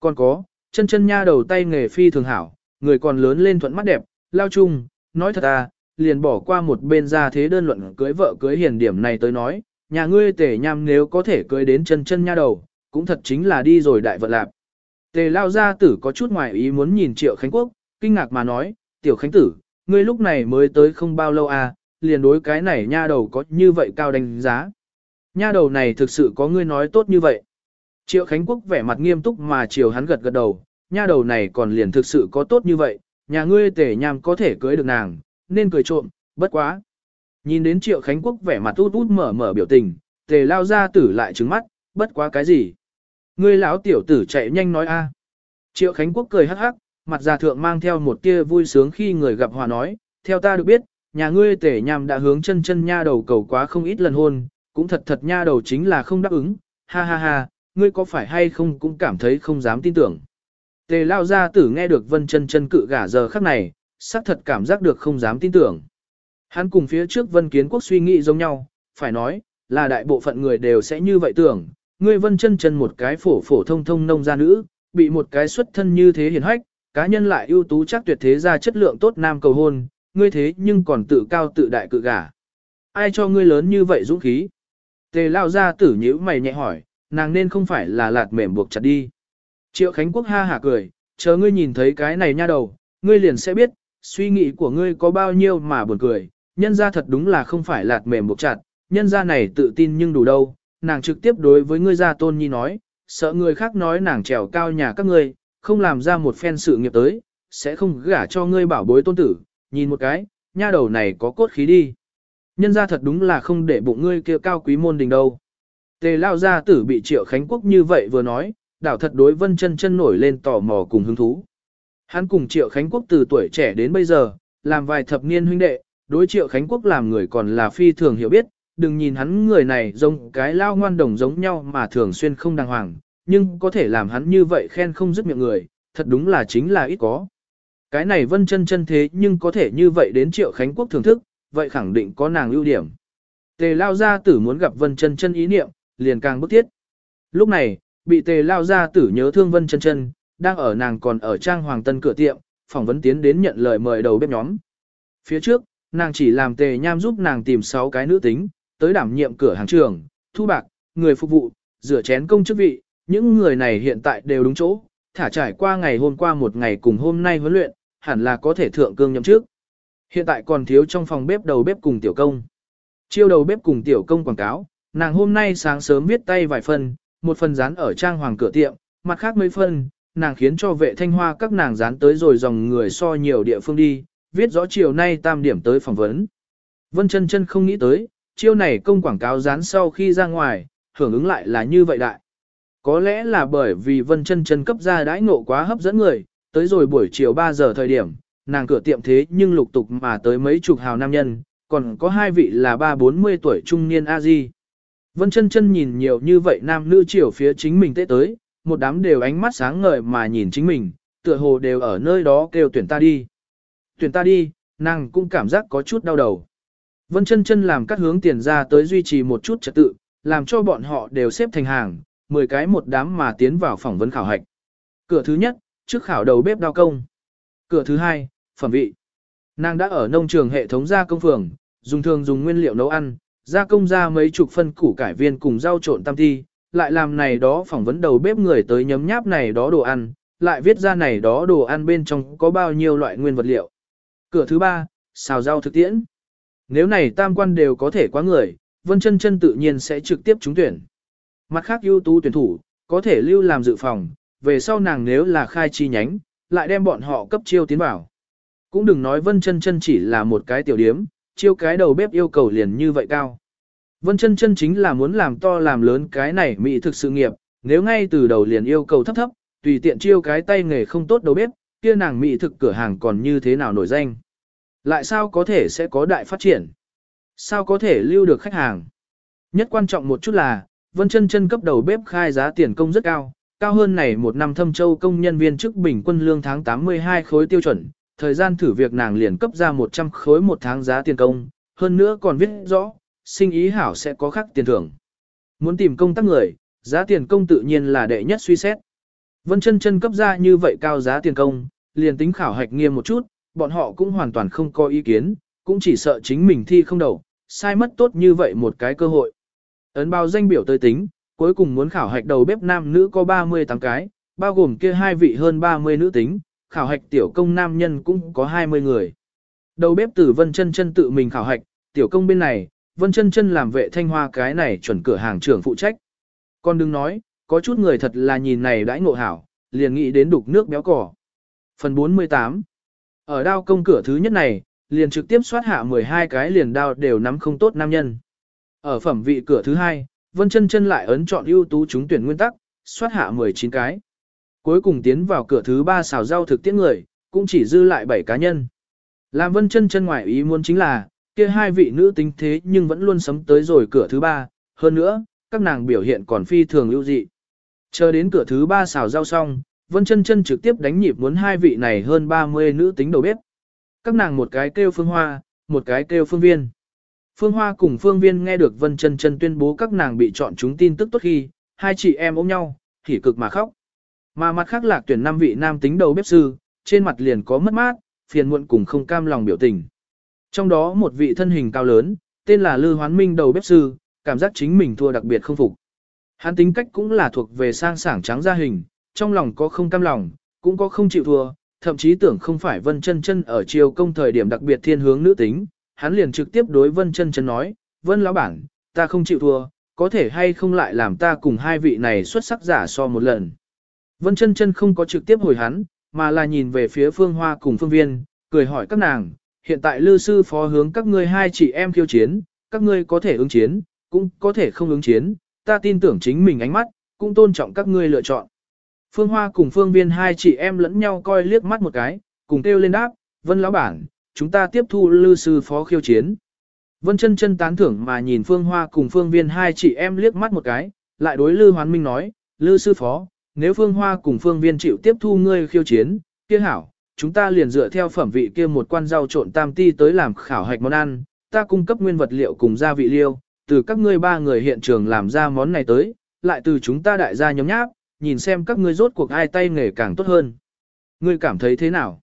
Còn có, chân chân nha đầu tay nghề phi thường hảo, người còn lớn lên thuận mắt đẹp, lao chung, nói thật à, liền bỏ qua một bên ra thế đơn luận cưới vợ cưới hiền điểm này tới nói, nhà ngươi tề nham nếu có thể cưới đến chân chân nha đầu, cũng thật chính là đi rồi đại vận lạc. Tề lao gia tử có chút ngoài ý muốn nhìn triệu Khánh Quốc, kinh ngạc mà nói, tiểu Khánh tử, ngươi lúc này mới tới không bao lâu à, liền đối cái này nha đầu có như vậy cao đánh giá. Nha đầu này thực sự có ngươi nói tốt như vậy. Triệu Khánh Quốc vẻ mặt nghiêm túc mà chiều hắn gật gật đầu, nha đầu này còn liền thực sự có tốt như vậy, nhà ngươi tể nham có thể cưới được nàng, nên cười trộm, bất quá. Nhìn đến Triệu Khánh Quốc vẻ mặt út út mở mở biểu tình, tề lao ra tử lại trứng mắt, bất quá cái gì. Ngươi lão tiểu tử chạy nhanh nói a. Triệu Khánh Quốc cười hắc hắc, mặt già thượng mang theo một tia vui sướng khi người gặp hòa nói, theo ta được biết, nhà ngươi tể nham đã hướng chân chân nha đầu cầu quá không ít lần hôn, cũng thật thật nha đầu chính là không đáp ứng, ha ha ha, ngươi có phải hay không cũng cảm thấy không dám tin tưởng. Tề lao gia tử nghe được vân chân chân cự gả giờ khắc này, xác thật cảm giác được không dám tin tưởng. Hắn cùng phía trước Vân Kiến Quốc suy nghĩ giống nhau, phải nói, là đại bộ phận người đều sẽ như vậy tưởng, ngươi Vân chân chân một cái phổ phổ thông thông nông gia nữ, bị một cái xuất thân như thế hiền hách, cá nhân lại ưu tú chắc tuyệt thế ra chất lượng tốt nam cầu hôn, ngươi thế nhưng còn tự cao tự đại cự gả. Ai cho ngươi lớn như vậy dũng khí? Tề lao ra tử nhữ mày nhẹ hỏi, nàng nên không phải là lạt mềm buộc chặt đi. Triệu Khánh Quốc ha hả cười, chờ ngươi nhìn thấy cái này nha đầu, ngươi liền sẽ biết, suy nghĩ của ngươi có bao nhiêu mà buồn cười, nhân ra thật đúng là không phải lạt mềm buộc chặt, nhân ra này tự tin nhưng đủ đâu, nàng trực tiếp đối với ngươi gia tôn nhi nói, sợ người khác nói nàng trèo cao nhà các ngươi, không làm ra một phen sự nghiệp tới, sẽ không gả cho ngươi bảo bối tôn tử, nhìn một cái, nha đầu này có cốt khí đi. Nhân ra thật đúng là không để bụng ngươi kia cao quý môn đình đâu. Tề lao gia tử bị triệu Khánh Quốc như vậy vừa nói, đảo thật đối vân chân chân nổi lên tò mò cùng hứng thú. Hắn cùng triệu Khánh Quốc từ tuổi trẻ đến bây giờ, làm vài thập niên huynh đệ, đối triệu Khánh Quốc làm người còn là phi thường hiểu biết, đừng nhìn hắn người này giống cái lao ngoan đồng giống nhau mà thường xuyên không đàng hoàng, nhưng có thể làm hắn như vậy khen không dứt miệng người, thật đúng là chính là ít có. Cái này vân chân chân thế nhưng có thể như vậy đến triệu Khánh Quốc thưởng thức, vậy khẳng định có nàng ưu điểm. Tề lao gia tử muốn gặp vân chân chân ý niệm, liền càng bức thiết. Lúc này, bị tề lao gia tử nhớ thương vân chân chân, đang ở nàng còn ở trang hoàng tân cửa tiệm, phỏng vấn tiến đến nhận lời mời đầu bếp nhóm. Phía trước, nàng chỉ làm tề nham giúp nàng tìm 6 cái nữ tính, tới đảm nhiệm cửa hàng trường, thu bạc, người phục vụ, rửa chén công chức vị, những người này hiện tại đều đúng chỗ, thả trải qua ngày hôm qua một ngày cùng hôm nay huấn luyện, hẳn là có thể thượng cương nhậm trước. Hiện tại còn thiếu trong phòng bếp đầu bếp cùng tiểu công. Chiêu đầu bếp cùng tiểu công quảng cáo, nàng hôm nay sáng sớm viết tay vài phần, một phần dán ở trang hoàng cửa tiệm, mặt khác mấy phần, nàng khiến cho vệ thanh hoa các nàng dán tới rồi dòng người so nhiều địa phương đi, viết rõ chiều nay tam điểm tới phỏng vấn. Vân chân chân không nghĩ tới, chiêu này công quảng cáo dán sau khi ra ngoài, hưởng ứng lại là như vậy đại. Có lẽ là bởi vì Vân chân chân cấp ra đãi ngộ quá hấp dẫn người, tới rồi buổi chiều 3 giờ thời điểm, nàng cửa tiệm thế nhưng lục tục mà tới mấy chục hào nam nhân, còn có hai vị là ba bốn mươi tuổi trung niên a di. Vân chân chân nhìn nhiều như vậy nam nữ chiều phía chính mình tế tới, một đám đều ánh mắt sáng ngời mà nhìn chính mình, tựa hồ đều ở nơi đó kêu tuyển ta đi. Tuyển ta đi, nàng cũng cảm giác có chút đau đầu. Vân chân chân làm các hướng tiền ra tới duy trì một chút trật tự, làm cho bọn họ đều xếp thành hàng, 10 cái một đám mà tiến vào phỏng vấn khảo hạch. Cửa thứ nhất, trước khảo đầu bếp đao công. Cửa thứ hai, phẩm vị. Nàng đã ở nông trường hệ thống gia công phường, dùng thường dùng nguyên liệu nấu ăn, gia công ra mấy chục phân củ cải viên cùng rau trộn tam thi, lại làm này đó phỏng vấn đầu bếp người tới nhấm nháp này đó đồ ăn, lại viết ra này đó đồ ăn bên trong có bao nhiêu loại nguyên vật liệu. Cửa thứ ba, xào rau thực tiễn. Nếu này tam quan đều có thể quá người, Vân chân chân tự nhiên sẽ trực tiếp trúng tuyển. Mặt khác ưu tú tuyển thủ, có thể lưu làm dự phòng, về sau nàng nếu là khai chi nhánh, lại đem bọn họ cấp chiêu tiến vào. Cũng đừng nói Vân chân chân chỉ là một cái tiểu điếm, chiêu cái đầu bếp yêu cầu liền như vậy cao. Vân chân chân chính là muốn làm to làm lớn cái này mỹ thực sự nghiệp, nếu ngay từ đầu liền yêu cầu thấp thấp, tùy tiện chiêu cái tay nghề không tốt đầu bếp, kia nàng mỹ thực cửa hàng còn như thế nào nổi danh. Lại sao có thể sẽ có đại phát triển? Sao có thể lưu được khách hàng? Nhất quan trọng một chút là, Vân chân chân cấp đầu bếp khai giá tiền công rất cao, cao hơn này một năm thâm châu công nhân viên chức bình quân lương tháng 82 khối tiêu chuẩn, thời gian thử việc nàng liền cấp ra 100 khối một tháng giá tiền công, hơn nữa còn viết rõ, sinh ý hảo sẽ có khác tiền thưởng. Muốn tìm công tác người, giá tiền công tự nhiên là đệ nhất suy xét. Vân chân chân cấp ra như vậy cao giá tiền công, liền tính khảo hạch nghiêm một chút, bọn họ cũng hoàn toàn không có ý kiến, cũng chỉ sợ chính mình thi không đầu, sai mất tốt như vậy một cái cơ hội. Ấn bao danh biểu tới tính, cuối cùng muốn khảo hạch đầu bếp nam nữ có 38 cái, bao gồm kia hai vị hơn 30 nữ tính, khảo hạch tiểu công nam nhân cũng có 20 người. Đầu bếp tử Vân Chân Chân tự mình khảo hạch, tiểu công bên này, Vân Chân Chân làm vệ thanh hoa cái này chuẩn cửa hàng trưởng phụ trách. con đừng nói, có chút người thật là nhìn này đãi ngộ hảo, liền nghĩ đến đục nước béo cỏ. Phần 48 ở đao công cửa thứ nhất này, liền trực tiếp soát hạ 12 cái liền đao đều nắm không tốt nam nhân. Ở phẩm vị cửa thứ hai, Vân Chân Chân lại ấn chọn ưu tú trúng tuyển nguyên tắc, soát hạ 19 cái. Cuối cùng tiến vào cửa thứ ba xào rau thực tiễn người, cũng chỉ dư lại 7 cá nhân. Làm Vân Chân Chân ngoại ý muốn chính là, kia hai vị nữ tính thế nhưng vẫn luôn sấm tới rồi cửa thứ ba, hơn nữa, các nàng biểu hiện còn phi thường ưu dị. Chờ đến cửa thứ ba xào rau xong, Vân Chân Chân trực tiếp đánh nhịp muốn hai vị này hơn 30 nữ tính đầu bếp. Các nàng một cái kêu Phương Hoa, một cái kêu phương viên. Phương Hoa cùng phương viên nghe được Vân chân chân tuyên bố các nàng bị chọn chúng tin tức tốt khi, hai chị em ôm nhau, thì cực mà khóc. Mà mặt khác lạc tuyển năm vị nam tính đầu bếp sư, trên mặt liền có mất mát, phiền muộn cùng không cam lòng biểu tình. Trong đó một vị thân hình cao lớn, tên là Lư Hoán Minh đầu bếp sư, cảm giác chính mình thua đặc biệt không phục. Hắn tính cách cũng là thuộc về sang sảng trắng da hình, trong lòng có không cam lòng, cũng có không chịu thua, thậm chí tưởng không phải Vân Chân Chân ở chiều công thời điểm đặc biệt thiên hướng nữ tính, hắn liền trực tiếp đối Vân Chân Chân nói, "Vân lão bản, ta không chịu thua, có thể hay không lại làm ta cùng hai vị này xuất sắc giả so một lần." Vân Chân Chân không có trực tiếp hồi hắn, mà là nhìn về phía Phương Hoa cùng Phương Viên, cười hỏi các nàng, "Hiện tại Lư sư phó hướng các ngươi hai chị em khiêu chiến, các ngươi có thể ứng chiến, cũng có thể không ứng chiến, ta tin tưởng chính mình ánh mắt, cũng tôn trọng các ngươi lựa chọn." Phương Hoa cùng Phương Viên hai chị em lẫn nhau coi liếc mắt một cái, cùng kêu lên đáp, Vân lão bản, chúng ta tiếp thu lư sư phó khiêu chiến. Vân chân chân tán thưởng mà nhìn Phương Hoa cùng Phương Viên hai chị em liếc mắt một cái, lại đối Lư Hoán Minh nói, Lư sư phó, nếu Phương Hoa cùng Phương Viên chịu tiếp thu ngươi khiêu chiến, kia hảo, chúng ta liền dựa theo phẩm vị kia một quan rau trộn tam ti tới làm khảo hạch món ăn, ta cung cấp nguyên vật liệu cùng gia vị liêu, từ các ngươi ba người hiện trường làm ra món này tới, lại từ chúng ta đại gia nhóm nháp, nhìn xem các ngươi rốt cuộc ai tay nghề càng tốt hơn. Ngươi cảm thấy thế nào?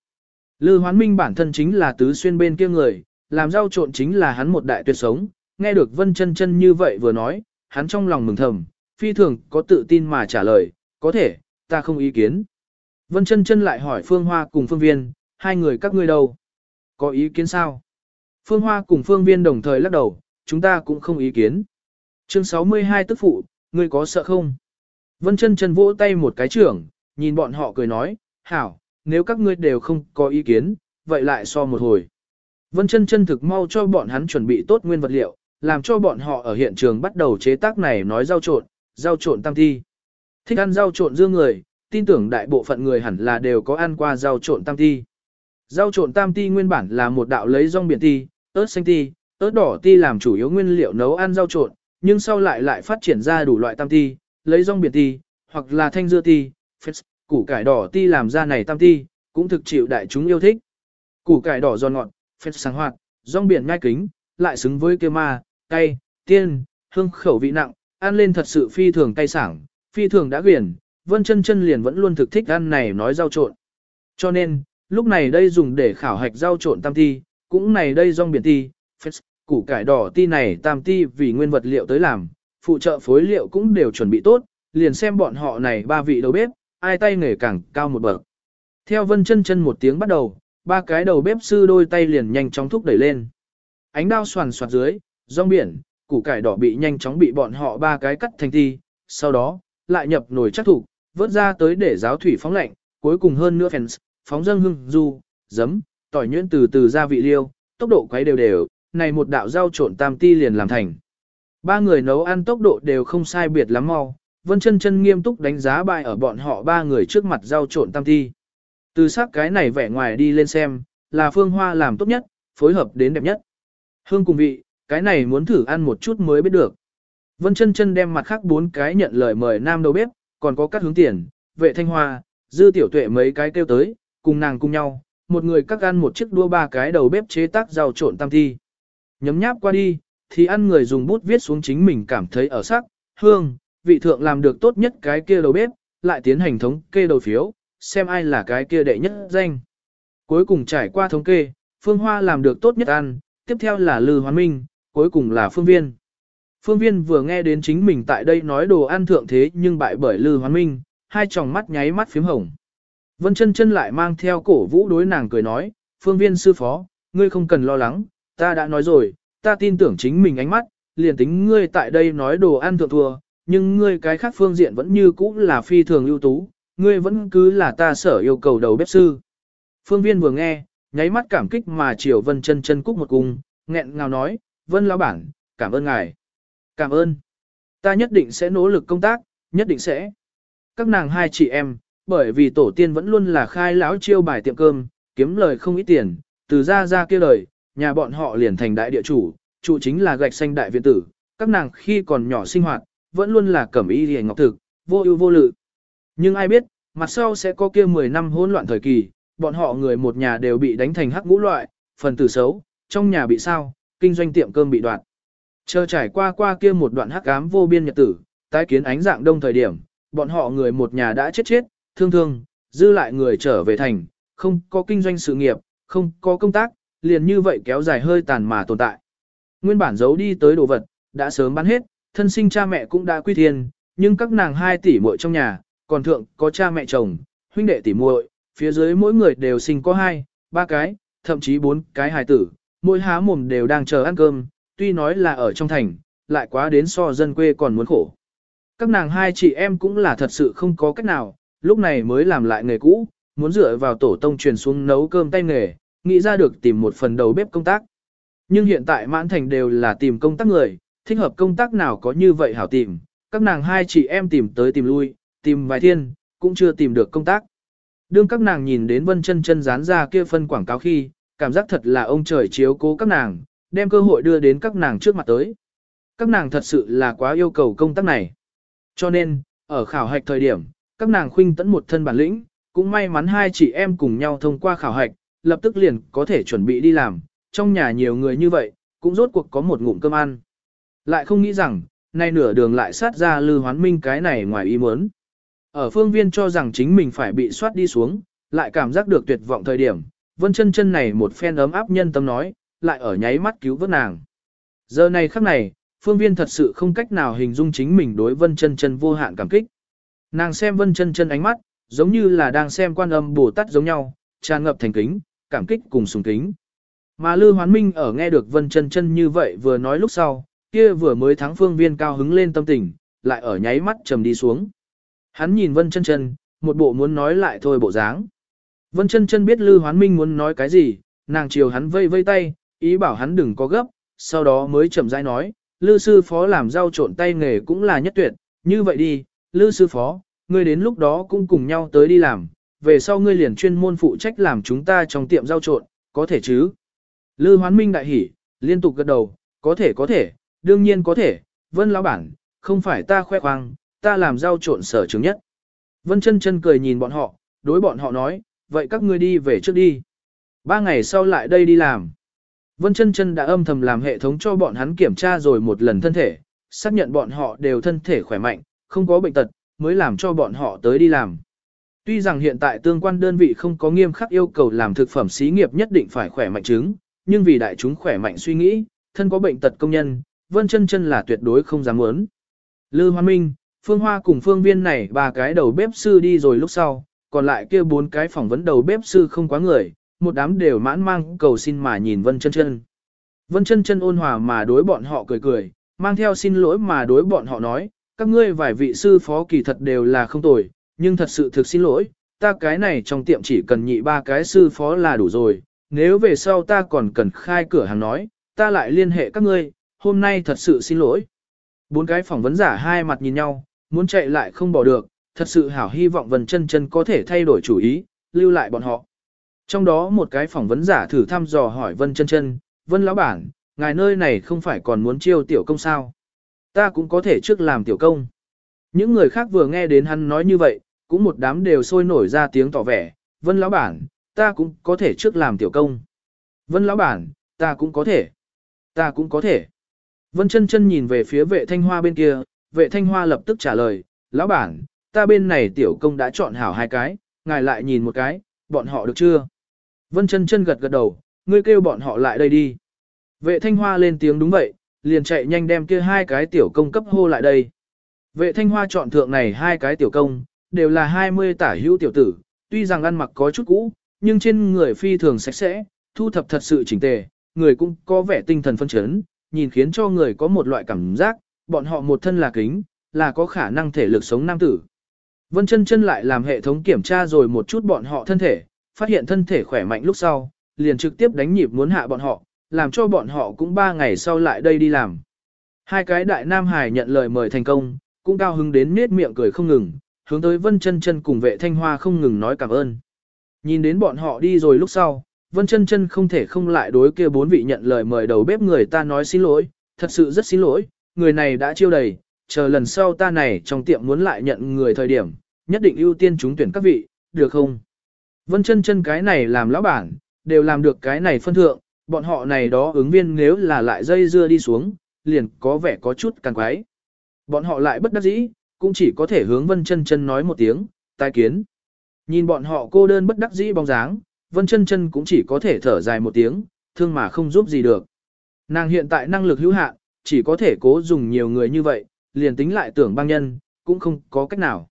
Lư Hoán Minh bản thân chính là tứ xuyên bên kia người, làm rau trộn chính là hắn một đại tuyệt sống, nghe được Vân Chân Chân như vậy vừa nói, hắn trong lòng mừng thầm, phi thường có tự tin mà trả lời, có thể, ta không ý kiến. Vân Chân Chân lại hỏi Phương Hoa cùng Phương Viên, hai người các ngươi đâu? Có ý kiến sao? Phương Hoa cùng Phương Viên đồng thời lắc đầu, chúng ta cũng không ý kiến. Chương 62 tức phụ, ngươi có sợ không? Vân chân chân vỗ tay một cái trưởng, nhìn bọn họ cười nói, hảo, nếu các ngươi đều không có ý kiến, vậy lại so một hồi. Vân chân chân thực mau cho bọn hắn chuẩn bị tốt nguyên vật liệu, làm cho bọn họ ở hiện trường bắt đầu chế tác này nói rau trộn, rau trộn tam thi. Thích ăn rau trộn dưa người, tin tưởng đại bộ phận người hẳn là đều có ăn qua rau trộn tam thi. Rau trộn tam ti nguyên bản là một đạo lấy rong biển ti, ớt xanh ti, ớt đỏ ti làm chủ yếu nguyên liệu nấu ăn rau trộn, nhưng sau lại lại phát triển ra đủ loại tam ti, lấy rong biển ti, hoặc là thanh dưa ti, phết, củ cải đỏ ti làm ra này tam ti, cũng thực chịu đại chúng yêu thích. Củ cải đỏ giòn ngọt, phết sáng hoạt, rong biển ngai kính, lại xứng với kia ma, cay, tiên, hương khẩu vị nặng, ăn lên thật sự phi thường cay sảng, phi thường đã quyển, vân chân chân liền vẫn luôn thực thích ăn này nói rau trộn. Cho nên, lúc này đây dùng để khảo hạch rau trộn tam ti, cũng này đây rong biển ti, phết, củ cải đỏ ti này tam ti vì nguyên vật liệu tới làm, phụ trợ phối liệu cũng đều chuẩn bị tốt, liền xem bọn họ này ba vị đầu bếp, ai tay nghề càng cao một bậc. Theo vân chân chân một tiếng bắt đầu, ba cái đầu bếp sư đôi tay liền nhanh chóng thúc đẩy lên. Ánh đao xoàn xoạt dưới, rong biển, củ cải đỏ bị nhanh chóng bị bọn họ ba cái cắt thành thi, sau đó, lại nhập nồi chắc thủ, vớt ra tới để giáo thủy phóng lạnh, cuối cùng hơn nữa fans, phóng dâng hương, du, giấm, tỏi nhuyễn từ từ ra vị liêu, tốc độ quấy đều đều, này một đạo rau trộn tam ti liền làm thành. Ba người nấu ăn tốc độ đều không sai biệt lắm mau, Vân chân chân nghiêm túc đánh giá bài ở bọn họ ba người trước mặt rau trộn tam thi. Từ sắc cái này vẻ ngoài đi lên xem, là phương hoa làm tốt nhất, phối hợp đến đẹp nhất. Hương cùng vị, cái này muốn thử ăn một chút mới biết được. Vân chân chân đem mặt khác bốn cái nhận lời mời nam đầu bếp, còn có các hướng tiền, vệ thanh hoa, dư tiểu tuệ mấy cái kêu tới, cùng nàng cùng nhau, một người các ăn một chiếc đua ba cái đầu bếp chế tác rau trộn tam thi. Nhấm nháp qua đi, thì ăn người dùng bút viết xuống chính mình cảm thấy ở sắc, hương, vị thượng làm được tốt nhất cái kia đầu bếp, lại tiến hành thống kê đầu phiếu, xem ai là cái kia đệ nhất danh. Cuối cùng trải qua thống kê, Phương Hoa làm được tốt nhất ăn, tiếp theo là Lư Hoán Minh, cuối cùng là Phương Viên. Phương Viên vừa nghe đến chính mình tại đây nói đồ ăn thượng thế nhưng bại bởi Lư Hoán Minh, hai tròng mắt nháy mắt phím hồng. Vân chân chân lại mang theo cổ vũ đối nàng cười nói, Phương Viên sư phó, ngươi không cần lo lắng, ta đã nói rồi, ta tin tưởng chính mình ánh mắt, liền tính ngươi tại đây nói đồ ăn thượng thua, nhưng ngươi cái khác phương diện vẫn như cũ là phi thường ưu tú, ngươi vẫn cứ là ta sở yêu cầu đầu bếp sư. Phương viên vừa nghe, nháy mắt cảm kích mà chiều vân chân chân cúc một cung, nghẹn ngào nói, vân lão bản, cảm ơn ngài. Cảm ơn. Ta nhất định sẽ nỗ lực công tác, nhất định sẽ. Các nàng hai chị em, bởi vì tổ tiên vẫn luôn là khai lão chiêu bài tiệm cơm, kiếm lời không ít tiền, từ ra ra kia lời, nhà bọn họ liền thành đại địa chủ, chủ chính là gạch xanh đại viện tử. Các nàng khi còn nhỏ sinh hoạt, vẫn luôn là cẩm y liền ngọc thực, vô ưu vô lự. Nhưng ai biết, mặt sau sẽ có kia 10 năm hỗn loạn thời kỳ, bọn họ người một nhà đều bị đánh thành hắc ngũ loại, phần tử xấu, trong nhà bị sao, kinh doanh tiệm cơm bị đoạt. Chờ trải qua qua kia một đoạn hắc ám vô biên nhật tử, tái kiến ánh dạng đông thời điểm, bọn họ người một nhà đã chết chết, thương thương, dư lại người trở về thành, không có kinh doanh sự nghiệp, không có công tác, liền như vậy kéo dài hơi tàn mà tồn tại. Nguyên bản giấu đi tới đồ vật, đã sớm bán hết, thân sinh cha mẹ cũng đã quy thiên, nhưng các nàng hai tỷ muội trong nhà, còn thượng có cha mẹ chồng, huynh đệ tỷ muội, phía dưới mỗi người đều sinh có hai, ba cái, thậm chí bốn cái hài tử, mỗi há mồm đều đang chờ ăn cơm, tuy nói là ở trong thành, lại quá đến so dân quê còn muốn khổ. Các nàng hai chị em cũng là thật sự không có cách nào, lúc này mới làm lại nghề cũ, muốn dựa vào tổ tông truyền xuống nấu cơm tay nghề, nghĩ ra được tìm một phần đầu bếp công tác. Nhưng hiện tại mãn thành đều là tìm công tác người, thích hợp công tác nào có như vậy hảo tìm, các nàng hai chị em tìm tới tìm lui, tìm vài thiên, cũng chưa tìm được công tác. Đương các nàng nhìn đến vân chân chân dán ra kia phân quảng cáo khi, cảm giác thật là ông trời chiếu cố các nàng, đem cơ hội đưa đến các nàng trước mặt tới. Các nàng thật sự là quá yêu cầu công tác này. Cho nên, ở khảo hạch thời điểm, các nàng khuynh tẫn một thân bản lĩnh, cũng may mắn hai chị em cùng nhau thông qua khảo hạch, lập tức liền có thể chuẩn bị đi làm, trong nhà nhiều người như vậy, cũng rốt cuộc có một ngụm cơm ăn. Lại không nghĩ rằng, nay nửa đường lại sát ra lư hoán minh cái này ngoài ý muốn. Ở phương viên cho rằng chính mình phải bị soát đi xuống, lại cảm giác được tuyệt vọng thời điểm, vân chân chân này một phen ấm áp nhân tâm nói, lại ở nháy mắt cứu vớt nàng. Giờ này khắc này, phương viên thật sự không cách nào hình dung chính mình đối vân chân chân vô hạn cảm kích. Nàng xem vân chân chân ánh mắt, giống như là đang xem quan âm Bồ Tát giống nhau, tràn ngập thành kính, cảm kích cùng sùng kính. Mà Lư Hoán Minh ở nghe được vân chân chân như vậy vừa nói lúc sau, kia vừa mới thắng phương viên cao hứng lên tâm tình, lại ở nháy mắt trầm đi xuống. Hắn nhìn vân chân chân, một bộ muốn nói lại thôi bộ dáng. Vân chân chân biết Lư Hoán Minh muốn nói cái gì, nàng chiều hắn vây vây tay, ý bảo hắn đừng có gấp, sau đó mới chậm rãi nói, Lư sư phó làm rau trộn tay nghề cũng là nhất tuyệt, như vậy đi, Lư sư phó, ngươi đến lúc đó cũng cùng nhau tới đi làm, về sau ngươi liền chuyên môn phụ trách làm chúng ta trong tiệm giao trộn, có thể chứ? Lư Hoán Minh đại hỉ, liên tục gật đầu, có thể có thể, đương nhiên có thể, Vân lão bản, không phải ta khoe khoang, ta làm giao trộn sở trường nhất. Vân chân chân cười nhìn bọn họ, đối bọn họ nói, vậy các ngươi đi về trước đi. Ba ngày sau lại đây đi làm. Vân chân chân đã âm thầm làm hệ thống cho bọn hắn kiểm tra rồi một lần thân thể, xác nhận bọn họ đều thân thể khỏe mạnh, không có bệnh tật, mới làm cho bọn họ tới đi làm. Tuy rằng hiện tại tương quan đơn vị không có nghiêm khắc yêu cầu làm thực phẩm xí nghiệp nhất định phải khỏe mạnh chứng, nhưng vì đại chúng khỏe mạnh suy nghĩ, thân có bệnh tật công nhân, Vân chân chân là tuyệt đối không dám muốn. Lư Hoa Minh, Phương Hoa cùng Phương Viên này ba cái đầu bếp sư đi rồi lúc sau, còn lại kia bốn cái phỏng vấn đầu bếp sư không quá người, một đám đều mãn mang cầu xin mà nhìn Vân chân chân. Vân chân chân ôn hòa mà đối bọn họ cười cười, mang theo xin lỗi mà đối bọn họ nói, các ngươi vài vị sư phó kỳ thật đều là không tồi, nhưng thật sự thực xin lỗi, ta cái này trong tiệm chỉ cần nhị ba cái sư phó là đủ rồi, nếu về sau ta còn cần khai cửa hàng nói, ta lại liên hệ các ngươi, hôm nay thật sự xin lỗi. Bốn cái phỏng vấn giả hai mặt nhìn nhau, muốn chạy lại không bỏ được, thật sự hảo hy vọng Vân chân chân có thể thay đổi chủ ý, lưu lại bọn họ. Trong đó một cái phỏng vấn giả thử thăm dò hỏi Vân chân chân, Vân lão bản, ngài nơi này không phải còn muốn chiêu tiểu công sao? Ta cũng có thể trước làm tiểu công. Những người khác vừa nghe đến hắn nói như vậy, cũng một đám đều sôi nổi ra tiếng tỏ vẻ, Vân lão bản, ta cũng có thể trước làm tiểu công. Vân lão bản, ta cũng có thể. Ta cũng có thể. Vân chân chân nhìn về phía vệ thanh hoa bên kia, vệ thanh hoa lập tức trả lời, lão bản, ta bên này tiểu công đã chọn hảo hai cái, ngài lại nhìn một cái, bọn họ được chưa? Vân chân chân gật gật đầu, ngươi kêu bọn họ lại đây đi. Vệ thanh hoa lên tiếng đúng vậy, liền chạy nhanh đem kia hai cái tiểu công cấp hô lại đây. Vệ thanh hoa chọn thượng này hai cái tiểu công, đều là 20 tả hữu tiểu tử, tuy rằng ăn mặc có chút cũ, nhưng trên người phi thường sạch sẽ, thu thập thật sự chỉnh tề, người cũng có vẻ tinh thần phân chấn, nhìn khiến cho người có một loại cảm giác, bọn họ một thân là kính, là có khả năng thể lực sống nam tử. Vân chân chân lại làm hệ thống kiểm tra rồi một chút bọn họ thân thể, phát hiện thân thể khỏe mạnh lúc sau, liền trực tiếp đánh nhịp muốn hạ bọn họ, làm cho bọn họ cũng ba ngày sau lại đây đi làm. Hai cái đại nam hải nhận lời mời thành công, cũng cao hứng đến nết miệng cười không ngừng, hướng tới Vân Chân Chân cùng Vệ Thanh Hoa không ngừng nói cảm ơn. Nhìn đến bọn họ đi rồi lúc sau, Vân Chân Chân không thể không lại đối kia bốn vị nhận lời mời đầu bếp người ta nói xin lỗi, thật sự rất xin lỗi, người này đã chiêu đầy, chờ lần sau ta này trong tiệm muốn lại nhận người thời điểm, nhất định ưu tiên chúng tuyển các vị, được không? Vân Chân Chân cái này làm lão bản, đều làm được cái này phân thượng, bọn họ này đó ứng viên nếu là lại dây dưa đi xuống, liền có vẻ có chút càng quái. Bọn họ lại bất đắc dĩ, cũng chỉ có thể hướng Vân Chân Chân nói một tiếng, tai kiến. Nhìn bọn họ cô đơn bất đắc dĩ bóng dáng, Vân Chân Chân cũng chỉ có thể thở dài một tiếng, thương mà không giúp gì được. Nàng hiện tại năng lực hữu hạn, chỉ có thể cố dùng nhiều người như vậy, liền tính lại tưởng băng nhân, cũng không có cách nào.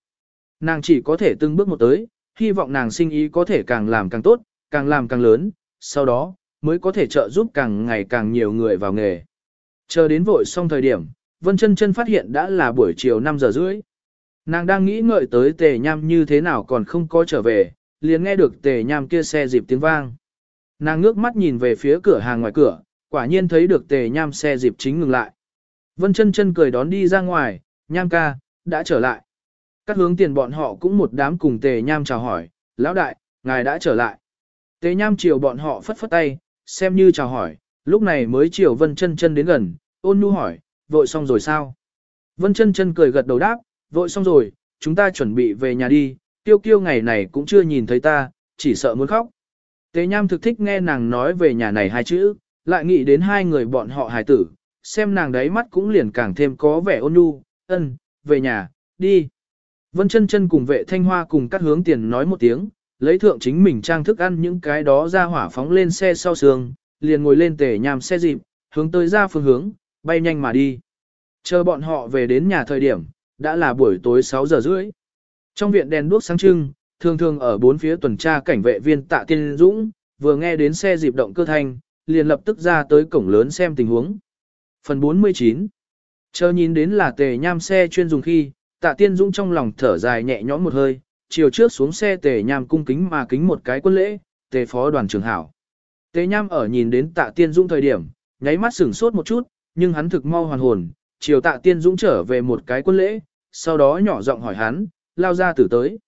Nàng chỉ có thể từng bước một tới, hy vọng nàng sinh ý có thể càng làm càng tốt, càng làm càng lớn, sau đó, mới có thể trợ giúp càng ngày càng nhiều người vào nghề. Chờ đến vội xong thời điểm, Vân chân chân phát hiện đã là buổi chiều 5 giờ rưỡi. Nàng đang nghĩ ngợi tới tề nham như thế nào còn không có trở về, liền nghe được tề nham kia xe dịp tiếng vang. Nàng ngước mắt nhìn về phía cửa hàng ngoài cửa, quả nhiên thấy được tề nham xe dịp chính ngừng lại. Vân chân chân cười đón đi ra ngoài, nham ca, đã trở lại. Các hướng tiền bọn họ cũng một đám cùng tề nham chào hỏi, lão đại, ngài đã trở lại. Tề nham chiều bọn họ phất phất tay, xem như chào hỏi, lúc này mới chiều vân chân chân đến gần, ôn nhu hỏi, vội xong rồi sao? Vân chân chân cười gật đầu đáp, vội xong rồi, chúng ta chuẩn bị về nhà đi, tiêu kiêu ngày này cũng chưa nhìn thấy ta, chỉ sợ muốn khóc. Tế nham thực thích nghe nàng nói về nhà này hai chữ, lại nghĩ đến hai người bọn họ hài tử, xem nàng đấy mắt cũng liền càng thêm có vẻ ôn nhu, ân, về nhà, đi. Vân chân chân cùng vệ thanh hoa cùng cắt hướng tiền nói một tiếng, lấy thượng chính mình trang thức ăn những cái đó ra hỏa phóng lên xe sau sườn, liền ngồi lên Tề Nham xe dịp, hướng tới ra phương hướng, bay nhanh mà đi. Chờ bọn họ về đến nhà thời điểm, đã là buổi tối 6 giờ rưỡi. Trong viện đèn đuốc sáng trưng, thường thường ở bốn phía tuần tra cảnh vệ viên tạ tiên dũng, vừa nghe đến xe dịp động cơ thanh, liền lập tức ra tới cổng lớn xem tình huống. Phần 49 Chờ nhìn đến là tề nham xe chuyên dùng khi, tạ tiên dũng trong lòng thở dài nhẹ nhõm một hơi, chiều trước xuống xe tề nham cung kính mà kính một cái quân lễ, tề phó đoàn trưởng hảo. Tề nham ở nhìn đến tạ tiên dũng thời điểm, nháy mắt sửng sốt một chút, nhưng hắn thực mau hoàn hồn, chiều tạ tiên dũng trở về một cái quân lễ, sau đó nhỏ giọng hỏi hắn, lao ra tử tới.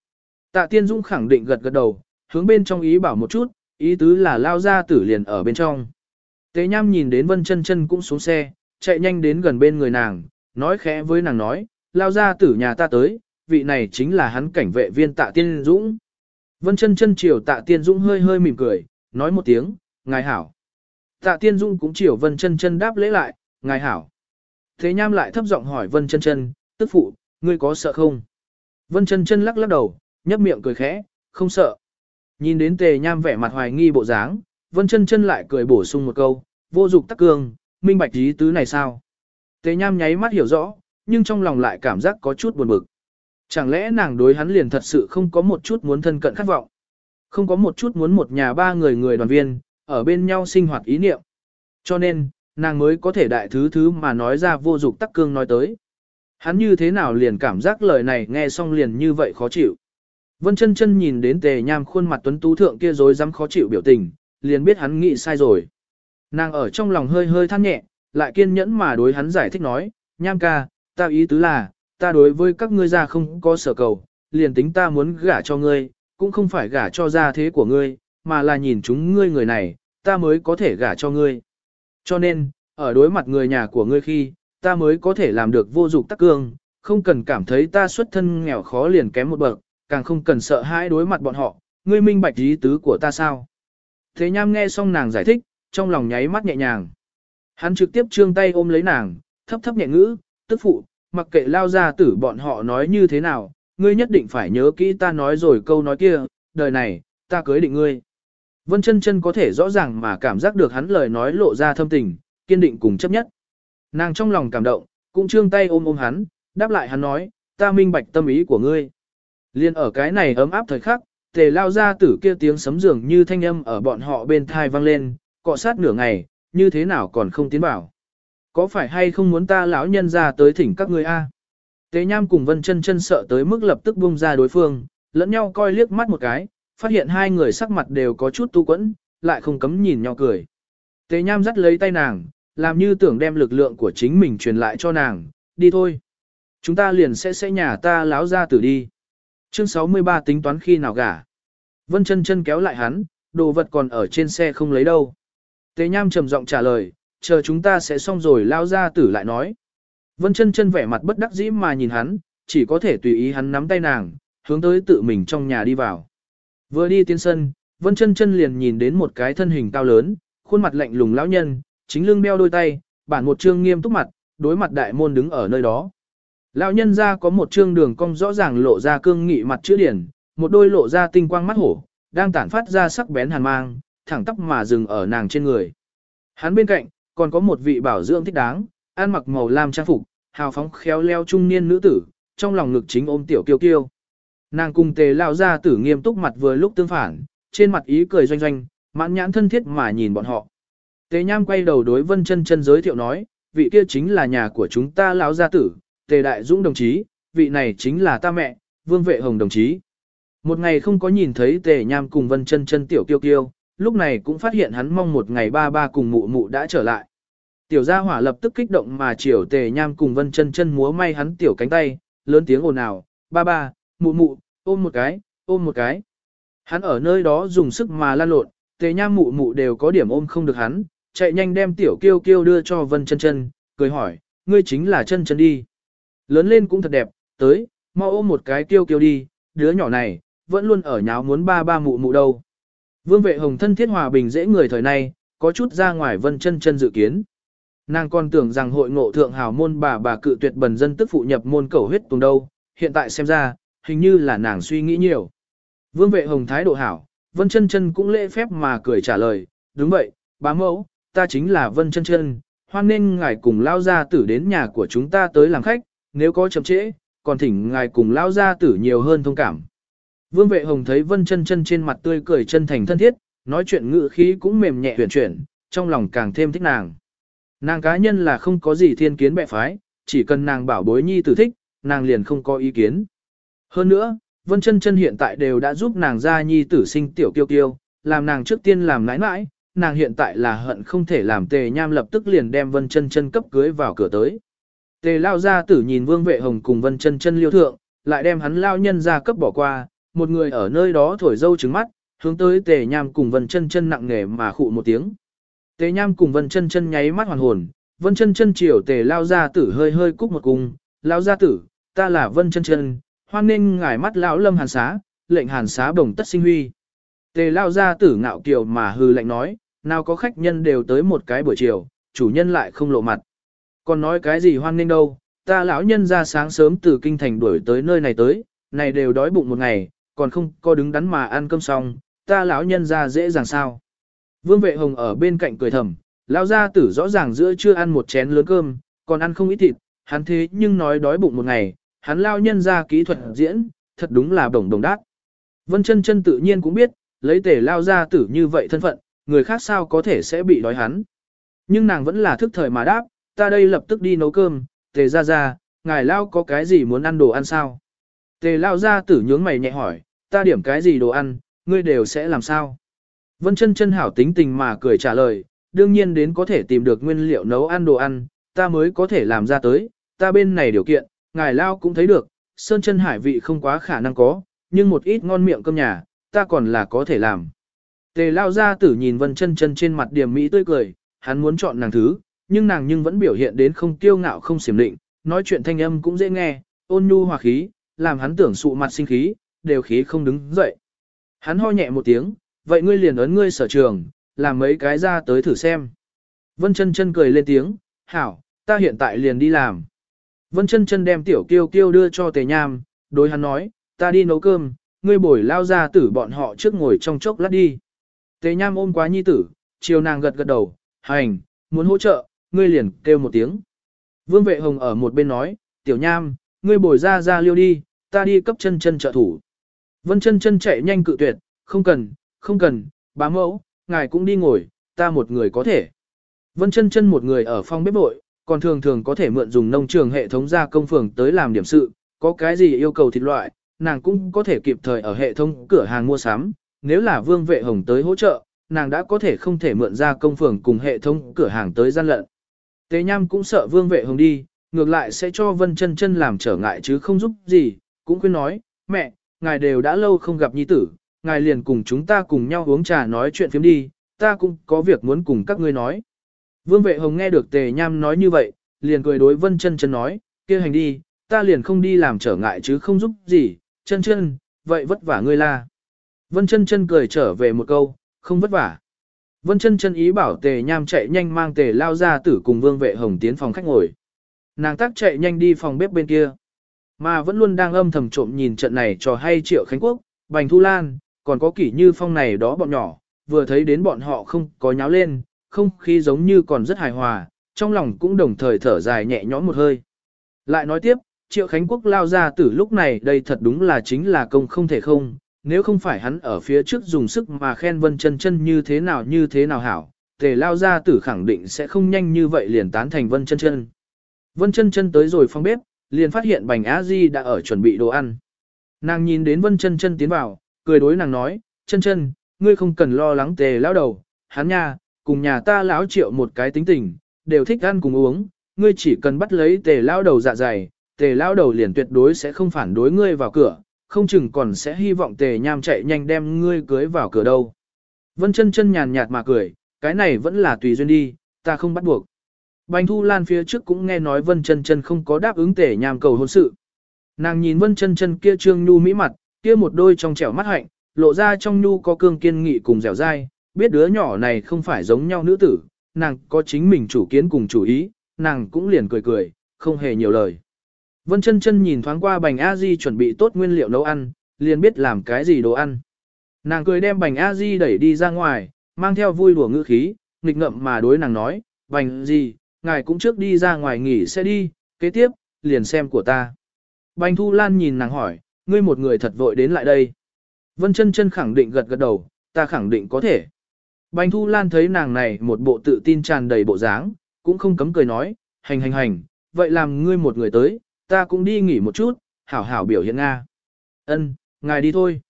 Tạ tiên dũng khẳng định gật gật đầu, hướng bên trong ý bảo một chút, ý tứ là lao ra tử liền ở bên trong. Tế nham nhìn đến vân chân chân cũng xuống xe, chạy nhanh đến gần bên người nàng, nói khẽ với nàng nói, lao ra tử nhà ta tới, vị này chính là hắn cảnh vệ viên tạ tiên dũng. Vân chân chân chiều tạ tiên dũng hơi hơi mỉm cười, nói một tiếng, ngài hảo. Tạ tiên dũng cũng chiều vân chân chân đáp lễ lại, ngài hảo. Thế nham lại thấp giọng hỏi vân chân chân, tức phụ, ngươi có sợ không? Vân chân chân lắc lắc đầu, nhấp miệng cười khẽ, không sợ. Nhìn đến tề nham vẻ mặt hoài nghi bộ dáng, vân chân chân lại cười bổ sung một câu, vô dục tắc cương, minh bạch ý tứ này sao? Tề nham nháy mắt hiểu rõ, nhưng trong lòng lại cảm giác có chút buồn bực. Chẳng lẽ nàng đối hắn liền thật sự không có một chút muốn thân cận khát vọng? Không có một chút muốn một nhà ba người người đoàn viên, ở bên nhau sinh hoạt ý niệm. Cho nên, nàng mới có thể đại thứ thứ mà nói ra vô dục tắc cương nói tới. Hắn như thế nào liền cảm giác lời này nghe xong liền như vậy khó chịu. Vân chân chân nhìn đến tề nham khuôn mặt tuấn tú thượng kia rồi dám khó chịu biểu tình, liền biết hắn nghĩ sai rồi. Nàng ở trong lòng hơi hơi than nhẹ, lại kiên nhẫn mà đối hắn giải thích nói, nham ca, ta ý tứ là, ta đối với các ngươi ra không có sở cầu, liền tính ta muốn gả cho ngươi, cũng không phải gả cho gia thế của ngươi, mà là nhìn chúng ngươi người này, ta mới có thể gả cho ngươi. Cho nên, ở đối mặt người nhà của ngươi khi, ta mới có thể làm được vô dục tắc cương, không cần cảm thấy ta xuất thân nghèo khó liền kém một bậc, càng không cần sợ hãi đối mặt bọn họ, ngươi minh bạch ý tứ của ta sao. Thế nham nghe xong nàng giải thích, trong lòng nháy mắt nhẹ nhàng. Hắn trực tiếp trương tay ôm lấy nàng, thấp thấp nhẹ ngữ, tức phụ, mặc kệ lao ra tử bọn họ nói như thế nào, ngươi nhất định phải nhớ kỹ ta nói rồi câu nói kia, đời này, ta cưới định ngươi. Vân chân chân có thể rõ ràng mà cảm giác được hắn lời nói lộ ra thâm tình, kiên định cùng chấp nhất. Nàng trong lòng cảm động, cũng trương tay ôm ôm hắn, đáp lại hắn nói, ta minh bạch tâm ý của ngươi. Liên ở cái này ấm áp thời khắc, tề lao ra tử kia tiếng sấm dường như thanh âm ở bọn họ bên thai vang lên, cọ sát nửa ngày, như thế nào còn không tiến bảo. Có phải hay không muốn ta lão nhân ra tới thỉnh các ngươi a? Tế Nham cùng Vân Chân Chân sợ tới mức lập tức buông ra đối phương, lẫn nhau coi liếc mắt một cái, phát hiện hai người sắc mặt đều có chút tu quẫn, lại không cấm nhìn nhau cười. Tế Nham dắt lấy tay nàng, làm như tưởng đem lực lượng của chính mình truyền lại cho nàng, đi thôi. Chúng ta liền sẽ sẽ nhà ta láo ra tử đi. Chương 63 tính toán khi nào gả. Vân chân chân kéo lại hắn, đồ vật còn ở trên xe không lấy đâu. Tế Nham trầm giọng trả lời, chờ chúng ta sẽ xong rồi lao ra tử lại nói. Vân chân chân vẻ mặt bất đắc dĩ mà nhìn hắn, chỉ có thể tùy ý hắn nắm tay nàng, hướng tới tự mình trong nhà đi vào. Vừa đi tiến sân, Vân chân chân liền nhìn đến một cái thân hình cao lớn, khuôn mặt lạnh lùng lão nhân, chính lưng đeo đôi tay, bản một trương nghiêm túc mặt, đối mặt đại môn đứng ở nơi đó. Lão nhân ra có một trương đường cong rõ ràng lộ ra cương nghị mặt chữ điển, một đôi lộ ra tinh quang mắt hổ, đang tản phát ra sắc bén hàn mang, thẳng tóc mà dừng ở nàng trên người. Hắn bên cạnh, còn có một vị bảo dưỡng thích đáng, ăn mặc màu lam trang phục, hào phóng khéo leo trung niên nữ tử, trong lòng ngực chính ôm tiểu kiêu kiêu. Nàng cùng tề lao ra tử nghiêm túc mặt vừa lúc tương phản, trên mặt ý cười doanh doanh, mãn nhãn thân thiết mà nhìn bọn họ. Tề nham quay đầu đối vân chân chân giới thiệu nói, vị kia chính là nhà của chúng ta lão gia tử, tề đại dũng đồng chí, vị này chính là ta mẹ, vương vệ hồng đồng chí. Một ngày không có nhìn thấy tề nham cùng vân chân chân tiểu kiêu kiêu, lúc này cũng phát hiện hắn mong một ngày ba ba cùng mụ mụ đã trở lại. Tiểu gia hỏa lập tức kích động mà chiều tề nham cùng vân chân chân múa may hắn tiểu cánh tay, lớn tiếng ồn ào, ba ba, mụ mụ, ôm một cái, ôm một cái. Hắn ở nơi đó dùng sức mà lan lộn, tề nham mụ mụ đều có điểm ôm không được hắn, chạy nhanh đem tiểu kiêu kiêu đưa cho vân chân chân, cười hỏi, ngươi chính là chân chân đi. Lớn lên cũng thật đẹp, tới, mau ôm một cái kiêu kiêu đi, đứa nhỏ này, vẫn luôn ở nháo muốn ba ba mụ mụ đâu. Vương vệ hồng thân thiết hòa bình dễ người thời nay, có chút ra ngoài vân chân chân dự kiến. Nàng còn tưởng rằng hội ngộ thượng hào môn bà bà cự tuyệt bần dân tức phụ nhập môn cầu huyết tùng đâu, hiện tại xem ra, hình như là nàng suy nghĩ nhiều. Vương vệ hồng thái độ hảo, vân chân chân cũng lễ phép mà cười trả lời, đúng vậy, bá mẫu, ta chính là vân chân chân, hoan nên ngài cùng lao gia tử đến nhà của chúng ta tới làm khách, nếu có chậm trễ, còn thỉnh ngài cùng lao gia tử nhiều hơn thông cảm. Vương vệ hồng thấy vân chân chân trên mặt tươi cười chân thành thân thiết, nói chuyện ngữ khí cũng mềm nhẹ huyền chuyển, trong lòng càng thêm thích nàng. Nàng cá nhân là không có gì thiên kiến bệ phái, chỉ cần nàng bảo bối nhi tử thích, nàng liền không có ý kiến. Hơn nữa, Vân chân chân hiện tại đều đã giúp nàng ra nhi tử sinh tiểu kiêu kiêu, làm nàng trước tiên làm nãi nãi, nàng hiện tại là hận không thể làm tề nham lập tức liền đem Vân chân chân cấp cưới vào cửa tới. Tề lao ra tử nhìn vương vệ hồng cùng Vân chân chân liêu thượng, lại đem hắn lao nhân ra cấp bỏ qua, một người ở nơi đó thổi dâu trứng mắt, hướng tới tề nham cùng Vân chân chân nặng nề mà khụ một tiếng. Tề Nham cùng Vân Chân Chân nháy mắt hoàn hồn, Vân Chân Chân chiều Tề lao gia tử hơi hơi cúc một cung, "Lão gia tử, ta là Vân Chân Chân, hoan nên ngài mắt lão Lâm Hàn xá, lệnh Hàn xá bổng tất sinh huy." Tề lao gia tử ngạo kiều mà hư lệnh nói, "Nào có khách nhân đều tới một cái buổi chiều, chủ nhân lại không lộ mặt." Còn nói cái gì hoan nên đâu, ta lão nhân ra sáng sớm từ kinh thành đuổi tới nơi này tới, này đều đói bụng một ngày, còn không có đứng đắn mà ăn cơm xong, ta lão nhân ra dễ dàng sao? Vương vệ hồng ở bên cạnh cười thầm, lão gia tử rõ ràng giữa chưa ăn một chén lớn cơm, còn ăn không ít thịt, hắn thế nhưng nói đói bụng một ngày, hắn lao nhân ra kỹ thuật diễn, thật đúng là đồng đồng đát. Vân chân chân tự nhiên cũng biết, lấy tể lao ra tử như vậy thân phận, người khác sao có thể sẽ bị đói hắn. Nhưng nàng vẫn là thức thời mà đáp, ta đây lập tức đi nấu cơm, tề ra ra, ngài lao có cái gì muốn ăn đồ ăn sao? Tề lao gia tử nhướng mày nhẹ hỏi, ta điểm cái gì đồ ăn, ngươi đều sẽ làm sao? Vân chân chân hảo tính tình mà cười trả lời, đương nhiên đến có thể tìm được nguyên liệu nấu ăn đồ ăn, ta mới có thể làm ra tới, ta bên này điều kiện, ngài lao cũng thấy được, sơn chân hải vị không quá khả năng có, nhưng một ít ngon miệng cơm nhà, ta còn là có thể làm. Tề lao ra tử nhìn vân chân chân trên mặt điểm mỹ tươi cười, hắn muốn chọn nàng thứ, nhưng nàng nhưng vẫn biểu hiện đến không kiêu ngạo không xiểm định, nói chuyện thanh âm cũng dễ nghe, ôn nhu hòa khí, làm hắn tưởng sụ mặt sinh khí, đều khí không đứng dậy. Hắn ho nhẹ một tiếng, vậy ngươi liền ấn ngươi sở trường, làm mấy cái ra tới thử xem. Vân chân chân cười lên tiếng, hảo, ta hiện tại liền đi làm. Vân chân chân đem tiểu kiêu kiêu đưa cho tề nham, đối hắn nói, ta đi nấu cơm, ngươi bồi lao ra tử bọn họ trước ngồi trong chốc lát đi. Tề nham ôm quá nhi tử, chiều nàng gật gật đầu, hành, muốn hỗ trợ, ngươi liền kêu một tiếng. Vương vệ hồng ở một bên nói, tiểu nham, ngươi bồi ra ra liêu đi, ta đi cấp chân chân trợ thủ. Vân chân chân chạy nhanh cự tuyệt, không cần, không cần, bá mẫu, ngài cũng đi ngồi, ta một người có thể. Vân chân chân một người ở phòng bếp bội, còn thường thường có thể mượn dùng nông trường hệ thống gia công phường tới làm điểm sự, có cái gì yêu cầu thịt loại, nàng cũng có thể kịp thời ở hệ thống cửa hàng mua sắm, nếu là vương vệ hồng tới hỗ trợ, nàng đã có thể không thể mượn ra công phường cùng hệ thống cửa hàng tới gian lận. Tế Nham cũng sợ vương vệ hồng đi, ngược lại sẽ cho Vân chân chân làm trở ngại chứ không giúp gì, cũng khuyên nói, mẹ, ngài đều đã lâu không gặp nhi tử, ngài liền cùng chúng ta cùng nhau uống trà nói chuyện phiếm đi, ta cũng có việc muốn cùng các ngươi nói. Vương vệ hồng nghe được tề nham nói như vậy, liền cười đối vân chân chân nói, kia hành đi, ta liền không đi làm trở ngại chứ không giúp gì, chân chân, vậy vất vả ngươi la. Vân chân chân cười trở về một câu, không vất vả. Vân chân chân ý bảo tề nham chạy nhanh mang tề lao ra tử cùng vương vệ hồng tiến phòng khách ngồi. Nàng tác chạy nhanh đi phòng bếp bên kia. Mà vẫn luôn đang âm thầm trộm nhìn trận này cho hay triệu Khánh Quốc, Bành Thu Lan, còn có kỷ như phong này đó bọn nhỏ, vừa thấy đến bọn họ không có nháo lên, không khí giống như còn rất hài hòa, trong lòng cũng đồng thời thở dài nhẹ nhõm một hơi. Lại nói tiếp, Triệu Khánh Quốc lao ra từ lúc này đây thật đúng là chính là công không thể không, nếu không phải hắn ở phía trước dùng sức mà khen Vân chân chân như thế nào như thế nào hảo, tề lao ra tử khẳng định sẽ không nhanh như vậy liền tán thành Vân chân chân. Vân chân chân tới rồi phong bếp, liền phát hiện Bành Á Di đã ở chuẩn bị đồ ăn. Nàng nhìn đến Vân chân chân tiến vào, cười đối nàng nói, chân chân, ngươi không cần lo lắng tề lao đầu, hắn nha, cùng nhà ta lão triệu một cái tính tình, đều thích ăn cùng uống, ngươi chỉ cần bắt lấy tề lao đầu dạ dày, tề lao đầu liền tuyệt đối sẽ không phản đối ngươi vào cửa, không chừng còn sẽ hy vọng tề nham chạy nhanh đem ngươi cưới vào cửa đâu. Vân chân chân nhàn nhạt mà cười, cái này vẫn là tùy duyên đi, ta không bắt buộc. Bành Thu Lan phía trước cũng nghe nói Vân Chân Chân không có đáp ứng tề nham cầu hôn sự. Nàng nhìn Vân Chân Chân kia trương nhu mỹ mặt, kia một đôi trong trẻo mắt hạnh, lộ ra trong nhu có cương kiên nghị cùng dẻo dai, biết đứa nhỏ này không phải giống nhau nữ tử, nàng có chính mình chủ kiến cùng chủ ý, nàng cũng liền cười cười, không hề nhiều lời. Vân chân chân nhìn thoáng qua bành a di chuẩn bị tốt nguyên liệu nấu ăn, liền biết làm cái gì đồ ăn. Nàng cười đem bành a di đẩy đi ra ngoài, mang theo vui đùa ngữ khí, nghịch ngậm mà đối nàng nói, bành gì, ngài cũng trước đi ra ngoài nghỉ sẽ đi, kế tiếp, liền xem của ta. Bành thu lan nhìn nàng hỏi, ngươi một người thật vội đến lại đây. Vân chân chân khẳng định gật gật đầu, ta khẳng định có thể. Bành thu lan thấy nàng này một bộ tự tin tràn đầy bộ dáng, cũng không cấm cười nói, hành hành hành, vậy làm ngươi một người tới, ta cũng đi nghỉ một chút, hảo hảo biểu hiện Nga. Ân, ngài đi thôi.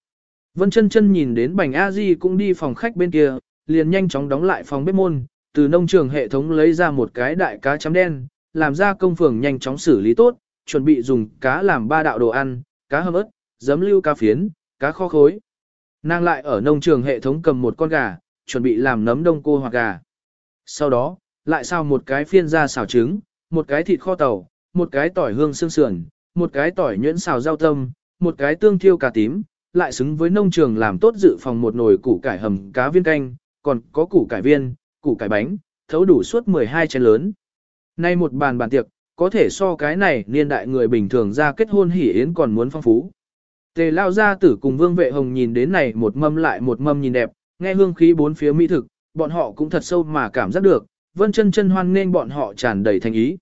Vân chân chân nhìn đến bành a di cũng đi phòng khách bên kia, liền nhanh chóng đóng lại phòng bếp môn, từ nông trường hệ thống lấy ra một cái đại cá chấm đen, làm ra công phường nhanh chóng xử lý tốt, chuẩn bị dùng cá làm ba đạo đồ ăn, cá hầm ớt, giấm lưu cá phiến, cá kho khối. Nàng lại ở nông trường hệ thống cầm một con gà, chuẩn bị làm nấm đông cô hoặc gà. Sau đó, lại sao một cái phiên ra xào trứng, một cái thịt kho tàu, một cái tỏi hương xương sườn, một cái tỏi nhuyễn xào rau tâm, một cái tương thiêu cà tím, lại xứng với nông trường làm tốt dự phòng một nồi củ cải hầm cá viên canh, còn có củ cải viên, củ cải bánh, thấu đủ suốt 12 chén lớn. Nay một bàn bàn tiệc, có thể so cái này niên đại người bình thường ra kết hôn hỉ yến còn muốn phong phú. Tề lao gia tử cùng vương vệ hồng nhìn đến này một mâm lại một mâm nhìn đẹp, nghe hương khí bốn phía mỹ thực, bọn họ cũng thật sâu mà cảm giác được, vân chân chân hoan nên bọn họ tràn đầy thành ý.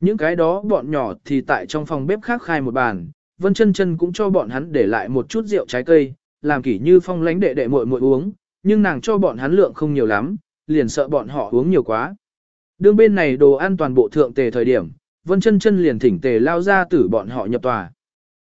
Những cái đó bọn nhỏ thì tại trong phòng bếp khác khai một bàn, Vân Chân Chân cũng cho bọn hắn để lại một chút rượu trái cây, làm kỷ như phong lánh đệ đệ muội muội uống, nhưng nàng cho bọn hắn lượng không nhiều lắm, liền sợ bọn họ uống nhiều quá. Đương bên này đồ ăn toàn bộ thượng tề thời điểm, Vân Chân Chân liền thỉnh tề lao ra tử bọn họ nhập tòa.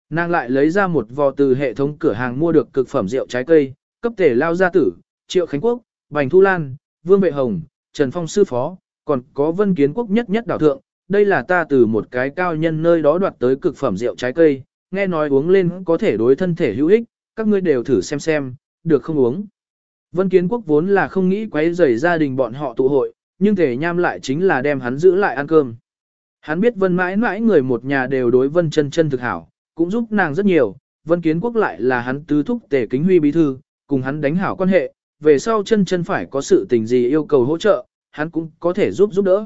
Nàng lại lấy ra một vò từ hệ thống cửa hàng mua được cực phẩm rượu trái cây, cấp tề lao gia tử, Triệu Khánh Quốc, Bành Thu Lan, Vương Vệ Hồng, Trần Phong Sư Phó, còn có Vân Kiến Quốc nhất nhất đảo thượng, đây là ta từ một cái cao nhân nơi đó đoạt tới cực phẩm rượu trái cây, nghe nói uống lên có thể đối thân thể hữu ích, các ngươi đều thử xem xem, được không uống. Vân Kiến Quốc vốn là không nghĩ quấy rầy gia đình bọn họ tụ hội, nhưng thể nham lại chính là đem hắn giữ lại ăn cơm. Hắn biết Vân mãi mãi người một nhà đều đối Vân chân chân thực hảo, cũng giúp nàng rất nhiều, Vân Kiến Quốc lại là hắn tứ thúc tề kính huy bí thư, cùng hắn đánh hảo quan hệ, về sau chân chân phải có sự tình gì yêu cầu hỗ trợ, hắn cũng có thể giúp giúp đỡ.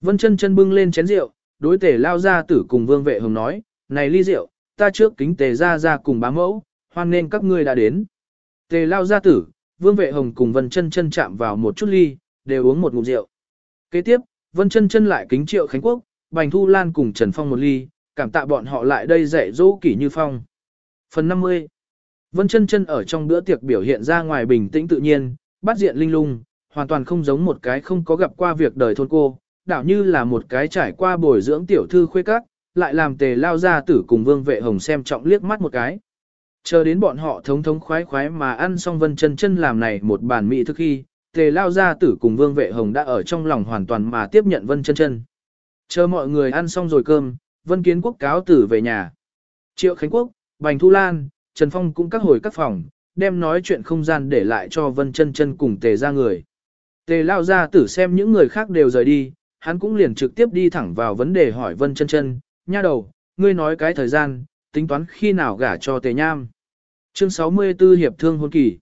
Vân chân chân bưng lên chén rượu, đối tề lao ra tử cùng vương vệ hồng nói, này ly rượu, ta trước kính tề ra ra cùng bá mẫu, hoan nên các ngươi đã đến. Tề lao ra tử, vương vệ hồng cùng vân chân chân chạm vào một chút ly, đều uống một ngụm rượu. Kế tiếp, vân chân chân lại kính triệu Khánh Quốc, Bành Thu Lan cùng Trần Phong một ly, cảm tạ bọn họ lại đây dạy dỗ kỷ như phong. Phần 50 Vân chân chân ở trong bữa tiệc biểu hiện ra ngoài bình tĩnh tự nhiên, bắt diện linh lung, hoàn toàn không giống một cái không có gặp qua việc đời thôn cô, đảo như là một cái trải qua bồi dưỡng tiểu thư khuê các, lại làm tề lao ra tử cùng vương vệ hồng xem trọng liếc mắt một cái. Chờ đến bọn họ thống thống khoái khoái mà ăn xong vân chân chân làm này một bàn mỹ thức khi, tề lao ra tử cùng vương vệ hồng đã ở trong lòng hoàn toàn mà tiếp nhận vân chân chân. Chờ mọi người ăn xong rồi cơm, vân kiến quốc cáo tử về nhà. Triệu Khánh Quốc, Bành Thu Lan, Trần Phong cũng các hồi các phòng, đem nói chuyện không gian để lại cho vân chân chân cùng tề ra người. Tề lao ra tử xem những người khác đều rời đi, hắn cũng liền trực tiếp đi thẳng vào vấn đề hỏi Vân chân chân, nha đầu, ngươi nói cái thời gian, tính toán khi nào gả cho tề nham. Chương 64 Hiệp Thương Hôn Kỳ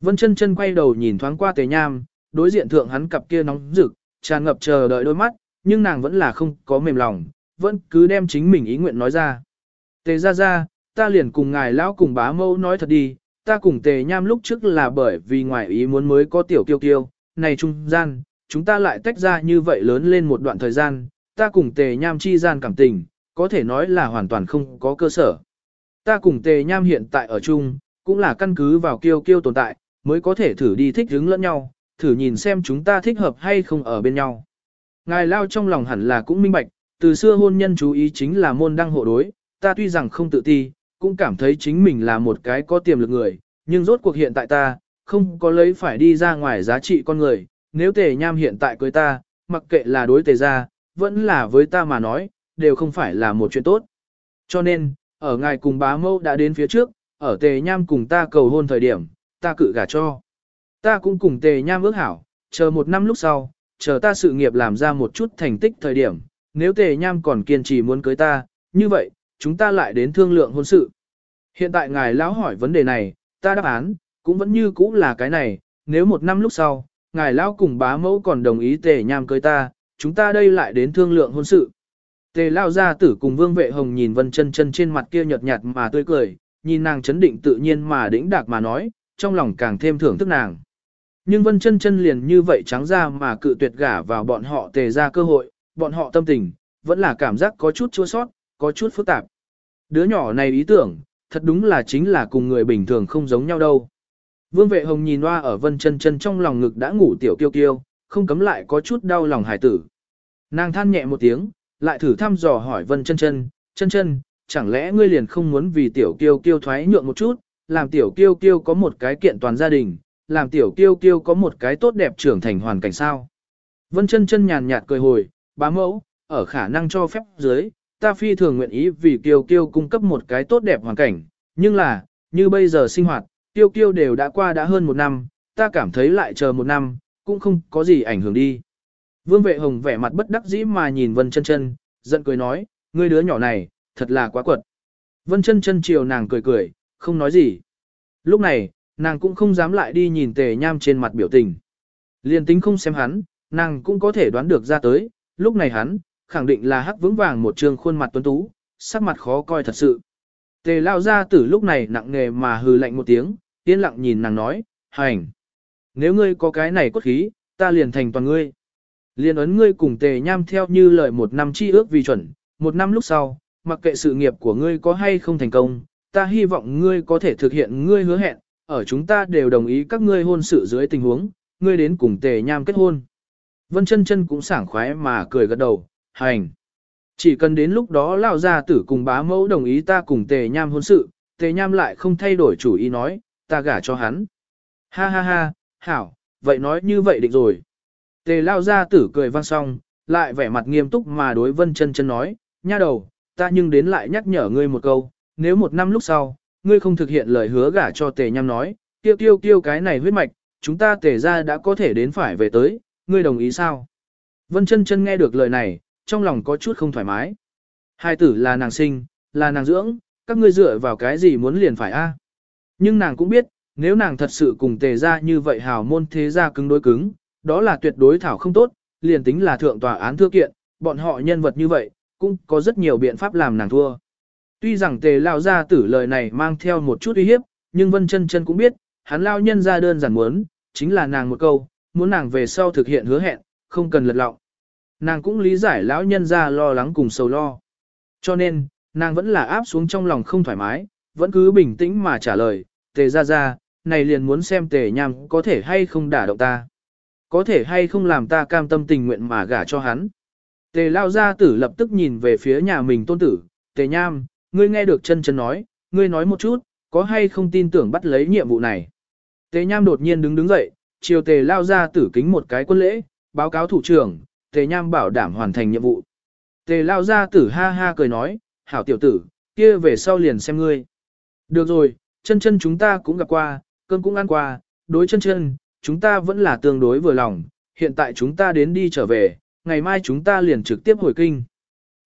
Vân chân chân quay đầu nhìn thoáng qua tề nham, đối diện thượng hắn cặp kia nóng rực, tràn ngập chờ đợi đôi mắt, nhưng nàng vẫn là không có mềm lòng, vẫn cứ đem chính mình ý nguyện nói ra. Tề ra ra, ta liền cùng ngài lão cùng bá mẫu nói thật đi, ta cùng tề nham lúc trước là bởi vì ngoài ý muốn mới có tiểu kiêu kiêu, này trung gian, chúng ta lại tách ra như vậy lớn lên một đoạn thời gian, ta cùng tề nham chi gian cảm tình, có thể nói là hoàn toàn không có cơ sở. Ta cùng tề nham hiện tại ở chung, cũng là căn cứ vào kiêu kiêu tồn tại, mới có thể thử đi thích hứng lẫn nhau, thử nhìn xem chúng ta thích hợp hay không ở bên nhau. Ngài lao trong lòng hẳn là cũng minh bạch, từ xưa hôn nhân chú ý chính là môn đăng hộ đối, ta tuy rằng không tự ti, cũng cảm thấy chính mình là một cái có tiềm lực người, nhưng rốt cuộc hiện tại ta, không có lấy phải đi ra ngoài giá trị con người, nếu tề nham hiện tại cưới ta, mặc kệ là đối tề ra, vẫn là với ta mà nói, đều không phải là một chuyện tốt. Cho nên, ở ngài cùng bá mâu đã đến phía trước, ở tề nham cùng ta cầu hôn thời điểm, ta cự gả cho. Ta cũng cùng tề nham ước hảo, chờ một năm lúc sau, chờ ta sự nghiệp làm ra một chút thành tích thời điểm, nếu tề nham còn kiên trì muốn cưới ta, như vậy, chúng ta lại đến thương lượng hôn sự. Hiện tại ngài lão hỏi vấn đề này, ta đáp án, cũng vẫn như cũ là cái này, nếu một năm lúc sau, ngài lão cùng bá mẫu còn đồng ý tề nham cưới ta, chúng ta đây lại đến thương lượng hôn sự. Tề lao gia tử cùng vương vệ hồng nhìn vân chân chân trên mặt kia nhợt nhạt mà tươi cười, nhìn nàng chấn định tự nhiên mà đĩnh đạc mà nói, trong lòng càng thêm thưởng thức nàng. Nhưng vân chân chân liền như vậy trắng ra mà cự tuyệt gả vào bọn họ tề ra cơ hội, bọn họ tâm tình, vẫn là cảm giác có chút chua sót, có chút phức tạp. Đứa nhỏ này ý tưởng, thật đúng là chính là cùng người bình thường không giống nhau đâu. Vương vệ hồng nhìn hoa ở vân chân chân trong lòng ngực đã ngủ tiểu kiêu kiêu, không cấm lại có chút đau lòng hải tử. Nàng than nhẹ một tiếng, lại thử thăm dò hỏi vân chân chân, chân chân, chẳng lẽ ngươi liền không muốn vì tiểu kiêu kiêu thoái nhượng một chút, làm tiểu kiêu kiêu có một cái kiện toàn gia đình, làm tiểu kiêu kiêu có một cái tốt đẹp trưởng thành hoàn cảnh sao. Vân chân chân nhàn nhạt cười hồi, bá mẫu, ở khả năng cho phép dưới, ta phi thường nguyện ý vì kiều kiêu cung cấp một cái tốt đẹp hoàn cảnh, nhưng là, như bây giờ sinh hoạt, kiều kiêu đều đã qua đã hơn một năm, ta cảm thấy lại chờ một năm, cũng không có gì ảnh hưởng đi. Vương vệ hồng vẻ mặt bất đắc dĩ mà nhìn Vân chân chân, giận cười nói, ngươi đứa nhỏ này, thật là quá quật. Vân chân chân chiều nàng cười cười, không nói gì. Lúc này, nàng cũng không dám lại đi nhìn tề nham trên mặt biểu tình. Liên tính không xem hắn, nàng cũng có thể đoán được ra tới, lúc này hắn, khẳng định là hắc vững vàng một trường khuôn mặt tuấn tú, sắc mặt khó coi thật sự. Tề lao ra tử lúc này nặng nề mà hừ lạnh một tiếng, yên lặng nhìn nàng nói, hành. Nếu ngươi có cái này cốt khí, ta liền thành toàn ngươi. Liên ấn ngươi cùng tề nham theo như lời một năm chi ước vì chuẩn, một năm lúc sau, mặc kệ sự nghiệp của ngươi có hay không thành công, ta hy vọng ngươi có thể thực hiện ngươi hứa hẹn, ở chúng ta đều đồng ý các ngươi hôn sự dưới tình huống, ngươi đến cùng tề nham kết hôn. Vân chân chân cũng sảng khoái mà cười gật đầu, hành. Chỉ cần đến lúc đó lão gia tử cùng bá mẫu đồng ý ta cùng tề nham hôn sự, tề nham lại không thay đổi chủ ý nói, ta gả cho hắn. Ha ha ha, hảo, vậy nói như vậy định rồi. Tề lao gia tử cười vang xong, lại vẻ mặt nghiêm túc mà đối vân chân chân nói, nha đầu, ta nhưng đến lại nhắc nhở ngươi một câu, nếu một năm lúc sau, ngươi không thực hiện lời hứa gả cho tề nham nói, tiêu tiêu tiêu cái này huyết mạch, chúng ta tề ra đã có thể đến phải về tới, ngươi đồng ý sao? Vân chân chân nghe được lời này, trong lòng có chút không thoải mái. Hai tử là nàng sinh, là nàng dưỡng, các ngươi dựa vào cái gì muốn liền phải a? Nhưng nàng cũng biết, nếu nàng thật sự cùng tề ra như vậy hào môn thế ra cứng đối cứng, đó là tuyệt đối thảo không tốt, liền tính là thượng tòa án thưa kiện, bọn họ nhân vật như vậy, cũng có rất nhiều biện pháp làm nàng thua. Tuy rằng tề lao ra tử lời này mang theo một chút uy hiếp, nhưng Vân chân chân cũng biết, hắn lao nhân ra đơn giản muốn, chính là nàng một câu, muốn nàng về sau thực hiện hứa hẹn, không cần lật lọng. Nàng cũng lý giải lão nhân ra lo lắng cùng sầu lo. Cho nên, nàng vẫn là áp xuống trong lòng không thoải mái, vẫn cứ bình tĩnh mà trả lời, tề ra ra, này liền muốn xem tề nham có thể hay không đả động ta. Có thể hay không làm ta cam tâm tình nguyện mà gả cho hắn. Tề lao gia tử lập tức nhìn về phía nhà mình tôn tử, tề nham, ngươi nghe được chân chân nói, ngươi nói một chút, có hay không tin tưởng bắt lấy nhiệm vụ này. Tề nham đột nhiên đứng đứng dậy, chiều tề lao gia tử kính một cái quân lễ, báo cáo thủ trưởng, tề nham bảo đảm hoàn thành nhiệm vụ. Tề lao ra tử ha ha cười nói, hảo tiểu tử, kia về sau liền xem ngươi. Được rồi, chân chân chúng ta cũng gặp qua, cơm cũng ăn qua, đối chân chân, chúng ta vẫn là tương đối vừa lòng, hiện tại chúng ta đến đi trở về, ngày mai chúng ta liền trực tiếp hồi kinh.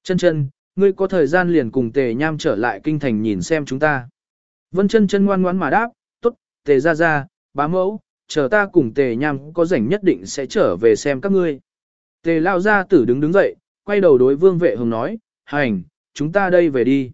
Chân chân, ngươi có thời gian liền cùng tề nham trở lại kinh thành nhìn xem chúng ta. Vân chân chân ngoan ngoãn mà đáp, tốt, tề ra ra, bá mẫu, chờ ta cùng tề nham có rảnh nhất định sẽ trở về xem các ngươi. Tề lao gia tử đứng đứng dậy, quay đầu đối vương vệ hồng nói, hành, chúng ta đây về đi.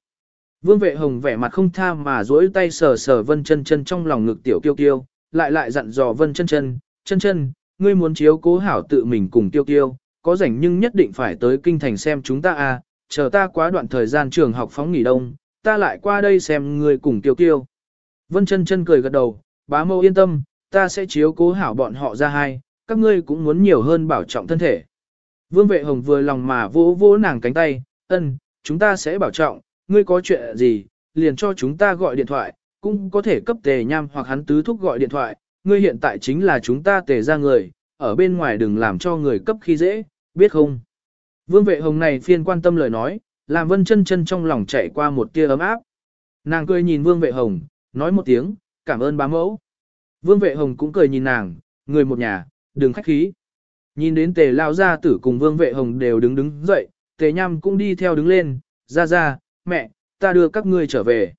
Vương vệ hồng vẻ mặt không tha mà duỗi tay sờ sờ vân chân chân trong lòng ngực tiểu kiêu kiêu, lại lại dặn dò vân chân chân, chân chân, ngươi muốn chiếu cố hảo tự mình cùng kiêu kiêu, có rảnh nhưng nhất định phải tới kinh thành xem chúng ta à, chờ ta quá đoạn thời gian trường học phóng nghỉ đông, ta lại qua đây xem ngươi cùng kiêu kiêu. Vân chân chân cười gật đầu, bá mâu yên tâm, ta sẽ chiếu cố hảo bọn họ ra hai, các ngươi cũng muốn nhiều hơn bảo trọng thân thể. Vương vệ hồng vừa lòng mà vỗ vỗ nàng cánh tay, ân, chúng ta sẽ bảo trọng, ngươi có chuyện gì, liền cho chúng ta gọi điện thoại, cũng có thể cấp tề nham hoặc hắn tứ thúc gọi điện thoại, ngươi hiện tại chính là chúng ta tề ra người, ở bên ngoài đừng làm cho người cấp khi dễ, biết không? Vương vệ hồng này phiên quan tâm lời nói, làm vân chân chân trong lòng chạy qua một tia ấm áp. Nàng cười nhìn vương vệ hồng, nói một tiếng, cảm ơn bá mẫu. Vương vệ hồng cũng cười nhìn nàng, người một nhà, đừng khách khí. Nhìn đến tề lao gia tử cùng vương vệ hồng đều đứng đứng dậy, tề nham cũng đi theo đứng lên, ra ra, mẹ, ta đưa các ngươi trở về.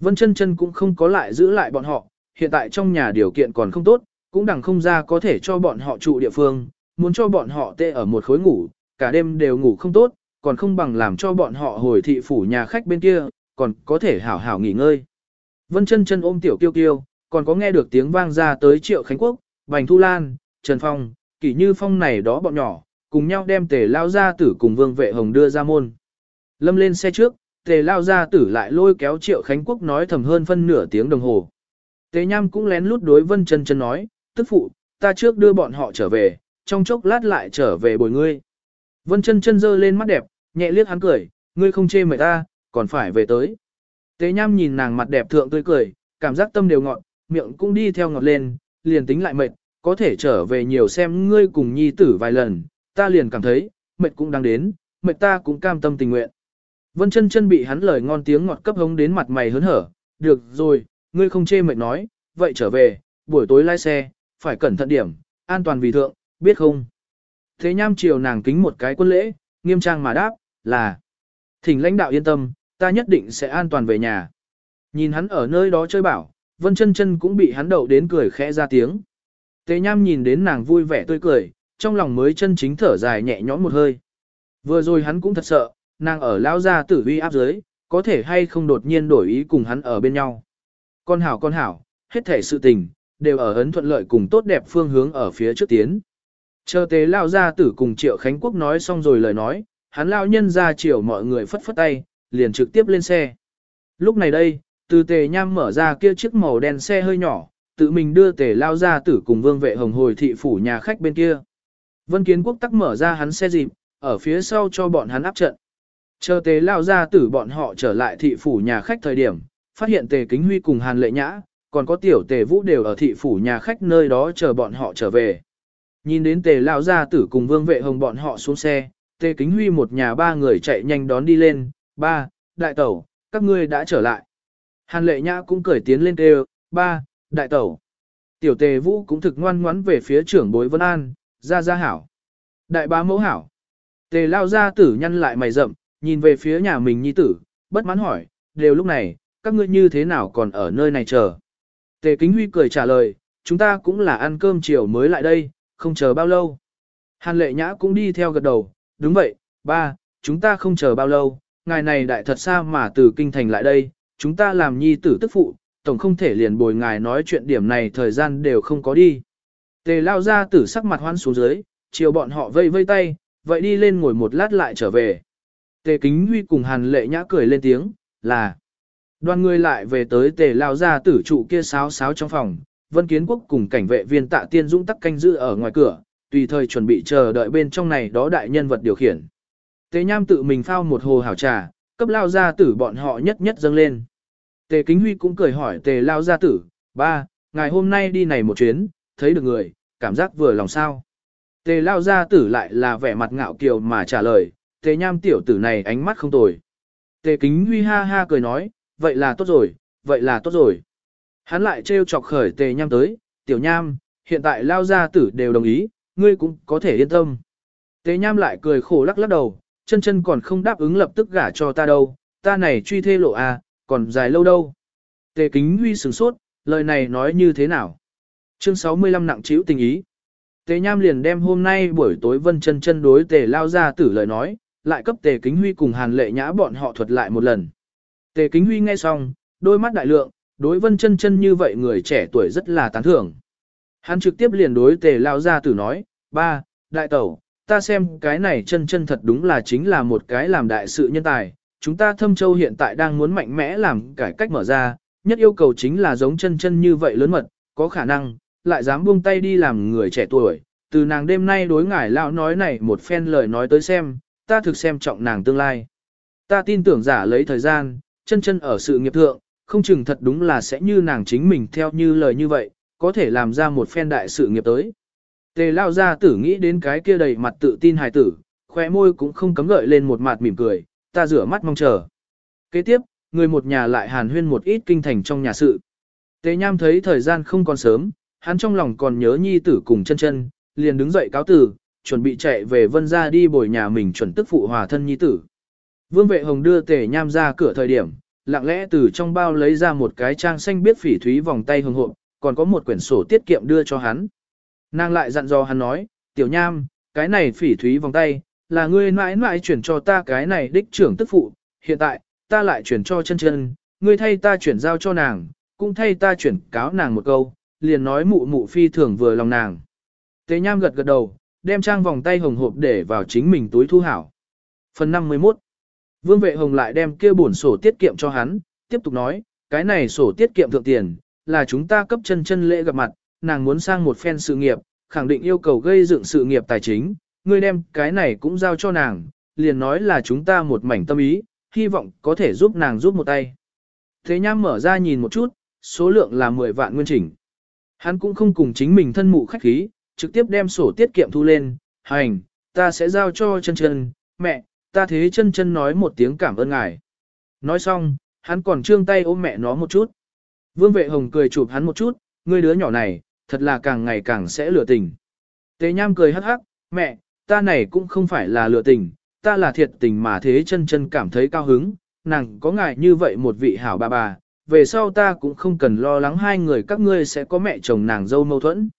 Vân chân chân cũng không có lại giữ lại bọn họ, hiện tại trong nhà điều kiện còn không tốt, cũng đằng không ra có thể cho bọn họ trụ địa phương, muốn cho bọn họ tê ở một khối ngủ, cả đêm đều ngủ không tốt, còn không bằng làm cho bọn họ hồi thị phủ nhà khách bên kia, còn có thể hảo hảo nghỉ ngơi. Vân chân chân ôm tiểu kiêu kiêu, còn có nghe được tiếng vang ra tới triệu Khánh Quốc, Bành Thu Lan, Trần Phong, kỷ như phong này đó bọn nhỏ, cùng nhau đem tề lao gia tử cùng vương vệ hồng đưa ra môn. Lâm lên xe trước, tề lao gia tử lại lôi kéo triệu Khánh Quốc nói thầm hơn phân nửa tiếng đồng hồ. Tề nham cũng lén lút đối vân chân chân nói, tức phụ, ta trước đưa bọn họ trở về, trong chốc lát lại trở về bồi ngươi. Vân chân chân dơ lên mắt đẹp, nhẹ liếc hắn cười, ngươi không chê mời ta, còn phải về tới. Tế nham nhìn nàng mặt đẹp thượng tươi cười, cảm giác tâm đều ngọt, miệng cũng đi theo ngọt lên, liền tính lại mệt, có thể trở về nhiều xem ngươi cùng nhi tử vài lần, ta liền cảm thấy, mệt cũng đang đến, mệt ta cũng cam tâm tình nguyện. Vân chân chân bị hắn lời ngon tiếng ngọt cấp hống đến mặt mày hớn hở, được rồi, ngươi không chê mệt nói, vậy trở về, buổi tối lái xe, phải cẩn thận điểm, an toàn vì thượng, biết không? Thế nham chiều nàng kính một cái quân lễ, nghiêm trang mà đáp, là Thỉnh lãnh đạo yên tâm, ta nhất định sẽ an toàn về nhà. Nhìn hắn ở nơi đó chơi bảo, Vân chân chân cũng bị hắn đậu đến cười khẽ ra tiếng. Tế nham nhìn đến nàng vui vẻ tươi cười, trong lòng mới chân chính thở dài nhẹ nhõm một hơi. Vừa rồi hắn cũng thật sợ, nàng ở lao ra tử vi áp dưới, có thể hay không đột nhiên đổi ý cùng hắn ở bên nhau. Con hảo con hảo, hết thể sự tình, đều ở ấn thuận lợi cùng tốt đẹp phương hướng ở phía trước tiến. Chờ tế lao ra tử cùng Triệu Khánh Quốc nói xong rồi lời nói, hắn lao nhân ra chiều mọi người phất phất tay, liền trực tiếp lên xe. Lúc này đây, từ tề nham mở ra kia chiếc màu đen xe hơi nhỏ, tự mình đưa tề lao ra tử cùng vương vệ hồng hồi thị phủ nhà khách bên kia. Vân Kiến Quốc tắc mở ra hắn xe dịp, ở phía sau cho bọn hắn áp trận. Chờ tề lao ra tử bọn họ trở lại thị phủ nhà khách thời điểm, phát hiện tề kính huy cùng hàn lệ nhã, còn có tiểu tề vũ đều ở thị phủ nhà khách nơi đó chờ bọn họ trở về. Nhìn đến tề lao ra tử cùng vương vệ hồng bọn họ xuống xe, tề kính huy một nhà ba người chạy nhanh đón đi lên, ba, đại tẩu, các ngươi đã trở lại. Hàn lệ nhã cũng cởi tiến lên kêu, ba, đại tẩu. Tiểu tề vũ cũng thực ngoan ngoắn về phía trưởng bối vân an, ra ra hảo. Đại bá mẫu hảo. Tề lao ra tử nhăn lại mày rậm, nhìn về phía nhà mình nhi tử, bất mãn hỏi, đều lúc này, các ngươi như thế nào còn ở nơi này chờ. Tề kính huy cười trả lời, chúng ta cũng là ăn cơm chiều mới lại đây, không chờ bao lâu. Hàn lệ nhã cũng đi theo gật đầu, đúng vậy, ba, chúng ta không chờ bao lâu, ngài này đại thật xa mà từ kinh thành lại đây, chúng ta làm nhi tử tức phụ, tổng không thể liền bồi ngài nói chuyện điểm này thời gian đều không có đi. Tề lao ra tử sắc mặt hoan xuống dưới, chiều bọn họ vây vây tay, vậy đi lên ngồi một lát lại trở về. Tề kính huy cùng hàn lệ nhã cười lên tiếng, là. Đoàn người lại về tới tề lao ra tử trụ kia sáo sáo trong phòng, vân kiến quốc cùng cảnh vệ viên tạ tiên dũng tắc canh giữ ở ngoài cửa, tùy thời chuẩn bị chờ đợi bên trong này đó đại nhân vật điều khiển. Tề nham tự mình phao một hồ hảo trà, cấp lao ra tử bọn họ nhất nhất dâng lên. Tề kính huy cũng cười hỏi tề lao gia tử, ba, ngày hôm nay đi này một chuyến, thấy được người, cảm giác vừa lòng sao. Tề lao gia tử lại là vẻ mặt ngạo kiều mà trả lời, tề nham tiểu tử này ánh mắt không tồi. Tề kính huy ha ha cười nói, vậy là tốt rồi, vậy là tốt rồi. Hắn lại trêu chọc khởi tề nham tới, tiểu nham, hiện tại lao gia tử đều đồng ý, ngươi cũng có thể yên tâm. Tề nham lại cười khổ lắc lắc đầu, chân chân còn không đáp ứng lập tức gả cho ta đâu, ta này truy thê lộ à, còn dài lâu đâu. Tề kính huy sửng sốt, lời này nói như thế nào? Chương 65 nặng chịu tình ý. Tề Nham liền đem hôm nay buổi tối Vân Chân Chân đối Tề lao ra tử lời nói, lại cấp Tề Kính Huy cùng Hàn Lệ Nhã bọn họ thuật lại một lần. Tề Kính Huy nghe xong, đôi mắt đại lượng, đối Vân Chân Chân như vậy người trẻ tuổi rất là tán thưởng. Hắn trực tiếp liền đối Tề lao ra tử nói, ba, đại tẩu, ta xem cái này chân chân thật đúng là chính là một cái làm đại sự nhân tài. Chúng ta thâm châu hiện tại đang muốn mạnh mẽ làm cải cách mở ra, nhất yêu cầu chính là giống chân chân như vậy lớn mật, có khả năng, lại dám buông tay đi làm người trẻ tuổi. Từ nàng đêm nay đối ngải lão nói này một phen lời nói tới xem, ta thực xem trọng nàng tương lai. Ta tin tưởng giả lấy thời gian, chân chân ở sự nghiệp thượng, không chừng thật đúng là sẽ như nàng chính mình theo như lời như vậy, có thể làm ra một phen đại sự nghiệp tới. Tề lao ra tử nghĩ đến cái kia đầy mặt tự tin hài tử, khóe môi cũng không cấm gợi lên một mặt mỉm cười, ta rửa mắt mong chờ. Kế tiếp, người một nhà lại hàn huyên một ít kinh thành trong nhà sự. Tề nham thấy thời gian không còn sớm, hắn trong lòng còn nhớ nhi tử cùng chân chân, liền đứng dậy cáo tử, chuẩn bị chạy về vân ra đi bồi nhà mình chuẩn tức phụ hòa thân nhi tử. Vương vệ hồng đưa tề nham ra cửa thời điểm, lặng lẽ từ trong bao lấy ra một cái trang xanh biết phỉ thúy vòng tay hồng hộp, còn có một quyển sổ tiết kiệm đưa cho hắn. Nàng lại dặn dò hắn nói, tiểu nham, cái này phỉ thúy vòng tay, là ngươi mãi mãi chuyển cho ta cái này đích trưởng tức phụ, hiện tại, ta lại chuyển cho chân chân, ngươi thay ta chuyển giao cho nàng, cũng thay ta chuyển cáo nàng một câu, liền nói mụ mụ phi thường vừa lòng nàng. Tế nham gật gật đầu, đem trang vòng tay hồng hộp để vào chính mình túi thu hảo. Phần 51 Vương vệ hồng lại đem kia bổn sổ tiết kiệm cho hắn, tiếp tục nói, cái này sổ tiết kiệm thượng tiền, là chúng ta cấp chân chân lễ gặp mặt, nàng muốn sang một phen sự nghiệp, khẳng định yêu cầu gây dựng sự nghiệp tài chính, ngươi đem cái này cũng giao cho nàng, liền nói là chúng ta một mảnh tâm ý, hy vọng có thể giúp nàng giúp một tay. Thế nham mở ra nhìn một chút, số lượng là 10 vạn nguyên chỉnh. Hắn cũng không cùng chính mình thân mụ khách khí, trực tiếp đem sổ tiết kiệm thu lên, hành, ta sẽ giao cho chân chân, mẹ, ta thế chân chân nói một tiếng cảm ơn ngài. Nói xong, hắn còn trương tay ôm mẹ nó một chút. Vương vệ hồng cười chụp hắn một chút, ngươi đứa nhỏ này, thật là càng ngày càng sẽ lừa tình. Tế nham cười hắc hắc, mẹ, ta này cũng không phải là lừa tình, ta là thiệt tình mà thế chân chân cảm thấy cao hứng, nàng có ngài như vậy một vị hảo bà bà, về sau ta cũng không cần lo lắng hai người các ngươi sẽ có mẹ chồng nàng dâu mâu thuẫn.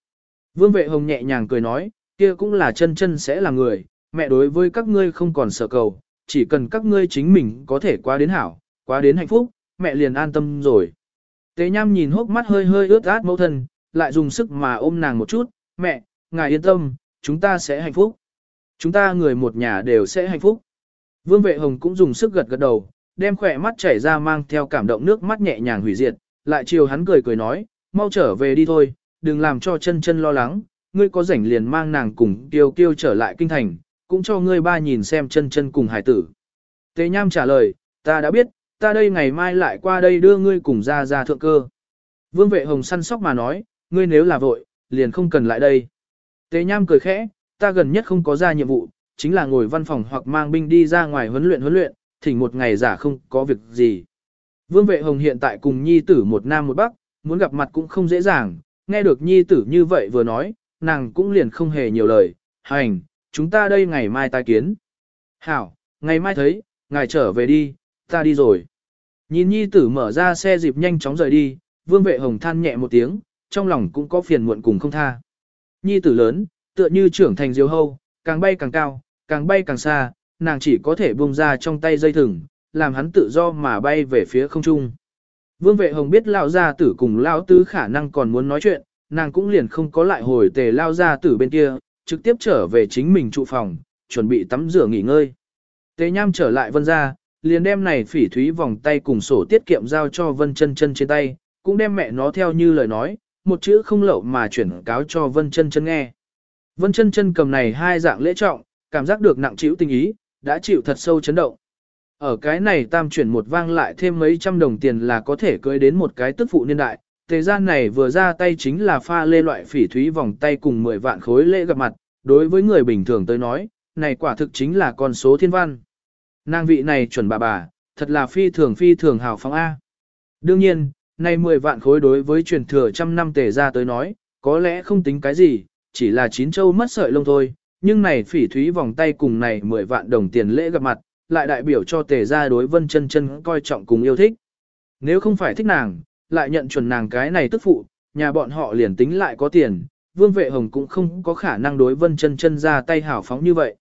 Vương vệ hồng nhẹ nhàng cười nói, kia cũng là chân chân sẽ là người, mẹ đối với các ngươi không còn sợ cầu, chỉ cần các ngươi chính mình có thể qua đến hảo, qua đến hạnh phúc, mẹ liền an tâm rồi. Tế nham nhìn hốc mắt hơi hơi ướt át mẫu thân, lại dùng sức mà ôm nàng một chút, mẹ, ngài yên tâm, chúng ta sẽ hạnh phúc. Chúng ta người một nhà đều sẽ hạnh phúc. Vương vệ hồng cũng dùng sức gật gật đầu, đem khỏe mắt chảy ra mang theo cảm động nước mắt nhẹ nhàng hủy diệt, lại chiều hắn cười cười nói, mau trở về đi thôi, đừng làm cho chân chân lo lắng, ngươi có rảnh liền mang nàng cùng tiêu kiêu trở lại kinh thành, cũng cho ngươi ba nhìn xem chân chân cùng hải tử. Tế Nham trả lời, ta đã biết, ta đây ngày mai lại qua đây đưa ngươi cùng ra ra thượng cơ. Vương vệ hồng săn sóc mà nói, ngươi nếu là vội, liền không cần lại đây. Tế Nham cười khẽ, ta gần nhất không có ra nhiệm vụ, chính là ngồi văn phòng hoặc mang binh đi ra ngoài huấn luyện huấn luyện, thỉnh một ngày giả không có việc gì. Vương vệ hồng hiện tại cùng nhi tử một nam một bắc, muốn gặp mặt cũng không dễ dàng, nghe được nhi tử như vậy vừa nói, nàng cũng liền không hề nhiều lời, hành, chúng ta đây ngày mai tai kiến. Hảo, ngày mai thấy, ngài trở về đi, ta đi rồi. Nhìn nhi tử mở ra xe dịp nhanh chóng rời đi, vương vệ hồng than nhẹ một tiếng, trong lòng cũng có phiền muộn cùng không tha. Nhi tử lớn, tựa như trưởng thành diều hâu, càng bay càng cao, càng bay càng xa, nàng chỉ có thể buông ra trong tay dây thừng, làm hắn tự do mà bay về phía không trung. Vương vệ hồng biết lão gia tử cùng lão tứ khả năng còn muốn nói chuyện, nàng cũng liền không có lại hồi tề lao gia tử bên kia, trực tiếp trở về chính mình trụ phòng, chuẩn bị tắm rửa nghỉ ngơi. Tề nham trở lại vân ra, liền đem này phỉ thúy vòng tay cùng sổ tiết kiệm giao cho vân chân chân trên tay, cũng đem mẹ nó theo như lời nói, một chữ không lậu mà chuyển cáo cho vân chân chân nghe. Vân chân chân cầm này hai dạng lễ trọng, cảm giác được nặng chịu tình ý, đã chịu thật sâu chấn động. Ở cái này tam chuyển một vang lại thêm mấy trăm đồng tiền là có thể cưới đến một cái tức phụ niên đại. Thời gian này vừa ra tay chính là pha lê loại phỉ thúy vòng tay cùng 10 vạn khối lễ gặp mặt, đối với người bình thường tới nói, này quả thực chính là con số thiên văn. Nàng vị này chuẩn bà bà, thật là phi thường phi thường hào phóng A. Đương nhiên, này 10 vạn khối đối với truyền thừa trăm năm tề ra tới nói, có lẽ không tính cái gì, chỉ là chín châu mất sợi lông thôi, nhưng này phỉ thúy vòng tay cùng này 10 vạn đồng tiền lễ gặp mặt, lại đại biểu cho tề gia đối vân chân chân coi trọng cùng yêu thích. Nếu không phải thích nàng, lại nhận chuẩn nàng cái này tức phụ, nhà bọn họ liền tính lại có tiền, Vương Vệ Hồng cũng không có khả năng đối Vân Chân Chân ra tay hảo phóng như vậy.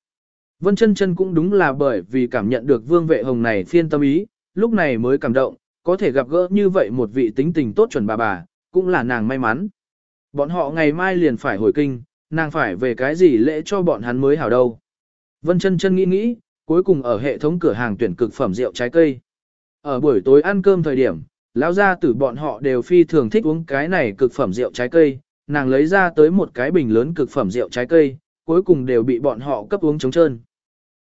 Vân Chân Chân cũng đúng là bởi vì cảm nhận được Vương Vệ Hồng này phiên tâm ý, lúc này mới cảm động, có thể gặp gỡ như vậy một vị tính tình tốt chuẩn bà bà, cũng là nàng may mắn. Bọn họ ngày mai liền phải hồi kinh, nàng phải về cái gì lễ cho bọn hắn mới hảo đâu. Vân chân chân nghĩ nghĩ, cuối cùng ở hệ thống cửa hàng tuyển cực phẩm rượu trái cây. Ở buổi tối ăn cơm thời điểm, lão gia tử bọn họ đều phi thường thích uống cái này cực phẩm rượu trái cây, nàng lấy ra tới một cái bình lớn cực phẩm rượu trái cây, cuối cùng đều bị bọn họ cấp uống trống trơn.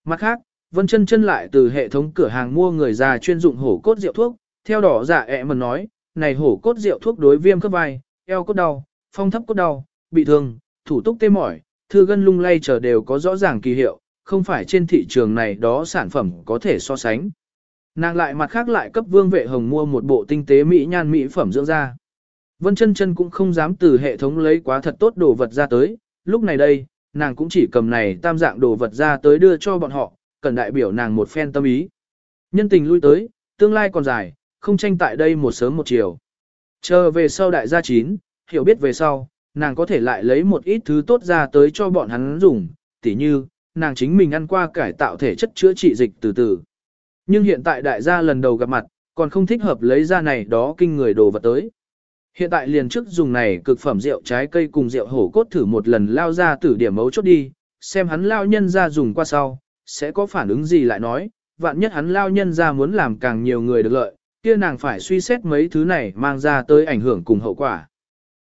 Mặt khác, Vân chân chân lại từ hệ thống cửa hàng mua người già chuyên dụng hổ cốt rượu thuốc, theo đỏ giả ẹ mà nói, này hổ cốt rượu thuốc đối viêm khớp vai, eo cốt đau, phong thấp cốt đau, bị thương, thủ túc tê mỏi, thư gân lung lay chờ đều có rõ ràng kỳ hiệu, không phải trên thị trường này đó sản phẩm có thể so sánh. Nàng lại mặt khác lại cấp vương vệ hồng mua một bộ tinh tế mỹ nhan mỹ phẩm dưỡng da. Vân chân chân cũng không dám từ hệ thống lấy quá thật tốt đồ vật ra tới, lúc này đây, nàng cũng chỉ cầm này tam dạng đồ vật ra tới đưa cho bọn họ, cần đại biểu nàng một phen tâm ý. Nhân tình lui tới, tương lai còn dài, không tranh tại đây một sớm một chiều. Chờ về sau đại gia chín, hiểu biết về sau, nàng có thể lại lấy một ít thứ tốt ra tới cho bọn hắn dùng, tỉ như, nàng chính mình ăn qua cải tạo thể chất chữa trị dịch từ từ. Nhưng hiện tại đại gia lần đầu gặp mặt, còn không thích hợp lấy ra này đó kinh người đồ vật tới. Hiện tại liền trước dùng này cực phẩm rượu trái cây cùng rượu hổ cốt thử một lần lao ra tử điểm mấu chốt đi, xem hắn lao nhân ra dùng qua sau, sẽ có phản ứng gì lại nói, vạn nhất hắn lao nhân ra muốn làm càng nhiều người được lợi, kia nàng phải suy xét mấy thứ này mang ra tới ảnh hưởng cùng hậu quả.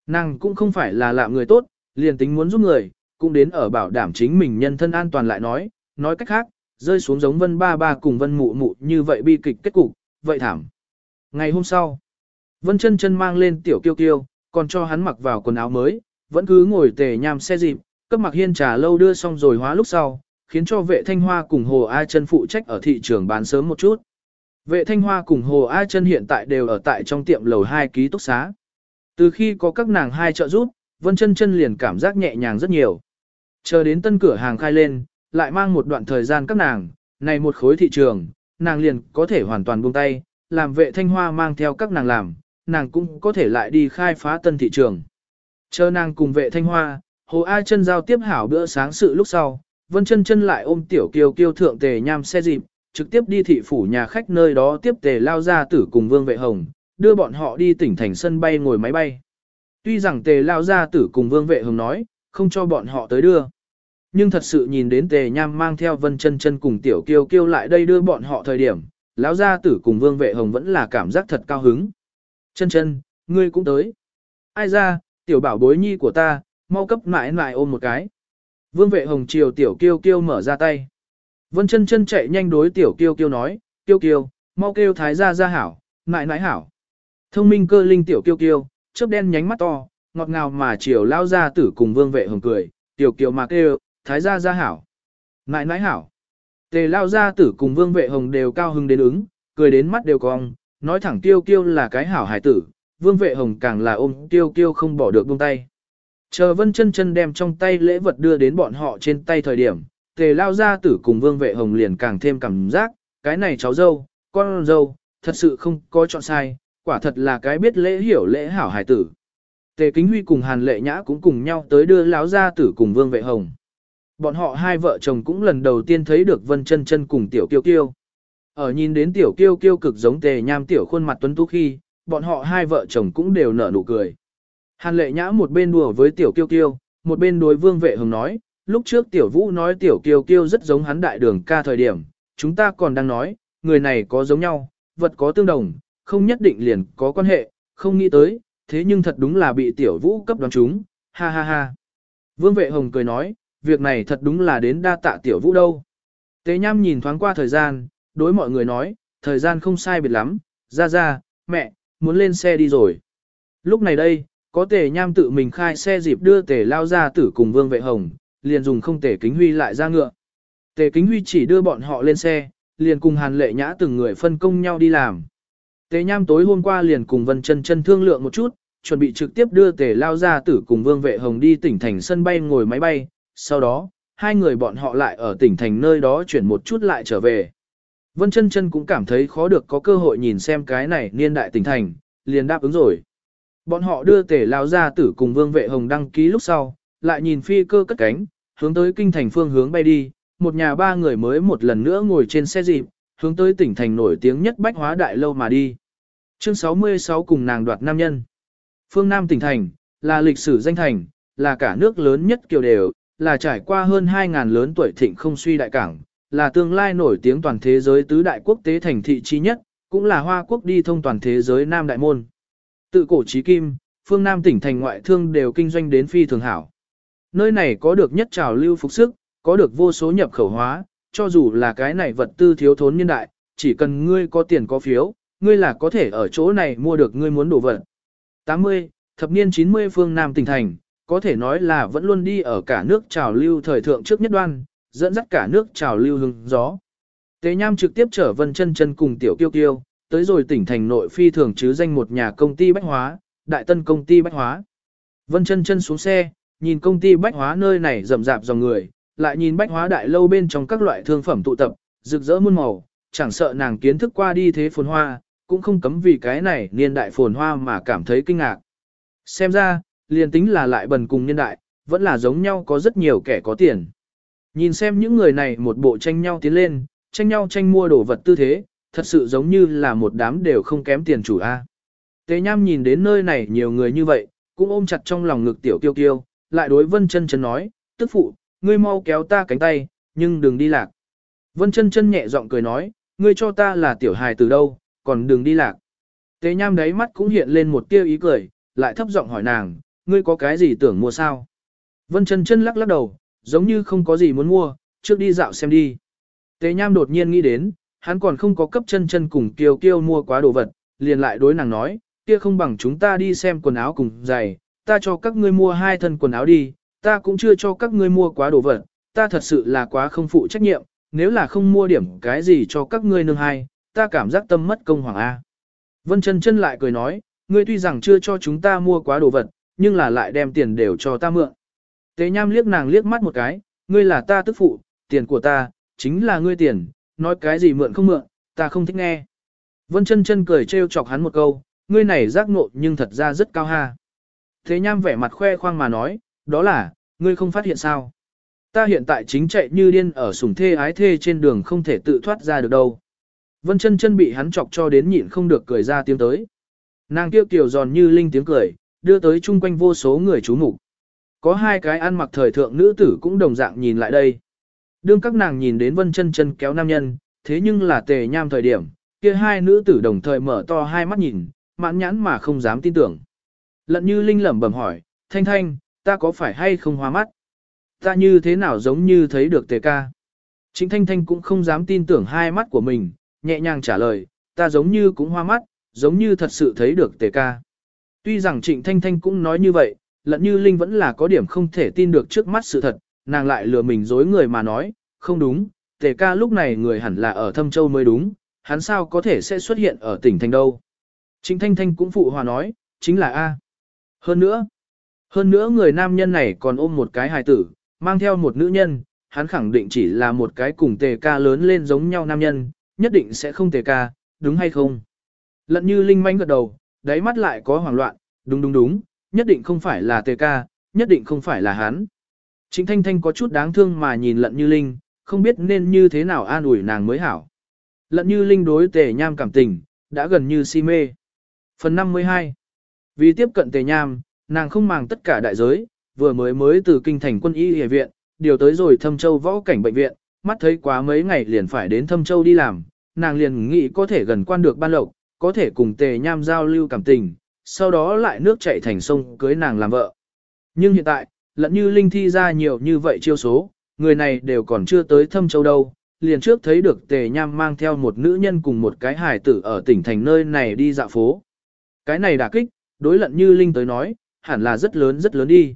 Nàng cũng không phải là lạm người tốt, liền tính muốn giúp người, cũng đến ở bảo đảm chính mình nhân thân an toàn lại nói, nói cách khác, rơi xuống giống vân ba ba cùng vân mụ mụ như vậy bi kịch kết cục, vậy thảm. Ngày hôm sau, vân chân chân mang lên tiểu kiêu kiêu, còn cho hắn mặc vào quần áo mới, vẫn cứ ngồi tề nham xe dịp, cấp mặc hiên trà lâu đưa xong rồi hóa lúc sau, khiến cho vệ thanh hoa cùng hồ A chân phụ trách ở thị trường bán sớm một chút. Vệ thanh hoa cùng hồ A chân hiện tại đều ở tại trong tiệm lầu 2 ký túc xá. Từ khi có các nàng hai trợ giúp, Vân chân chân liền cảm giác nhẹ nhàng rất nhiều. Chờ đến tân cửa hàng khai lên, lại mang một đoạn thời gian các nàng, này một khối thị trường, nàng liền có thể hoàn toàn buông tay, làm vệ thanh hoa mang theo các nàng làm, nàng cũng có thể lại đi khai phá tân thị trường. Chờ nàng cùng vệ thanh hoa, hồ A chân giao tiếp hảo bữa sáng sự lúc sau, Vân chân chân lại ôm tiểu kiều kiêu thượng tề nham xe dịp, trực tiếp đi thị phủ nhà khách nơi đó tiếp tề lao ra tử cùng vương vệ hồng, đưa bọn họ đi tỉnh thành sân bay ngồi máy bay. Tuy rằng tề lao ra tử cùng vương vệ hồng nói, không cho bọn họ tới đưa. Nhưng thật sự nhìn đến tề nham mang theo vân chân chân cùng tiểu kiêu kiêu lại đây đưa bọn họ thời điểm, lão gia tử cùng vương vệ hồng vẫn là cảm giác thật cao hứng. Chân chân, ngươi cũng tới. Ai ra, tiểu bảo bối nhi của ta, mau cấp mãi mãi ôm một cái. Vương vệ hồng chiều tiểu kiêu kiêu mở ra tay. Vân chân chân chạy nhanh đối tiểu kiêu kiêu nói, kiêu kiêu, mau kêu thái gia gia hảo, mãi mãi hảo. Thông minh cơ linh tiểu kiêu kiêu, chớp đen nhánh mắt to, ngọt ngào mà chiều lao ra tử cùng vương vệ hồng cười, tiểu kiều mà kêu, thái gia gia hảo. Nãi nãi hảo. Tề lao gia tử cùng vương vệ hồng đều cao hưng đến ứng, cười đến mắt đều cong, nói thẳng tiêu kiêu là cái hảo hải tử, vương vệ hồng càng là ôm tiêu kiêu không bỏ được buông tay. Chờ vân chân chân đem trong tay lễ vật đưa đến bọn họ trên tay thời điểm, tề lao gia tử cùng vương vệ hồng liền càng thêm cảm giác, cái này cháu dâu, con dâu, thật sự không có chọn sai, quả thật là cái biết lễ hiểu lễ hảo hải tử. Tề Kính Huy cùng Hàn Lệ Nhã cũng cùng nhau tới đưa lão gia tử cùng Vương Vệ Hồng. Bọn họ hai vợ chồng cũng lần đầu tiên thấy được Vân Chân Chân cùng Tiểu Kiêu Kiêu. Ở nhìn đến Tiểu Kiêu Kiêu cực giống Tề Nham tiểu khuôn mặt tuấn tú khi, bọn họ hai vợ chồng cũng đều nở nụ cười. Hàn Lệ Nhã một bên đùa với Tiểu Kiêu Kiêu, một bên đối Vương Vệ Hồng nói, lúc trước Tiểu Vũ nói Tiểu Kiêu Kiêu rất giống hắn đại đường ca thời điểm, chúng ta còn đang nói, người này có giống nhau, vật có tương đồng, không nhất định liền có quan hệ, không nghĩ tới, thế nhưng thật đúng là bị tiểu vũ cấp đoán chúng, ha ha ha. Vương vệ hồng cười nói, việc này thật đúng là đến đa tạ tiểu vũ đâu. Tế nham nhìn thoáng qua thời gian, đối mọi người nói, thời gian không sai biệt lắm, ra ra, mẹ, muốn lên xe đi rồi. Lúc này đây, có tề nham tự mình khai xe dịp đưa tề lao ra tử cùng vương vệ hồng, liền dùng không tề kính huy lại ra ngựa. Tề kính huy chỉ đưa bọn họ lên xe, liền cùng hàn lệ nhã từng người phân công nhau đi làm. Tề Nham tối hôm qua liền cùng Vân Chân Chân thương lượng một chút, chuẩn bị trực tiếp đưa Tề Lao gia tử cùng Vương Vệ Hồng đi tỉnh thành sân bay ngồi máy bay, sau đó, hai người bọn họ lại ở tỉnh thành nơi đó chuyển một chút lại trở về. Vân Chân Chân cũng cảm thấy khó được có cơ hội nhìn xem cái này niên đại tỉnh thành, liền đáp ứng rồi. Bọn họ đưa Tề lao gia tử cùng vương vệ hồng đăng ký lúc sau, lại nhìn phi cơ cất cánh, hướng tới kinh thành phương hướng bay đi, một nhà ba người mới một lần nữa ngồi trên xe dịp, hướng tới tỉnh thành nổi tiếng nhất bách hóa đại lâu mà đi. Chương 66 cùng nàng đoạt nam nhân. Phương Nam tỉnh thành, là lịch sử danh thành, là cả nước lớn nhất kiều đều, là trải qua hơn 2.000 lớn tuổi thịnh không suy đại cảng, là tương lai nổi tiếng toàn thế giới tứ đại quốc tế thành thị chi nhất, cũng là hoa quốc đi thông toàn thế giới Nam Đại Môn. Tự cổ trí kim, phương Nam tỉnh thành ngoại thương đều kinh doanh đến phi thường hảo. Nơi này có được nhất trào lưu phục sức, có được vô số nhập khẩu hóa, cho dù là cái này vật tư thiếu thốn nhân đại, chỉ cần ngươi có tiền có phiếu, ngươi là có thể ở chỗ này mua được ngươi muốn đồ vật. 80, thập niên 90 phương Nam tỉnh thành, có thể nói là vẫn luôn đi ở cả nước trào lưu thời thượng trước nhất đoan, dẫn dắt cả nước trào lưu hứng gió. Tế Nham trực tiếp trở Vân Chân Chân cùng Tiểu Kiêu Kiêu, tới rồi tỉnh thành nội phi thường chứ danh một nhà công ty bách hóa, Đại Tân công ty bách hóa. Vân Chân Chân xuống xe, nhìn công ty bách hóa nơi này rầm rạp dòng người, lại nhìn bách hóa đại lâu bên trong các loại thương phẩm tụ tập, rực rỡ muôn màu, chẳng sợ nàng kiến thức qua đi thế phồn hoa, cũng không cấm vì cái này niên đại phồn hoa mà cảm thấy kinh ngạc. Xem ra, liền tính là lại bần cùng niên đại, vẫn là giống nhau có rất nhiều kẻ có tiền. Nhìn xem những người này một bộ tranh nhau tiến lên, tranh nhau tranh mua đồ vật tư thế, thật sự giống như là một đám đều không kém tiền chủ A. Tế Nham nhìn đến nơi này nhiều người như vậy, cũng ôm chặt trong lòng ngực tiểu kiêu kiêu, lại đối Vân chân chân nói, tức phụ, ngươi mau kéo ta cánh tay, nhưng đừng đi lạc. Vân chân chân nhẹ giọng cười nói, ngươi cho ta là tiểu hài từ đâu, còn đừng đi lạc. Tế Nham đáy mắt cũng hiện lên một tia ý cười, lại thấp giọng hỏi nàng, ngươi có cái gì tưởng mua sao? Vân chân chân lắc lắc đầu, giống như không có gì muốn mua, trước đi dạo xem đi. Tế Nham đột nhiên nghĩ đến, hắn còn không có cấp chân chân cùng kiều kiêu mua quá đồ vật, liền lại đối nàng nói, kia không bằng chúng ta đi xem quần áo cùng giày, ta cho các ngươi mua hai thân quần áo đi, ta cũng chưa cho các ngươi mua quá đồ vật, ta thật sự là quá không phụ trách nhiệm, nếu là không mua điểm cái gì cho các ngươi nương hai, ta cảm giác tâm mất công hoàng A. Vân chân chân lại cười nói, ngươi tuy rằng chưa cho chúng ta mua quá đồ vật, nhưng là lại đem tiền đều cho ta mượn. Tế Nham liếc nàng liếc mắt một cái, ngươi là ta tức phụ, tiền của ta, chính là ngươi tiền, nói cái gì mượn không mượn, ta không thích nghe. Vân chân chân cười trêu chọc hắn một câu, ngươi này giác ngộ nhưng thật ra rất cao ha. Thế Nham vẻ mặt khoe khoang mà nói, đó là, ngươi không phát hiện sao. Ta hiện tại chính chạy như điên ở sủng thê ái thê trên đường không thể tự thoát ra được đâu. Vân chân chân bị hắn chọc cho đến nhịn không được cười ra tiếng tới. Nàng kêu kiều giòn như linh tiếng cười, đưa tới chung quanh vô số người chú mục. Có hai cái ăn mặc thời thượng nữ tử cũng đồng dạng nhìn lại đây. Đương các nàng nhìn đến vân chân chân kéo nam nhân, thế nhưng là tề nham thời điểm, kia hai nữ tử đồng thời mở to hai mắt nhìn, mãn nhãn mà không dám tin tưởng. Lận như linh lẩm bẩm hỏi, thanh thanh, ta có phải hay không hoa mắt? Ta như thế nào giống như thấy được tề ca? Trịnh thanh thanh cũng không dám tin tưởng hai mắt của mình, nhẹ nhàng trả lời, ta giống như cũng hoa mắt, giống như thật sự thấy được tề ca. Tuy rằng trịnh thanh thanh cũng nói như vậy, lận như linh vẫn là có điểm không thể tin được trước mắt sự thật, nàng lại lừa mình dối người mà nói, không đúng, tề ca lúc này người hẳn là ở thâm châu mới đúng, hắn sao có thể sẽ xuất hiện ở tỉnh thành đâu. Trịnh thanh thanh cũng phụ hòa nói, chính là A. Hơn nữa, hơn nữa người nam nhân này còn ôm một cái hài tử, mang theo một nữ nhân, hắn khẳng định chỉ là một cái cùng tề ca lớn lên giống nhau nam nhân, nhất định sẽ không tề ca, đúng hay không? Lận như linh manh gật đầu, đáy mắt lại có hoảng loạn, đúng đúng đúng, nhất định không phải là tề ca, nhất định không phải là hắn. Trịnh Thanh Thanh có chút đáng thương mà nhìn lận như linh, không biết nên như thế nào an ủi nàng mới hảo. Lận như linh đối tề nham cảm tình, đã gần như si mê. Phần 52 Vì tiếp cận tề nham, nàng không màng tất cả đại giới, vừa mới mới từ kinh thành quân y y viện, điều tới rồi thâm châu võ cảnh bệnh viện, mắt thấy quá mấy ngày liền phải đến thâm châu đi làm, nàng liền nghĩ có thể gần quan được ban lộc, có thể cùng tề nham giao lưu cảm tình, sau đó lại nước chảy thành sông cưới nàng làm vợ. Nhưng hiện tại, lẫn như linh thi ra nhiều như vậy chiêu số, người này đều còn chưa tới thâm châu đâu, liền trước thấy được tề nham mang theo một nữ nhân cùng một cái hài tử ở tỉnh thành nơi này đi dạo phố. Cái này đả kích, đối lận như linh tới nói, hẳn là rất lớn rất lớn đi.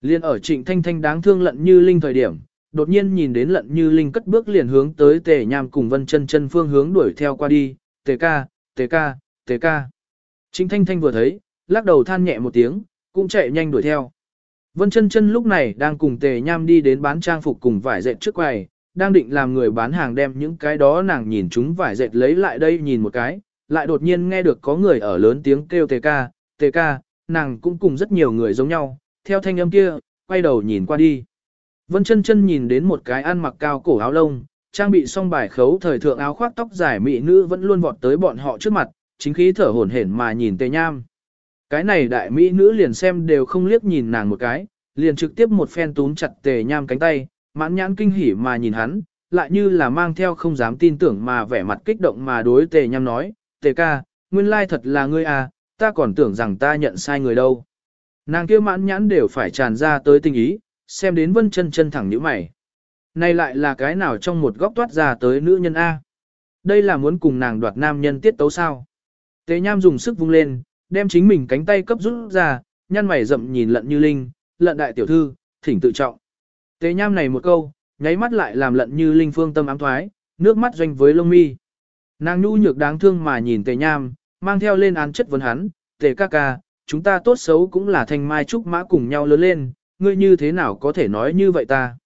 Liên ở trịnh thanh thanh đáng thương lận như linh thời điểm, đột nhiên nhìn đến lận như linh cất bước liền hướng tới tề nham cùng vân chân chân phương hướng đuổi theo qua đi, tề ca, tề ca, tề ca. Trịnh thanh thanh vừa thấy, lắc đầu than nhẹ một tiếng, cũng chạy nhanh đuổi theo. Vân chân chân lúc này đang cùng tề nham đi đến bán trang phục cùng vải dệt trước quầy, đang định làm người bán hàng đem những cái đó nàng nhìn chúng vải dệt lấy lại đây nhìn một cái, lại đột nhiên nghe được có người ở lớn tiếng kêu tề ca, tề ca, nàng cũng cùng rất nhiều người giống nhau, theo thanh âm kia, quay đầu nhìn qua đi. Vân chân chân nhìn đến một cái ăn mặc cao cổ áo lông, trang bị song bài khấu thời thượng áo khoác tóc dài mỹ nữ vẫn luôn vọt tới bọn họ trước mặt, chính khí thở hổn hển mà nhìn tề nham. Cái này đại mỹ nữ liền xem đều không liếc nhìn nàng một cái, liền trực tiếp một phen túm chặt tề nham cánh tay, mãn nhãn kinh hỉ mà nhìn hắn, lại như là mang theo không dám tin tưởng mà vẻ mặt kích động mà đối tề nham nói, tề ca, nguyên lai thật là ngươi à, ta còn tưởng rằng ta nhận sai người đâu. Nàng kia mãn nhãn đều phải tràn ra tới tình ý, xem đến vân chân chân thẳng nhíu mày. Này lại là cái nào trong một góc toát ra tới nữ nhân A. Đây là muốn cùng nàng đoạt nam nhân tiết tấu sao. Tề nham dùng sức vung lên, đem chính mình cánh tay cấp rút ra, nhăn mày rậm nhìn lận như linh, lận đại tiểu thư, thỉnh tự trọng. Tề nham này một câu, nháy mắt lại làm lận như linh phương tâm ám thoái, nước mắt doanh với lông mi. Nàng nhu nhược đáng thương mà nhìn tề nham, mang theo lên án chất vấn hắn, tề ca ca, chúng ta tốt xấu cũng là thanh mai trúc mã cùng nhau lớn lên, ngươi như thế nào có thể nói như vậy ta.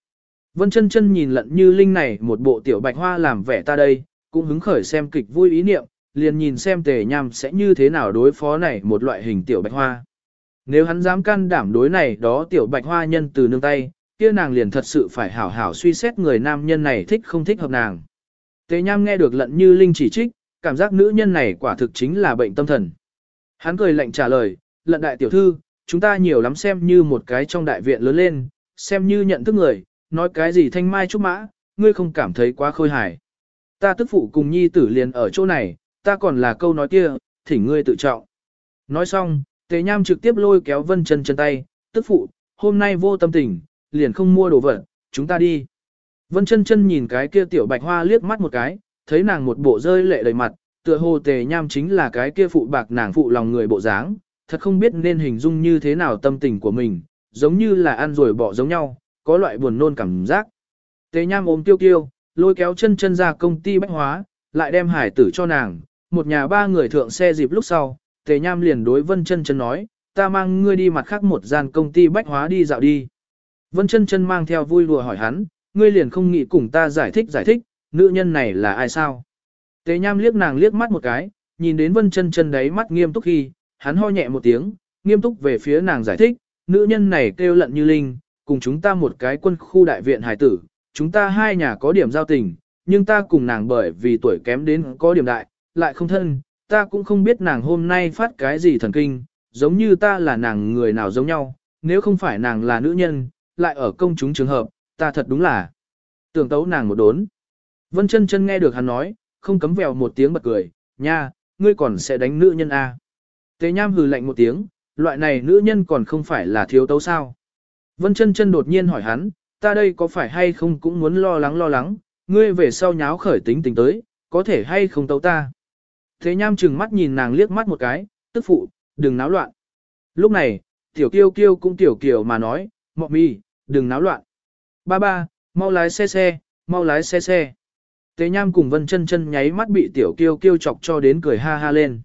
Vân chân chân nhìn lận như linh này một bộ tiểu bạch hoa làm vẻ ta đây, cũng hứng khởi xem kịch vui ý niệm, liền nhìn xem tề nham sẽ như thế nào đối phó này một loại hình tiểu bạch hoa. Nếu hắn dám can đảm đối này đó tiểu bạch hoa nhân từ nương tay, kia nàng liền thật sự phải hảo hảo suy xét người nam nhân này thích không thích hợp nàng. Tề nham nghe được lận như linh chỉ trích, cảm giác nữ nhân này quả thực chính là bệnh tâm thần. Hắn cười lạnh trả lời, lận đại tiểu thư, chúng ta nhiều lắm xem như một cái trong đại viện lớn lên, xem như nhận thức người, nói cái gì thanh mai trúc mã, ngươi không cảm thấy quá khôi hài. Ta tức phụ cùng nhi tử liền ở chỗ này, ta còn là câu nói kia, thỉnh ngươi tự trọng. Nói xong, tề nham trực tiếp lôi kéo vân chân chân tay, tức phụ, hôm nay vô tâm tình, liền không mua đồ vật, chúng ta đi. Vân chân chân nhìn cái kia tiểu bạch hoa liếc mắt một cái, thấy nàng một bộ rơi lệ đầy mặt, tựa hồ tề nham chính là cái kia phụ bạc nàng phụ lòng người bộ dáng, thật không biết nên hình dung như thế nào tâm tình của mình, giống như là ăn rồi bỏ giống nhau, có loại buồn nôn cảm giác. Tề nham ôm tiêu tiêu, lôi kéo chân chân ra công ty bách hóa, lại đem hải tử cho nàng, một nhà ba người thượng xe dịp lúc sau, tề nham liền đối vân chân chân nói, ta mang ngươi đi mặt khác một gian công ty bách hóa đi dạo đi. Vân chân chân mang theo vui lùa hỏi hắn, ngươi liền không nghĩ cùng ta giải thích giải thích, nữ nhân này là ai sao? Tề nham liếc nàng liếc mắt một cái, nhìn đến vân chân chân đấy mắt nghiêm túc khi, hắn ho nhẹ một tiếng, nghiêm túc về phía nàng giải thích, nữ nhân này kêu lận như linh, cùng chúng ta một cái quân khu đại viện hải tử, chúng ta hai nhà có điểm giao tình, nhưng ta cùng nàng bởi vì tuổi kém đến có điểm đại, lại không thân, ta cũng không biết nàng hôm nay phát cái gì thần kinh, giống như ta là nàng người nào giống nhau, nếu không phải nàng là nữ nhân, lại ở công chúng trường hợp, ta thật đúng là tưởng tấu nàng một đốn. Vân chân chân nghe được hắn nói, không cấm vèo một tiếng bật cười, nha, ngươi còn sẽ đánh nữ nhân à. Tế nham hừ lạnh một tiếng, loại này nữ nhân còn không phải là thiếu tấu sao. Vân chân chân đột nhiên hỏi hắn, ta đây có phải hay không cũng muốn lo lắng lo lắng, ngươi về sau nháo khởi tính tình tới, có thể hay không tấu ta. Thế nham chừng mắt nhìn nàng liếc mắt một cái, tức phụ, đừng náo loạn. Lúc này, tiểu kiêu kiêu cũng tiểu kiều mà nói, mọ mi, đừng náo loạn. Ba ba, mau lái xe xe, mau lái xe xe. Tế nham cùng vân chân chân nháy mắt bị tiểu kiêu kiêu chọc cho đến cười ha ha lên.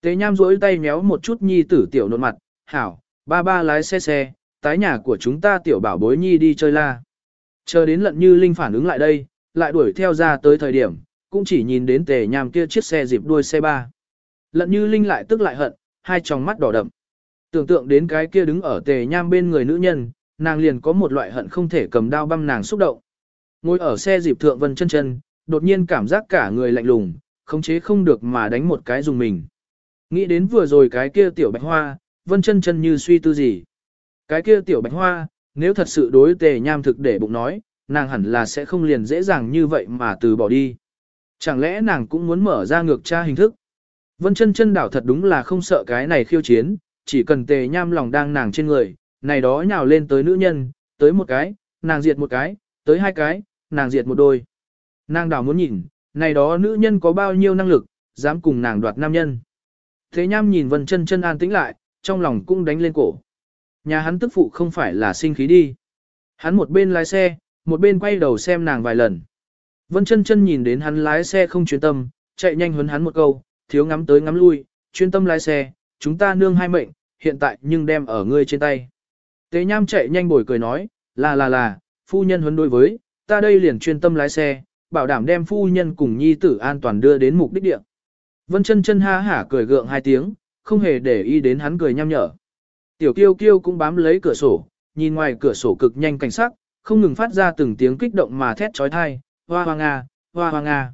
Tế nham duỗi tay méo một chút nhi tử tiểu nộn mặt, hảo, ba ba lái xe xe, tái nhà của chúng ta tiểu bảo bối nhi đi chơi la. Chờ đến lận như linh phản ứng lại đây, lại đuổi theo ra tới thời điểm, cũng chỉ nhìn đến tề nham kia chiếc xe dịp đuôi xe ba. Lận như linh lại tức lại hận, hai tròng mắt đỏ đậm. Tưởng tượng đến cái kia đứng ở tề nham bên người nữ nhân, nàng liền có một loại hận không thể cầm đao băm nàng xúc động. Ngồi ở xe dịp thượng vân chân chân, đột nhiên cảm giác cả người lạnh lùng, khống chế không được mà đánh một cái dùng mình. Nghĩ đến vừa rồi cái kia tiểu bạch hoa, vân chân chân như suy tư gì. Cái kia tiểu bạch hoa, nếu thật sự đối tề nham thực để bụng nói, nàng hẳn là sẽ không liền dễ dàng như vậy mà từ bỏ đi. Chẳng lẽ nàng cũng muốn mở ra ngược tra hình thức? Vân chân chân đảo thật đúng là không sợ cái này khiêu chiến, chỉ cần tề nham lòng đang nàng trên người, này đó nhào lên tới nữ nhân, tới một cái, nàng diệt một cái, tới hai cái, nàng diệt một đôi. Nàng đảo muốn nhìn, này đó nữ nhân có bao nhiêu năng lực, dám cùng nàng đoạt nam nhân. Thế nham nhìn vân chân chân an tĩnh lại, trong lòng cũng đánh lên cổ. Nhà hắn tức phụ không phải là sinh khí đi. Hắn một bên lái xe, một bên quay đầu xem nàng vài lần. Vân chân chân nhìn đến hắn lái xe không chuyên tâm, chạy nhanh huấn hắn một câu, thiếu ngắm tới ngắm lui, chuyên tâm lái xe, chúng ta nương hai mệnh, hiện tại nhưng đem ở ngươi trên tay. Tế nham chạy nhanh bồi cười nói, là là là, phu nhân huấn đối với, ta đây liền chuyên tâm lái xe, bảo đảm đem phu nhân cùng nhi tử an toàn đưa đến mục đích địa. Vân chân chân ha hả cười gượng hai tiếng, không hề để ý đến hắn cười nham nhở. Tiểu kiêu kiêu cũng bám lấy cửa sổ, nhìn ngoài cửa sổ cực nhanh cảnh sắc, không ngừng phát ra từng tiếng kích động mà thét trói thai, hoa hoa nga, hoa hoa nga.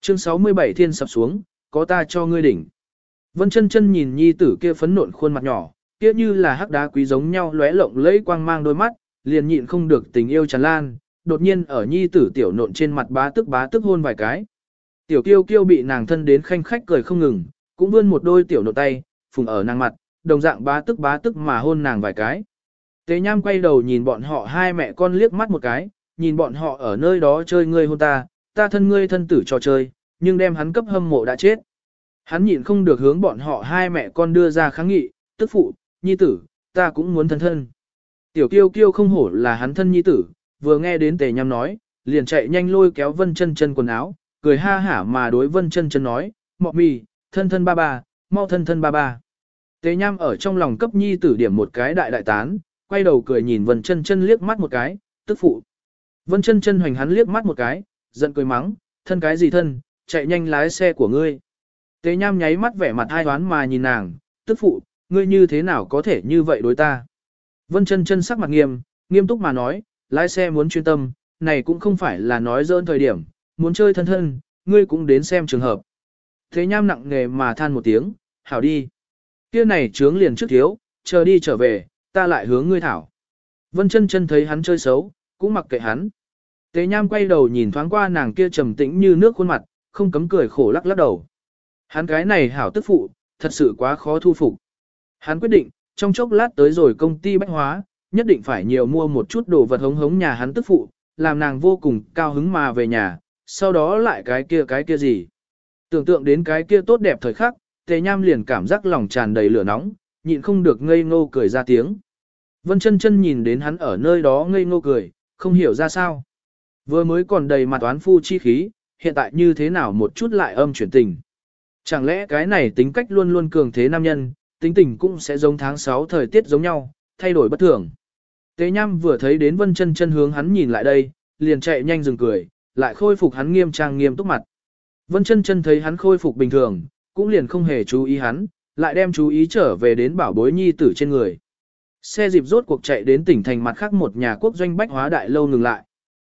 Chương 67 thiên sập xuống, có ta cho ngươi đỉnh. Vân chân chân nhìn nhi tử kia phấn nộn khuôn mặt nhỏ, kia như là hắc đá quý giống nhau lóe lộng lẫy quang mang đôi mắt, liền nhịn không được tình yêu tràn lan, đột nhiên ở nhi tử tiểu nộn trên mặt bá tức bá tức hôn vài cái. Tiểu kiêu kiêu bị nàng thân đến khanh khách cười không ngừng, cũng vươn một đôi tiểu nộn tay, phùng ở nàng mặt, đồng dạng bá tức bá tức mà hôn nàng vài cái. Tế Nham quay đầu nhìn bọn họ hai mẹ con liếc mắt một cái, nhìn bọn họ ở nơi đó chơi ngươi hôn ta, ta thân ngươi thân tử trò chơi, nhưng đem hắn cấp hâm mộ đã chết. Hắn nhịn không được hướng bọn họ hai mẹ con đưa ra kháng nghị, tức phụ, nhi tử, ta cũng muốn thân thân. Tiểu kiêu kiêu không hổ là hắn thân nhi tử, vừa nghe đến tề nham nói, liền chạy nhanh lôi kéo vân chân chân quần áo, cười ha hả mà đối vân chân chân nói, mọ mì, thân thân ba ba, mau thân thân ba ba. Tề nham ở trong lòng cấp nhi tử điểm một cái đại đại tán, quay đầu cười nhìn vân chân chân liếc mắt một cái, tức phụ. Vân chân chân hoành hắn liếc mắt một cái, giận cười mắng, thân cái gì thân, chạy nhanh lái xe của ngươi. Tế nham nháy mắt vẻ mặt hai đoán mà nhìn nàng, tức phụ, ngươi như thế nào có thể như vậy đối ta. Vân chân chân sắc mặt nghiêm, nghiêm túc mà nói, lái xe muốn chuyên tâm, này cũng không phải là nói dỡn thời điểm, muốn chơi thân thân, ngươi cũng đến xem trường hợp. Thế nham nặng nghề mà than một tiếng, hảo đi. Kia này trướng liền trước thiếu, chờ đi trở về, ta lại hướng ngươi thảo. Vân chân chân thấy hắn chơi xấu, cũng mặc kệ hắn. Tế nham quay đầu nhìn thoáng qua nàng kia trầm tĩnh như nước khuôn mặt, không cấm cười khổ lắc lắc đầu. Hắn cái này hảo tức phụ, thật sự quá khó thu phục. Hắn quyết định, trong chốc lát tới rồi công ty bách hóa, nhất định phải nhiều mua một chút đồ vật hống hống nhà hắn tức phụ, làm nàng vô cùng cao hứng mà về nhà, sau đó lại cái kia cái kia gì. Tưởng tượng đến cái kia tốt đẹp thời khắc, tề nham liền cảm giác lòng tràn đầy lửa nóng, nhịn không được ngây ngô cười ra tiếng. Vân chân chân nhìn đến hắn ở nơi đó ngây ngô cười, không hiểu ra sao. Vừa mới còn đầy mặt toán phu chi khí, hiện tại như thế nào một chút lại âm chuyển tình. Chẳng lẽ cái này tính cách luôn luôn cường thế nam nhân, tính tình cũng sẽ giống tháng 6 thời tiết giống nhau, thay đổi bất thường. Tế nham vừa thấy đến vân chân chân hướng hắn nhìn lại đây, liền chạy nhanh dừng cười, lại khôi phục hắn nghiêm trang nghiêm túc mặt. Vân chân chân thấy hắn khôi phục bình thường, cũng liền không hề chú ý hắn, lại đem chú ý trở về đến bảo bối nhi tử trên người. Xe dịp rốt cuộc chạy đến tỉnh thành mặt khác một nhà quốc doanh bách hóa đại lâu ngừng lại.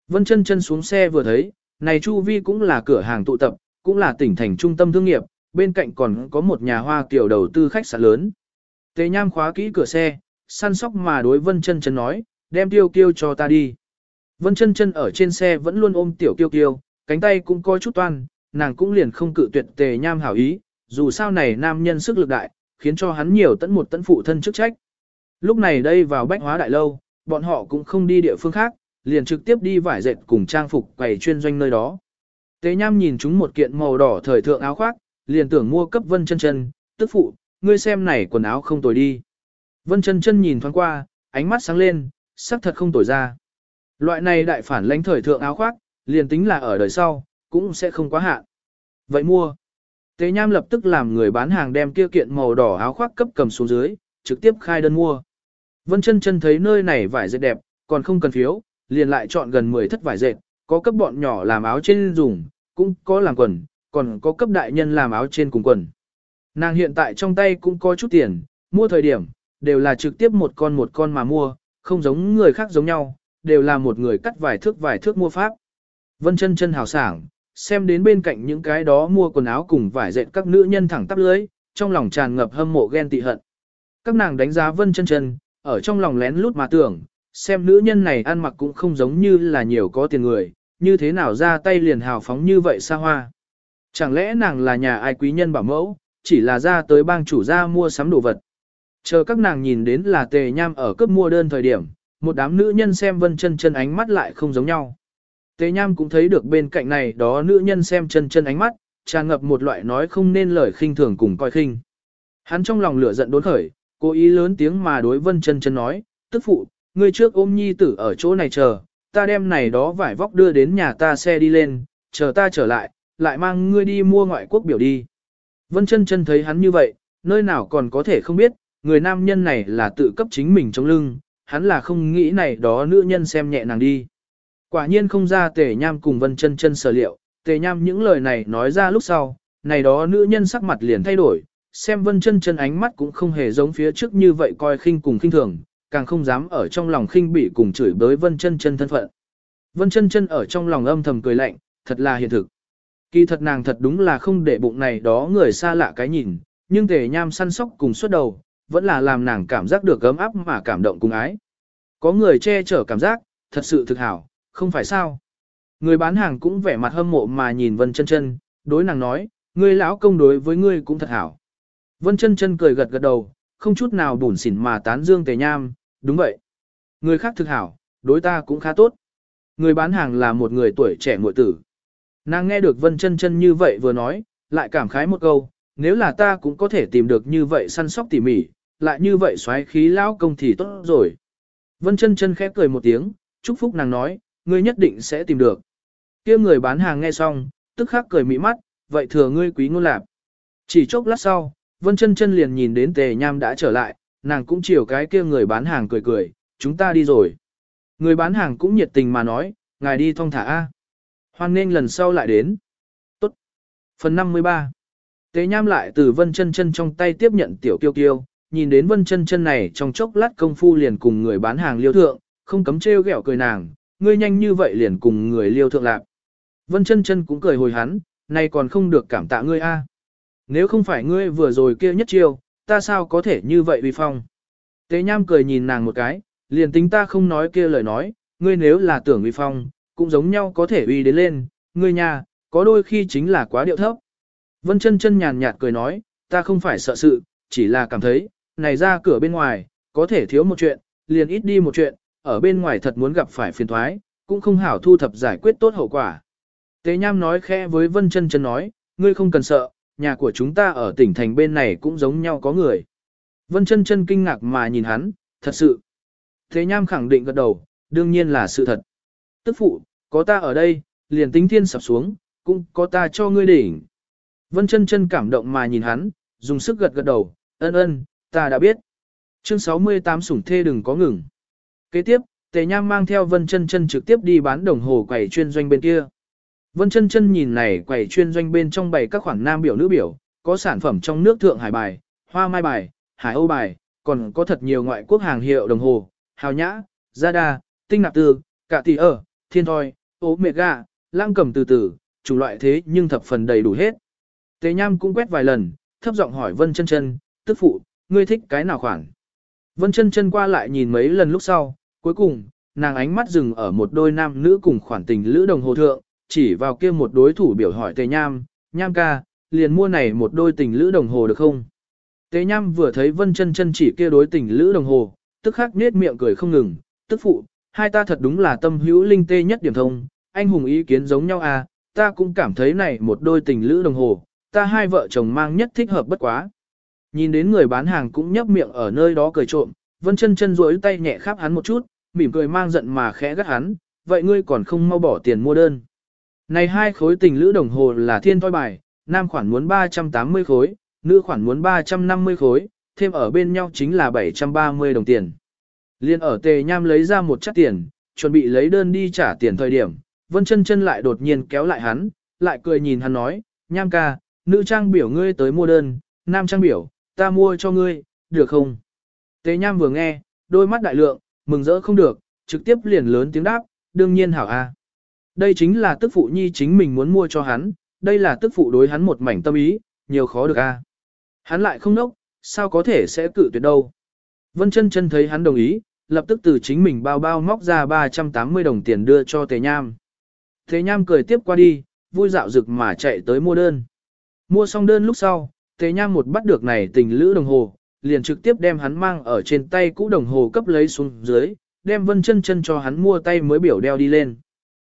Vân chân chân xuống xe vừa thấy, này Chu Vi cũng là cửa hàng tụ tập, cũng là tỉnh thành trung tâm thương nghiệp, bên cạnh còn có một nhà hoa kiểu đầu tư khách sạn lớn. Tề Nham khóa kỹ cửa xe, săn sóc mà đối Vân Chân Chân nói, đem Tiêu Kiêu cho ta đi. Vân Chân Chân ở trên xe vẫn luôn ôm tiểu Kiêu Kiêu, cánh tay cũng coi chút toan, nàng cũng liền không cự tuyệt Tề Nham hảo ý, dù sao này nam nhân sức lực đại, khiến cho hắn nhiều tận một tận phụ thân chức trách. Lúc này đây vào bách hóa đại lâu, bọn họ cũng không đi địa phương khác, liền trực tiếp đi vải dệt cùng trang phục quầy chuyên doanh nơi đó. Tế Nham nhìn chúng một kiện màu đỏ thời thượng áo khoác, liền tưởng mua cấp Vân Chân Chân, tức phụ, ngươi xem này quần áo không tồi đi. Vân Chân Chân nhìn thoáng qua, ánh mắt sáng lên, sắc thật không tồi ra. Loại này đại phản lãnh thời thượng áo khoác, liền tính là ở đời sau, cũng sẽ không quá hạn. Vậy mua. Tế Nham lập tức làm người bán hàng đem kia kiện màu đỏ áo khoác cấp cầm xuống dưới, trực tiếp khai đơn mua. Vân Chân Chân thấy nơi này vải dệt đẹp, còn không cần phiếu, liền lại chọn gần 10 thất vải dệt, có cấp bọn nhỏ làm áo trên dùng, cũng có làm quần, còn có cấp đại nhân làm áo trên cùng quần. Nàng hiện tại trong tay cũng có chút tiền, mua thời điểm, đều là trực tiếp một con một con mà mua, không giống người khác giống nhau, đều là một người cắt vài thước vài thước mua pháp. Vân chân chân hào sảng, xem đến bên cạnh những cái đó mua quần áo cùng vải dệt các nữ nhân thẳng tắp lưới, trong lòng tràn ngập hâm mộ ghen tị hận. Các nàng đánh giá Vân chân chân, ở trong lòng lén lút mà tưởng, xem nữ nhân này ăn mặc cũng không giống như là nhiều có tiền người, như thế nào ra tay liền hào phóng như vậy xa hoa. Chẳng lẽ nàng là nhà ai quý nhân bảo mẫu, chỉ là ra tới bang chủ gia mua sắm đồ vật. Chờ các nàng nhìn đến là tề nham ở cấp mua đơn thời điểm, một đám nữ nhân xem vân chân chân ánh mắt lại không giống nhau. Tề nham cũng thấy được bên cạnh này đó nữ nhân xem chân chân ánh mắt, tràn ngập một loại nói không nên lời khinh thường cùng coi khinh. Hắn trong lòng lửa giận đốn khởi, cố ý lớn tiếng mà đối vân chân chân nói, tức phụ, ngươi trước ôm nhi tử ở chỗ này chờ, ta đem này đó vải vóc đưa đến nhà ta xe đi lên, chờ ta trở lại, lại mang ngươi đi mua ngoại quốc biểu đi. Vân chân chân thấy hắn như vậy, nơi nào còn có thể không biết, người nam nhân này là tự cấp chính mình trong lưng, hắn là không nghĩ này đó nữ nhân xem nhẹ nàng đi. Quả nhiên không ra tề nham cùng vân chân chân sở liệu, tề nham những lời này nói ra lúc sau, này đó nữ nhân sắc mặt liền thay đổi, xem vân chân chân ánh mắt cũng không hề giống phía trước như vậy coi khinh cùng khinh thường, càng không dám ở trong lòng khinh bỉ cùng chửi bới vân chân chân thân phận. Vân chân chân ở trong lòng âm thầm cười lạnh, thật là hiện thực. Kỳ thật nàng thật đúng là không để bụng này đó người xa lạ cái nhìn, nhưng tề nham săn sóc cùng suốt đầu, vẫn là làm nàng cảm giác được ấm áp mà cảm động cùng ái. Có người che chở cảm giác, thật sự thực hảo, không phải sao. Người bán hàng cũng vẻ mặt hâm mộ mà nhìn Vân chân chân, đối nàng nói, ngươi lão công đối với ngươi cũng thật hảo. Vân chân chân cười gật gật đầu, không chút nào bủn xỉn mà tán dương tề nham, đúng vậy. Người khác thực hảo, đối ta cũng khá tốt. Người bán hàng là một người tuổi trẻ muội tử. Nàng nghe được Vân chân chân như vậy vừa nói, lại cảm khái một câu, nếu là ta cũng có thể tìm được như vậy săn sóc tỉ mỉ, lại như vậy xoáy khí lão công thì tốt rồi. Vân chân chân khép cười một tiếng, chúc phúc nàng nói, ngươi nhất định sẽ tìm được. kia người bán hàng nghe xong, tức khắc cười mỹ mắt, vậy thừa ngươi quý ngôn lạp. Chỉ chốc lát sau, Vân chân chân liền nhìn đến tề nham đã trở lại, nàng cũng chiều cái kia người bán hàng cười cười, chúng ta đi rồi. Người bán hàng cũng nhiệt tình mà nói, ngài đi thong thả A. Hoan nên lần sau lại đến. Tốt. Phần 53. Tế nham lại từ vân chân chân trong tay tiếp nhận tiểu kiêu kiêu, nhìn đến vân chân chân này trong chốc lát công phu liền cùng người bán hàng liêu thượng, không cấm trêu ghẹo cười nàng, ngươi nhanh như vậy liền cùng người liêu thượng lạc. Vân chân chân cũng cười hồi hắn, nay còn không được cảm tạ ngươi a. Nếu không phải ngươi vừa rồi kia nhất chiêu, ta sao có thể như vậy uy phong. Tế nham cười nhìn nàng một cái, liền tính ta không nói kia lời nói, ngươi nếu là tưởng uy phong, cũng giống nhau có thể uy đến lên, ngươi nhà, có đôi khi chính là quá điệu thấp. Vân chân chân nhàn nhạt cười nói, ta không phải sợ sự, chỉ là cảm thấy, này ra cửa bên ngoài, có thể thiếu một chuyện, liền ít đi một chuyện, ở bên ngoài thật muốn gặp phải phiền thoái, cũng không hảo thu thập giải quyết tốt hậu quả. Tế Nham nói khẽ với Vân chân chân nói, ngươi không cần sợ, nhà của chúng ta ở tỉnh thành bên này cũng giống nhau có người. Vân chân chân kinh ngạc mà nhìn hắn, thật sự. Tế Nham khẳng định gật đầu, đương nhiên là sự thật. Tức phụ, có ta ở đây, liền tính thiên sập xuống, cũng có ta cho ngươi đỉnh. Vân chân chân cảm động mà nhìn hắn, dùng sức gật gật đầu, ân ân, ta đã biết. Chương 68 sủng thê đừng có ngừng. Kế tiếp, Tề Nham mang theo Vân chân chân trực tiếp đi bán đồng hồ quầy chuyên doanh bên kia. Vân chân chân nhìn này quầy chuyên doanh bên trong bày các khoản nam biểu nữ biểu, có sản phẩm trong nước thượng hải bài, hoa mai bài, hải âu bài, còn có thật nhiều ngoại quốc hàng hiệu đồng hồ, hào nhã, Zada, tinh nạp tư, cả tỷ ở, thiên thoi, ố mệt gà, lang cầm từ từ, chủ loại thế nhưng thập phần đầy đủ hết. Tề Nham cũng quét vài lần, thấp giọng hỏi Vân Chân Chân, "Tức phụ, ngươi thích cái nào khoản?" Vân Chân Chân qua lại nhìn mấy lần lúc sau, cuối cùng, nàng ánh mắt dừng ở một đôi nam nữ cùng khoản tình lữ đồng hồ thượng, chỉ vào kia một đối thủ biểu hỏi Tề Nham, "Nham ca, liền mua này một đôi tình lữ đồng hồ được không?" Tề Nham vừa thấy Vân Chân Chân chỉ kia đối tình lữ đồng hồ, tức khắc nết miệng cười không ngừng, "Tức phụ, hai ta thật đúng là tâm hữu linh tê nhất điểm thông, anh hùng ý kiến giống nhau à, ta cũng cảm thấy này một đôi tình lữ đồng hồ, ta hai vợ chồng mang nhất thích hợp bất quá. Nhìn đến người bán hàng cũng nhấp miệng ở nơi đó cười trộm, vân chân chân duỗi tay nhẹ khắp hắn một chút, mỉm cười mang giận mà khẽ gắt hắn, vậy ngươi còn không mau bỏ tiền mua đơn. Này hai khối tình lữ đồng hồ là thiên thoi bài, nam khoản muốn 380 khối, nữ khoản muốn 350 khối, thêm ở bên nhau chính là 730 đồng tiền. Liên ở tề nham lấy ra một chắc tiền, chuẩn bị lấy đơn đi trả tiền thời điểm, vân chân chân lại đột nhiên kéo lại hắn, lại cười nhìn hắn nói, nham ca, nữ trang biểu ngươi tới mua đơn, nam trang biểu, ta mua cho ngươi, được không? Tế Nham vừa nghe, đôi mắt đại lượng, mừng rỡ không được, trực tiếp liền lớn tiếng đáp, đương nhiên hảo a. Đây chính là tức phụ nhi chính mình muốn mua cho hắn, đây là tức phụ đối hắn một mảnh tâm ý, nhiều khó được a. Hắn lại không nốc, sao có thể sẽ cự tuyệt đâu. Vân chân chân thấy hắn đồng ý, lập tức từ chính mình bao bao móc ra 380 đồng tiền đưa cho Tề Nham. Tề Nham cười tiếp qua đi, vui dạo rực mà chạy tới mua đơn. Mua xong đơn lúc sau, Tề Nham một bắt được này tình lữ đồng hồ, liền trực tiếp đem hắn mang ở trên tay cũ đồng hồ cấp lấy xuống dưới, đem vân chân chân cho hắn mua tay mới biểu đeo đi lên.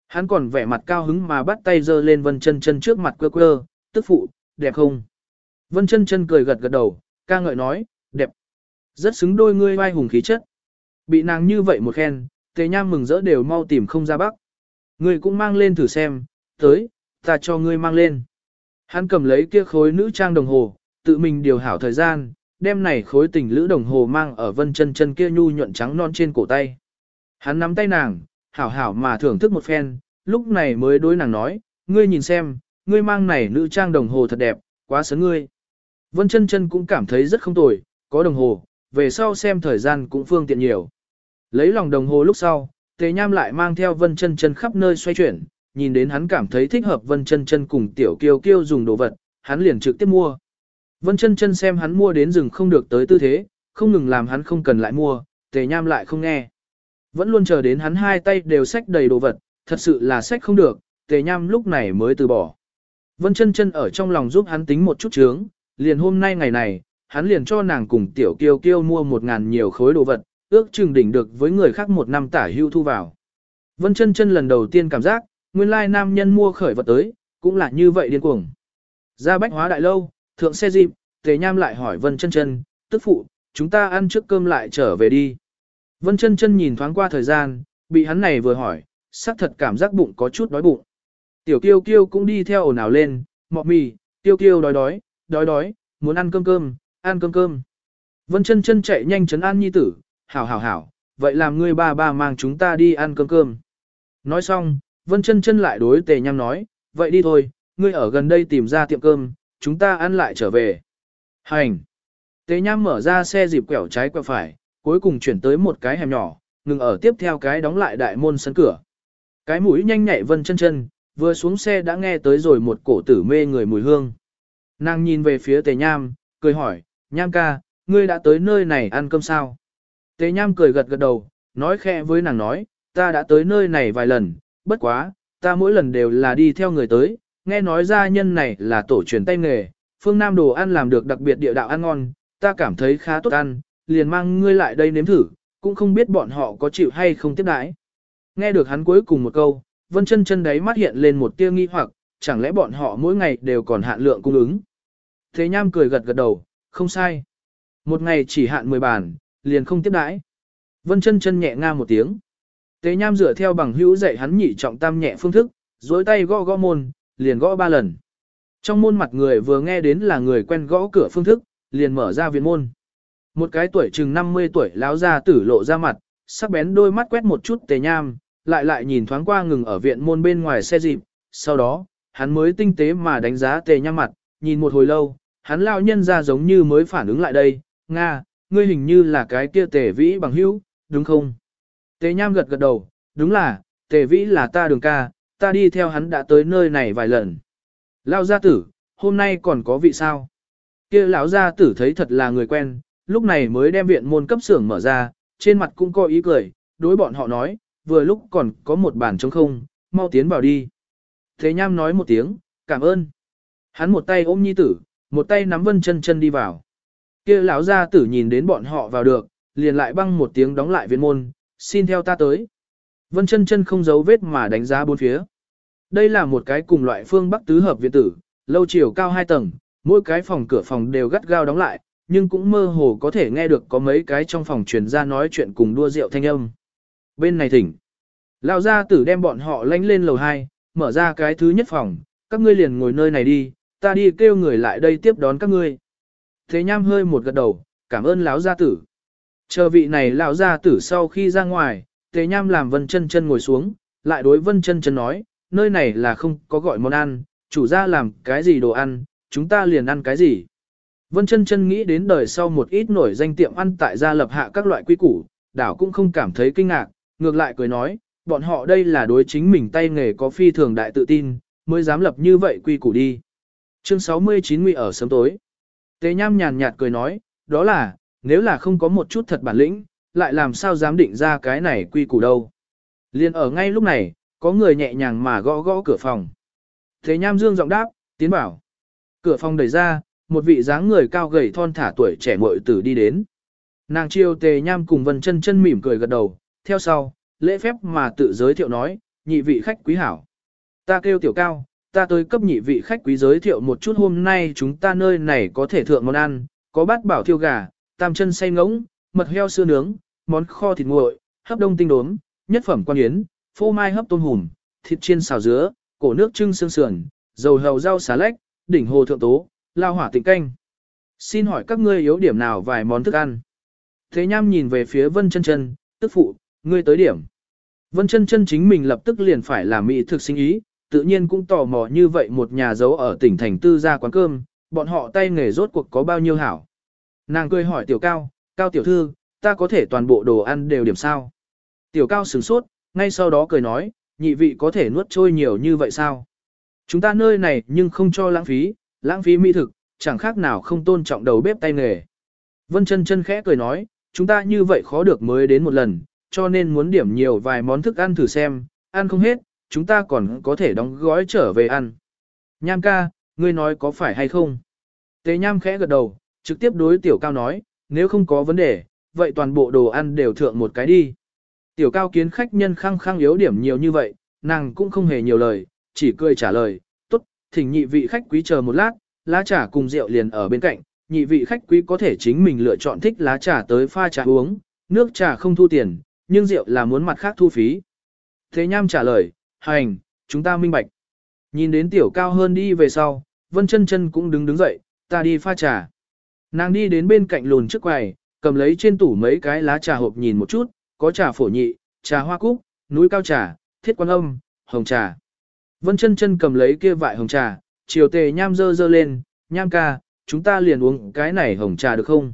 Hắn còn vẻ mặt cao hứng mà bắt tay giơ lên vân chân chân trước mặt quơ quơ, tức phụ, đẹp không? Vân chân chân cười gật gật đầu, ca ngợi nói, đẹp. Rất xứng đôi ngươi vai hùng khí chất. Bị nàng như vậy một khen, tề nham mừng rỡ đều mau tìm không ra bắc. Ngươi cũng mang lên thử xem, tới, ta cho ngươi mang lên. Hắn cầm lấy kia khối nữ trang đồng hồ, tự mình điều hảo thời gian, đem này khối tình lữ đồng hồ mang ở vân chân chân kia nhu nhuận trắng non trên cổ tay. Hắn nắm tay nàng, hảo hảo mà thưởng thức một phen, lúc này mới đối nàng nói, ngươi nhìn xem, ngươi mang này nữ trang đồng hồ thật đẹp, quá sớm ngươi. Vân chân chân cũng cảm thấy rất không tồi, có đồng hồ, về sau xem thời gian cũng phương tiện nhiều. Lấy lòng đồng hồ lúc sau, Tề Nham lại mang theo Vân chân chân khắp nơi xoay chuyển, nhìn đến hắn cảm thấy thích hợp Vân chân chân cùng Tiểu Kiêu Kiêu dùng đồ vật, hắn liền trực tiếp mua. Vân chân chân xem hắn mua đến rừng không được tới tư thế, không ngừng làm hắn không cần lại mua, Tề Nham lại không nghe. Vẫn luôn chờ đến hắn hai tay đều xách đầy đồ vật, thật sự là xách không được, Tề Nham lúc này mới từ bỏ. Vân chân chân ở trong lòng giúp hắn tính một chút chướng, liền hôm nay ngày này, hắn liền cho nàng cùng tiểu kiêu kiêu mua một ngàn nhiều khối đồ vật, ước chừng đỉnh được với người khác một năm tả hưu thu vào. Vân chân chân lần đầu tiên cảm giác, nguyên lai nam nhân mua khởi vật tới, cũng là như vậy điên cuồng. Ra bách hóa đại lâu, thượng xe dịp, tề nham lại hỏi Vân chân chân, tức phụ, chúng ta ăn trước cơm lại trở về đi. Vân chân chân nhìn thoáng qua thời gian, bị hắn này vừa hỏi, xác thật cảm giác bụng có chút đói bụng. Tiểu kiêu kiêu cũng đi theo ồn ào lên, mọ mì, kiêu kiêu đói đói, đói đói, muốn ăn cơm cơm, ăn cơm cơm. Vân chân chân chạy nhanh chấn an nhi tử, hảo hảo hảo, vậy làm ngươi ba ba mang chúng ta đi ăn cơm cơm. Nói xong, Vân chân chân lại đối tề nham nói, vậy đi thôi, ngươi ở gần đây tìm ra tiệm cơm, chúng ta ăn lại trở về. Hành! Tề nham mở ra xe dịp quẹo trái quẹo phải, cuối cùng chuyển tới một cái hẻm nhỏ, ngừng ở tiếp theo cái đóng lại đại môn sân cửa. Cái mũi nhanh nhạy Vân chân chân, vừa xuống xe đã nghe tới rồi một cổ tử mê người mùi hương. Nàng nhìn về phía tề nham, cười hỏi, nham ca, ngươi đã tới nơi này ăn cơm sao? Tề nham cười gật gật đầu, nói khẽ với nàng nói, ta đã tới nơi này vài lần, bất quá, ta mỗi lần đều là đi theo người tới, nghe nói gia nhân này là tổ truyền tay nghề, phương Nam đồ ăn làm được đặc biệt địa đạo ăn ngon, ta cảm thấy khá tốt ăn, liền mang ngươi lại đây nếm thử, cũng không biết bọn họ có chịu hay không tiếp đãi. Nghe được hắn cuối cùng một câu, Vân chân chân đấy mắt hiện lên một tia nghi hoặc, chẳng lẽ bọn họ mỗi ngày đều còn hạn lượng cung ứng. Thế nham cười gật gật đầu, không sai. Một ngày chỉ hạn 10 bàn, liền không tiếp đãi. Vân chân chân nhẹ nga một tiếng. Tế nham dựa theo bằng hữu dạy hắn nhị trọng tam nhẹ phương thức, dối tay gõ gõ môn, liền gõ ba lần. Trong môn mặt người vừa nghe đến là người quen gõ cửa phương thức, liền mở ra viện môn. Một cái tuổi chừng 50 tuổi láo ra tử lộ ra mặt, sắc bén đôi mắt quét một chút tề nham, lại lại nhìn thoáng qua ngừng ở viện môn bên ngoài xe dịp, sau đó, hắn mới tinh tế mà đánh giá tề nham mặt, nhìn một hồi lâu, hắn lao nhân ra giống như mới phản ứng lại đây, Nga, ngươi hình như là cái kia tề vĩ bằng hữu, đúng không? Tề nham gật gật đầu, đúng là, tề vĩ là ta đường ca, ta đi theo hắn đã tới nơi này vài lần. Lao gia tử, hôm nay còn có vị sao? Kia lão gia tử thấy thật là người quen, lúc này mới đem viện môn cấp xưởng mở ra, trên mặt cũng có ý cười, đối bọn họ nói, vừa lúc còn có một bàn trống không, mau tiến vào đi. Thế nham nói một tiếng, cảm ơn. Hắn một tay ôm nhi tử, một tay nắm vân chân chân đi vào. kia lão gia tử nhìn đến bọn họ vào được, liền lại băng một tiếng đóng lại viện môn, xin theo ta tới. Vân chân chân không giấu vết mà đánh giá bốn phía. Đây là một cái cùng loại phương bắc tứ hợp viện tử, lâu chiều cao hai tầng, mỗi cái phòng cửa phòng đều gắt gao đóng lại, nhưng cũng mơ hồ có thể nghe được có mấy cái trong phòng truyền ra nói chuyện cùng đua rượu thanh âm. Bên này thỉnh. Lão gia tử đem bọn họ lánh lên lầu 2, mở ra cái thứ nhất phòng, các ngươi liền ngồi nơi này đi, ta đi kêu người lại đây tiếp đón các ngươi. Thế nham hơi một gật đầu, cảm ơn lão gia tử. Chờ vị này lão ra tử sau khi ra ngoài, Tề nham làm vân chân chân ngồi xuống, lại đối vân chân chân nói, nơi này là không có gọi món ăn, chủ gia làm cái gì đồ ăn, chúng ta liền ăn cái gì. Vân chân chân nghĩ đến đời sau một ít nổi danh tiệm ăn tại gia lập hạ các loại quy củ, đảo cũng không cảm thấy kinh ngạc, ngược lại cười nói, bọn họ đây là đối chính mình tay nghề có phi thường đại tự tin, mới dám lập như vậy quy củ đi. Chương 69 nguy ở sớm tối. Tế nham nhàn nhạt cười nói, đó là, nếu là không có một chút thật bản lĩnh, lại làm sao dám định ra cái này quy củ đâu. Liên ở ngay lúc này, có người nhẹ nhàng mà gõ gõ cửa phòng. Thế nham dương giọng đáp, tiến bảo. Cửa phòng đẩy ra, một vị dáng người cao gầy thon thả tuổi trẻ muội tử đi đến. Nàng chiêu tề nham cùng vân chân chân mỉm cười gật đầu, theo sau, lễ phép mà tự giới thiệu nói, nhị vị khách quý hảo. Ta kêu tiểu cao, ta tới cấp nhị vị khách quý giới thiệu một chút hôm nay chúng ta nơi này có thể thượng món ăn, có bát bảo thiêu gà, tam chân xay ngỗng, mật heo sưa nướng, món kho thịt nguội, hấp đông tinh đốm, nhất phẩm quan yến, phô mai hấp tôm hùm, thịt chiên xào dứa, cổ nước trưng xương sườn, dầu hầu rau xà lách, đỉnh hồ thượng tố, lao hỏa tịnh canh. Xin hỏi các ngươi yếu điểm nào vài món thức ăn? Thế nham nhìn về phía vân chân chân, tức phụ, ngươi tới điểm. Vân chân chân chính mình lập tức liền phải làm mỹ thực sinh ý, tự nhiên cũng tò mò như vậy một nhà giấu ở tỉnh thành tư gia quán cơm, bọn họ tay nghề rốt cuộc có bao nhiêu hảo. Nàng cười hỏi tiểu cao, cao tiểu thư, ta có thể toàn bộ đồ ăn đều điểm sao. Tiểu cao sửng sốt, ngay sau đó cười nói, nhị vị có thể nuốt trôi nhiều như vậy sao? Chúng ta nơi này nhưng không cho lãng phí, lãng phí mỹ thực, chẳng khác nào không tôn trọng đầu bếp tay nghề. Vân chân chân khẽ cười nói, chúng ta như vậy khó được mới đến một lần, cho nên muốn điểm nhiều vài món thức ăn thử xem, ăn không hết, chúng ta còn có thể đóng gói trở về ăn. Nham ca, ngươi nói có phải hay không? Tế nham khẽ gật đầu, trực tiếp đối tiểu cao nói, nếu không có vấn đề, vậy toàn bộ đồ ăn đều thượng một cái đi. Tiểu cao kiến khách nhân khăng khăng yếu điểm nhiều như vậy, nàng cũng không hề nhiều lời, chỉ cười trả lời, tốt, thỉnh nhị vị khách quý chờ một lát, lá trà cùng rượu liền ở bên cạnh, nhị vị khách quý có thể chính mình lựa chọn thích lá trà tới pha trà uống, nước trà không thu tiền, nhưng rượu là muốn mặt khác thu phí. Thế nham trả lời, hành, chúng ta minh bạch. Nhìn đến tiểu cao hơn đi về sau, vân chân chân cũng đứng đứng dậy, ta đi pha trà. Nàng đi đến bên cạnh lùn trước quầy, cầm lấy trên tủ mấy cái lá trà hộp nhìn một chút, có trà phổ nhị, trà hoa cúc, núi cao trà, thiết quan âm, hồng trà. Vân chân chân cầm lấy kia vại hồng trà, chiều tề nham dơ dơ lên, nham ca, chúng ta liền uống cái này hồng trà được không?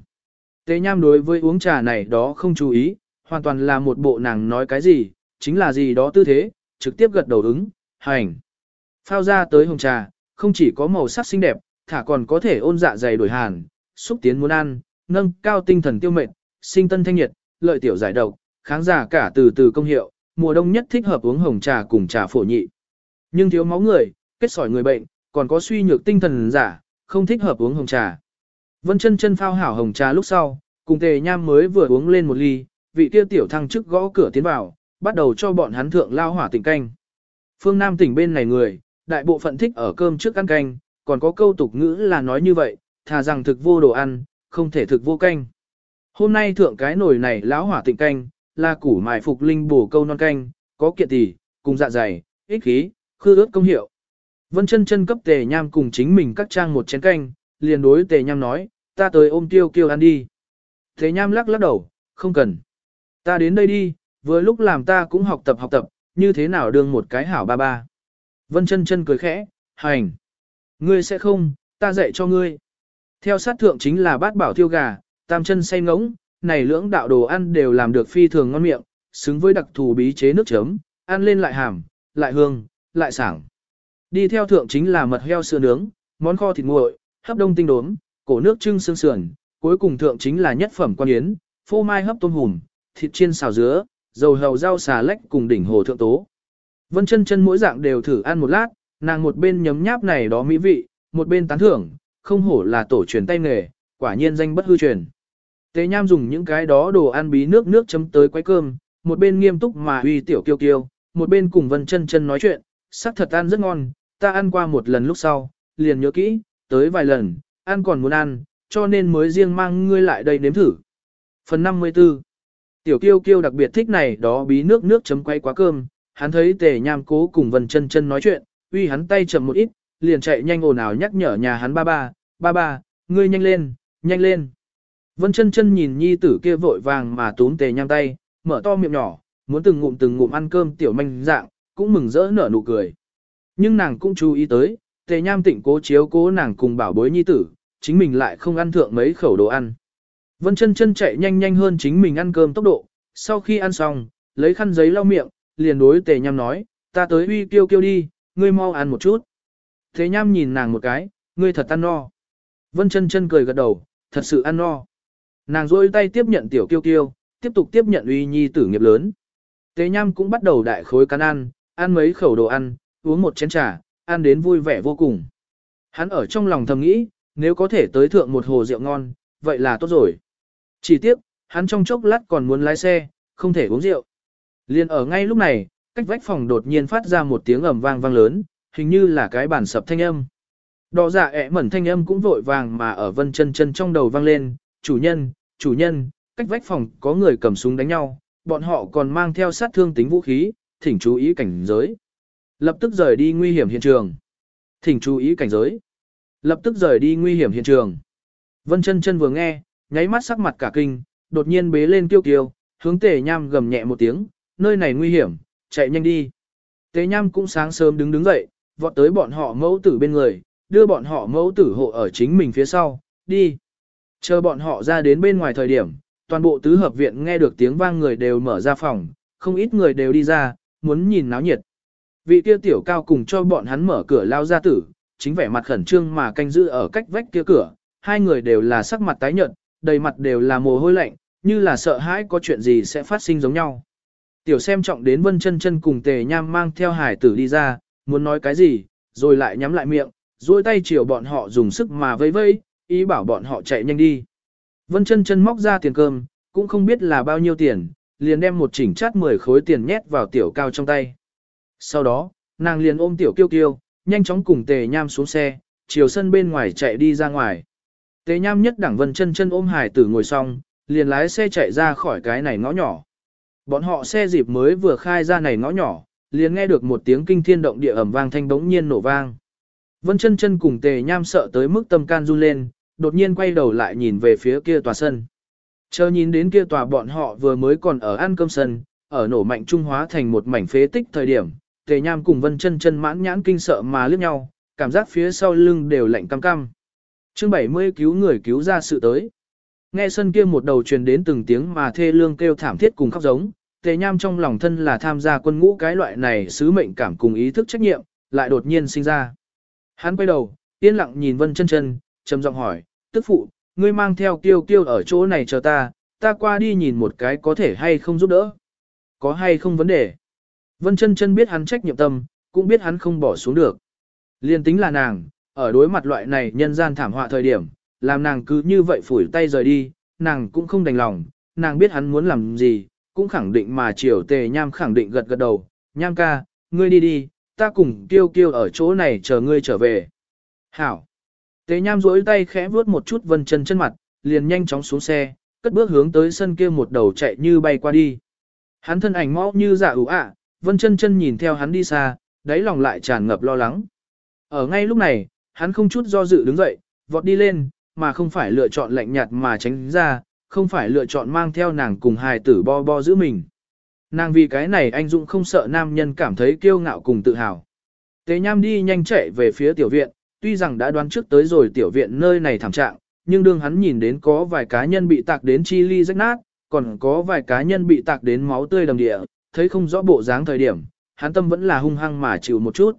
Tề nham đối với uống trà này đó không chú ý, hoàn toàn là một bộ nàng nói cái gì, chính là gì đó tư thế, trực tiếp gật đầu ứng, hành. Phao ra tới hồng trà, không chỉ có màu sắc xinh đẹp, thả còn có thể ôn dạ dày đổi hàn, xúc tiến muốn ăn, nâng cao tinh thần tiêu mệt, sinh tân thanh nhiệt, lợi tiểu giải độc, kháng giả cả từ từ công hiệu, mùa đông nhất thích hợp uống hồng trà cùng trà phổ nhị. Nhưng thiếu máu người, kết sỏi người bệnh, còn có suy nhược tinh thần giả, không thích hợp uống hồng trà. Vân chân chân phao hảo hồng trà lúc sau, cùng tề nham mới vừa uống lên một ly, vị kia tiểu thăng chức gõ cửa tiến vào, bắt đầu cho bọn hắn thượng lao hỏa tỉnh canh. Phương Nam tỉnh bên này người, đại bộ phận thích ở cơm trước ăn canh, còn có câu tục ngữ là nói như vậy, thà rằng thực vô đồ ăn, không thể thực vô canh. Hôm nay thượng cái nồi này lão hỏa tịnh canh, là củ mài phục linh bổ câu non canh, có kiện tỷ, cùng dạ dày, ích khí, khư ướt công hiệu. Vân chân chân cấp tề nham cùng chính mình cắt trang một chén canh, liền đối tề nham nói, ta tới ôm tiêu kêu ăn đi. Tề nham lắc lắc đầu, không cần. Ta đến đây đi, vừa lúc làm ta cũng học tập học tập, như thế nào đương một cái hảo ba ba. Vân chân chân cười khẽ, hành. Ngươi sẽ không, ta dạy cho ngươi. Theo sát thượng chính là bát bảo thiêu gà, tam chân say ngỗng, này lưỡng đạo đồ ăn đều làm được phi thường ngon miệng, xứng với đặc thù bí chế nước chấm, ăn lên lại hàm, lại hương, lại sảng. Đi theo thượng chính là mật heo sữa nướng, món kho thịt nguội, hấp đông tinh đốm, cổ nước trưng xương sườn, cuối cùng thượng chính là nhất phẩm quan yến, phô mai hấp tôm hùm, thịt chiên xào dứa, dầu hầu rau xà lách cùng đỉnh hồ thượng tố. Vân chân chân mỗi dạng đều thử ăn một lát, nàng một bên nhấm nháp này đó mỹ vị, một bên tán thưởng, không hổ là tổ truyền tay nghề, quả nhiên danh bất hư truyền. Tế Nham dùng những cái đó đồ ăn bí nước nước chấm tới quấy cơm, một bên nghiêm túc mà uy tiểu kiêu kiêu, một bên cùng Vân Chân Chân nói chuyện, sắc thật ăn rất ngon, ta ăn qua một lần lúc sau, liền nhớ kỹ, tới vài lần, ăn còn muốn ăn, cho nên mới riêng mang ngươi lại đây nếm thử. Phần 54 Tiểu kiêu kiêu đặc biệt thích này đó bí nước nước chấm quay quá cơm, hắn thấy tề nham cố cùng Vân Chân Chân nói chuyện, uy hắn tay chậm một ít, liền chạy nhanh ồn ào nhắc nhở nhà hắn ba ba, ba ba, ngươi nhanh lên, nhanh lên. Vân chân chân nhìn nhi tử kia vội vàng mà tốn tề nham tay, mở to miệng nhỏ, muốn từng ngụm từng ngụm ăn cơm tiểu manh dạng, cũng mừng rỡ nở nụ cười. Nhưng nàng cũng chú ý tới, tề nham tịnh cố chiếu cố nàng cùng bảo bối nhi tử, chính mình lại không ăn thượng mấy khẩu đồ ăn. Vân chân chân chạy nhanh nhanh hơn chính mình ăn cơm tốc độ, sau khi ăn xong, lấy khăn giấy lau miệng, liền đối tề nham nói, ta tới uy kêu kêu đi, ngươi mau ăn một chút. Tề nham nhìn nàng một cái, ngươi thật ăn no. Vân chân chân cười gật đầu, thật sự ăn no. Nàng rôi tay tiếp nhận tiểu kiêu kiêu, tiếp tục tiếp nhận uy nhi tử nghiệp lớn. Tế nham cũng bắt đầu đại khối cắn ăn, ăn mấy khẩu đồ ăn, uống một chén trà, ăn đến vui vẻ vô cùng. Hắn ở trong lòng thầm nghĩ, nếu có thể tới thượng một hồ rượu ngon, vậy là tốt rồi. Chỉ tiếc, hắn trong chốc lát còn muốn lái xe, không thể uống rượu. Liên ở ngay lúc này, cách vách phòng đột nhiên phát ra một tiếng ầm vang vang lớn, hình như là cái bản sập thanh âm. Đỏ dạ ẹ mẩn thanh âm cũng vội vàng mà ở vân chân chân trong đầu vang lên, chủ nhân, chủ nhân, cách vách phòng có người cầm súng đánh nhau, bọn họ còn mang theo sát thương tính vũ khí, thỉnh chú ý cảnh giới. Lập tức rời đi nguy hiểm hiện trường. Thỉnh chú ý cảnh giới. Lập tức rời đi nguy hiểm hiện trường. Vân chân chân vừa nghe, nháy mắt sắc mặt cả kinh, đột nhiên bế lên tiêu kiêu, hướng tề nham gầm nhẹ một tiếng, nơi này nguy hiểm, chạy nhanh đi. Tề nham cũng sáng sớm đứng đứng dậy, vọt tới bọn họ mẫu tử bên người, đưa bọn họ mẫu tử hộ ở chính mình phía sau, đi. Chờ bọn họ ra đến bên ngoài thời điểm, toàn bộ tứ hợp viện nghe được tiếng vang người đều mở ra phòng, không ít người đều đi ra, muốn nhìn náo nhiệt. Vị kia tiểu cao cùng cho bọn hắn mở cửa lao ra tử, chính vẻ mặt khẩn trương mà canh giữ ở cách vách kia cửa, hai người đều là sắc mặt tái nhợt, đầy mặt đều là mồ hôi lạnh, như là sợ hãi có chuyện gì sẽ phát sinh giống nhau. Tiểu xem trọng đến vân chân chân cùng tề nham mang theo hải tử đi ra, muốn nói cái gì, rồi lại nhắm lại miệng, duỗi tay chiều bọn họ dùng sức mà vây vây, ý bảo bọn họ chạy nhanh đi. Vân chân chân móc ra tiền cơm, cũng không biết là bao nhiêu tiền, liền đem một chỉnh chát 10 khối tiền nhét vào tiểu cao trong tay. Sau đó, nàng liền ôm tiểu kiêu kiêu, nhanh chóng cùng tề nham xuống xe, chiều sân bên ngoài chạy đi ra ngoài. Tề nham nhất đẳng vân chân chân ôm hải tử ngồi xong, liền lái xe chạy ra khỏi cái này ngõ nhỏ. Bọn họ xe dịp mới vừa khai ra này ngõ nhỏ, liền nghe được một tiếng kinh thiên động địa ầm vang thanh bỗng nhiên nổ vang. Vân chân chân cùng tề nham sợ tới mức tâm can run lên, đột nhiên quay đầu lại nhìn về phía kia tòa sân. Chờ nhìn đến kia tòa bọn họ vừa mới còn ở ăn cơm sân, ở nổ mạnh trung hóa thành một mảnh phế tích thời điểm, tề nham cùng vân chân chân mãn nhãn kinh sợ mà liếc nhau, cảm giác phía sau lưng đều lạnh cam cam. Chương 70 cứu người cứu ra sự tới. Nghe sân kia một đầu truyền đến từng tiếng mà thê lương kêu thảm thiết cùng khóc giống, tề nham trong lòng thân là tham gia quân ngũ cái loại này sứ mệnh cảm cùng ý thức trách nhiệm, lại đột nhiên sinh ra. Hắn quay đầu, yên lặng nhìn vân chân chân, trầm giọng hỏi, tức phụ, ngươi mang theo kiêu kiêu ở chỗ này chờ ta, ta qua đi nhìn một cái có thể hay không giúp đỡ. Có hay không vấn đề. Vân chân chân biết hắn trách nhiệm tâm, cũng biết hắn không bỏ xuống được. Liên tính là nàng, ở đối mặt loại này nhân gian thảm họa thời điểm, làm nàng cứ như vậy phủi tay rời đi, nàng cũng không đành lòng, nàng biết hắn muốn làm gì, cũng khẳng định mà chiều tề nham khẳng định gật gật đầu, nham ca, ngươi đi đi, ta cùng kiêu kiêu ở chỗ này chờ ngươi trở về. Hảo. Tế nham duỗi tay khẽ vuốt một chút vân chân chân mặt, liền nhanh chóng xuống xe, cất bước hướng tới sân kia một đầu chạy như bay qua đi. Hắn thân ảnh mau như dạ ủ ạ, vân chân chân nhìn theo hắn đi xa, đáy lòng lại tràn ngập lo lắng. Ở ngay lúc này, hắn không chút do dự đứng dậy, vọt đi lên, mà không phải lựa chọn lạnh nhạt mà tránh ra, không phải lựa chọn mang theo nàng cùng hài tử bo bo giữ mình. Nàng vì cái này anh Dũng không sợ nam nhân cảm thấy kiêu ngạo cùng tự hào. Tế nham đi nhanh chạy về phía tiểu viện, tuy rằng đã đoán trước tới rồi tiểu viện nơi này thảm trạng, nhưng đương hắn nhìn đến có vài cá nhân bị tạc đến chi ly rách nát, còn có vài cá nhân bị tạc đến máu tươi đầm địa, thấy không rõ bộ dáng thời điểm, hắn tâm vẫn là hung hăng mà chịu một chút.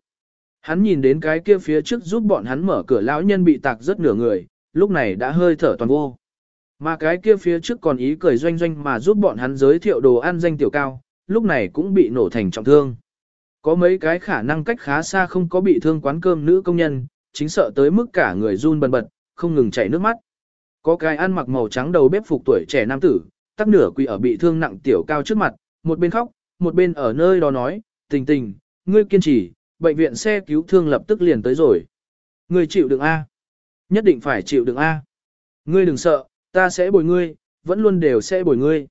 Hắn nhìn đến cái kia phía trước giúp bọn hắn mở cửa lão nhân bị tạc rất nửa người, lúc này đã hơi thở toàn vô. Mà cái kia phía trước còn ý cười doanh doanh mà giúp bọn hắn giới thiệu đồ ăn danh tiểu cao, lúc này cũng bị nổ thành trọng thương. Có mấy cái khả năng cách khá xa không có bị thương quán cơm nữ công nhân, chính sợ tới mức cả người run bần bật, không ngừng chảy nước mắt. Có cái ăn mặc màu trắng đầu bếp phục tuổi trẻ nam tử, tắc nửa quỳ ở bị thương nặng tiểu cao trước mặt, một bên khóc, một bên ở nơi đó nói, tình tình, ngươi kiên trì, bệnh viện xe cứu thương lập tức liền tới rồi. Ngươi chịu đựng A. Nhất định phải chịu đựng A. Ngươi đừng sợ, ta sẽ bồi ngươi, vẫn luôn đều sẽ bồi ngươi.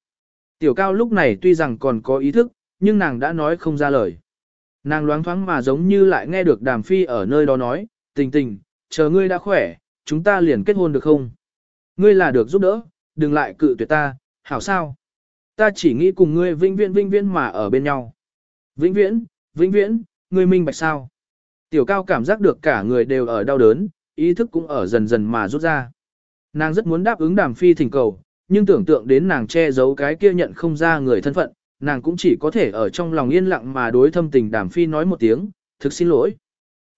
Tiểu cao lúc này tuy rằng còn có ý thức, nhưng nàng đã nói không ra lời. Nàng loáng thoáng mà giống như lại nghe được đàm phi ở nơi đó nói, tình tình, chờ ngươi đã khỏe, chúng ta liền kết hôn được không? Ngươi là được giúp đỡ, đừng lại cự tuyệt ta, hảo sao? Ta chỉ nghĩ cùng ngươi vĩnh viễn vĩnh viễn mà ở bên nhau. Vĩnh viễn, vĩnh viễn, ngươi minh bạch sao? Tiểu cao cảm giác được cả người đều ở đau đớn, ý thức cũng ở dần dần mà rút ra. Nàng rất muốn đáp ứng đàm phi thỉnh cầu, nhưng tưởng tượng đến nàng che giấu cái kia nhận không ra người thân phận, nàng cũng chỉ có thể ở trong lòng yên lặng mà đối thâm tình đàm phi nói một tiếng, thực xin lỗi.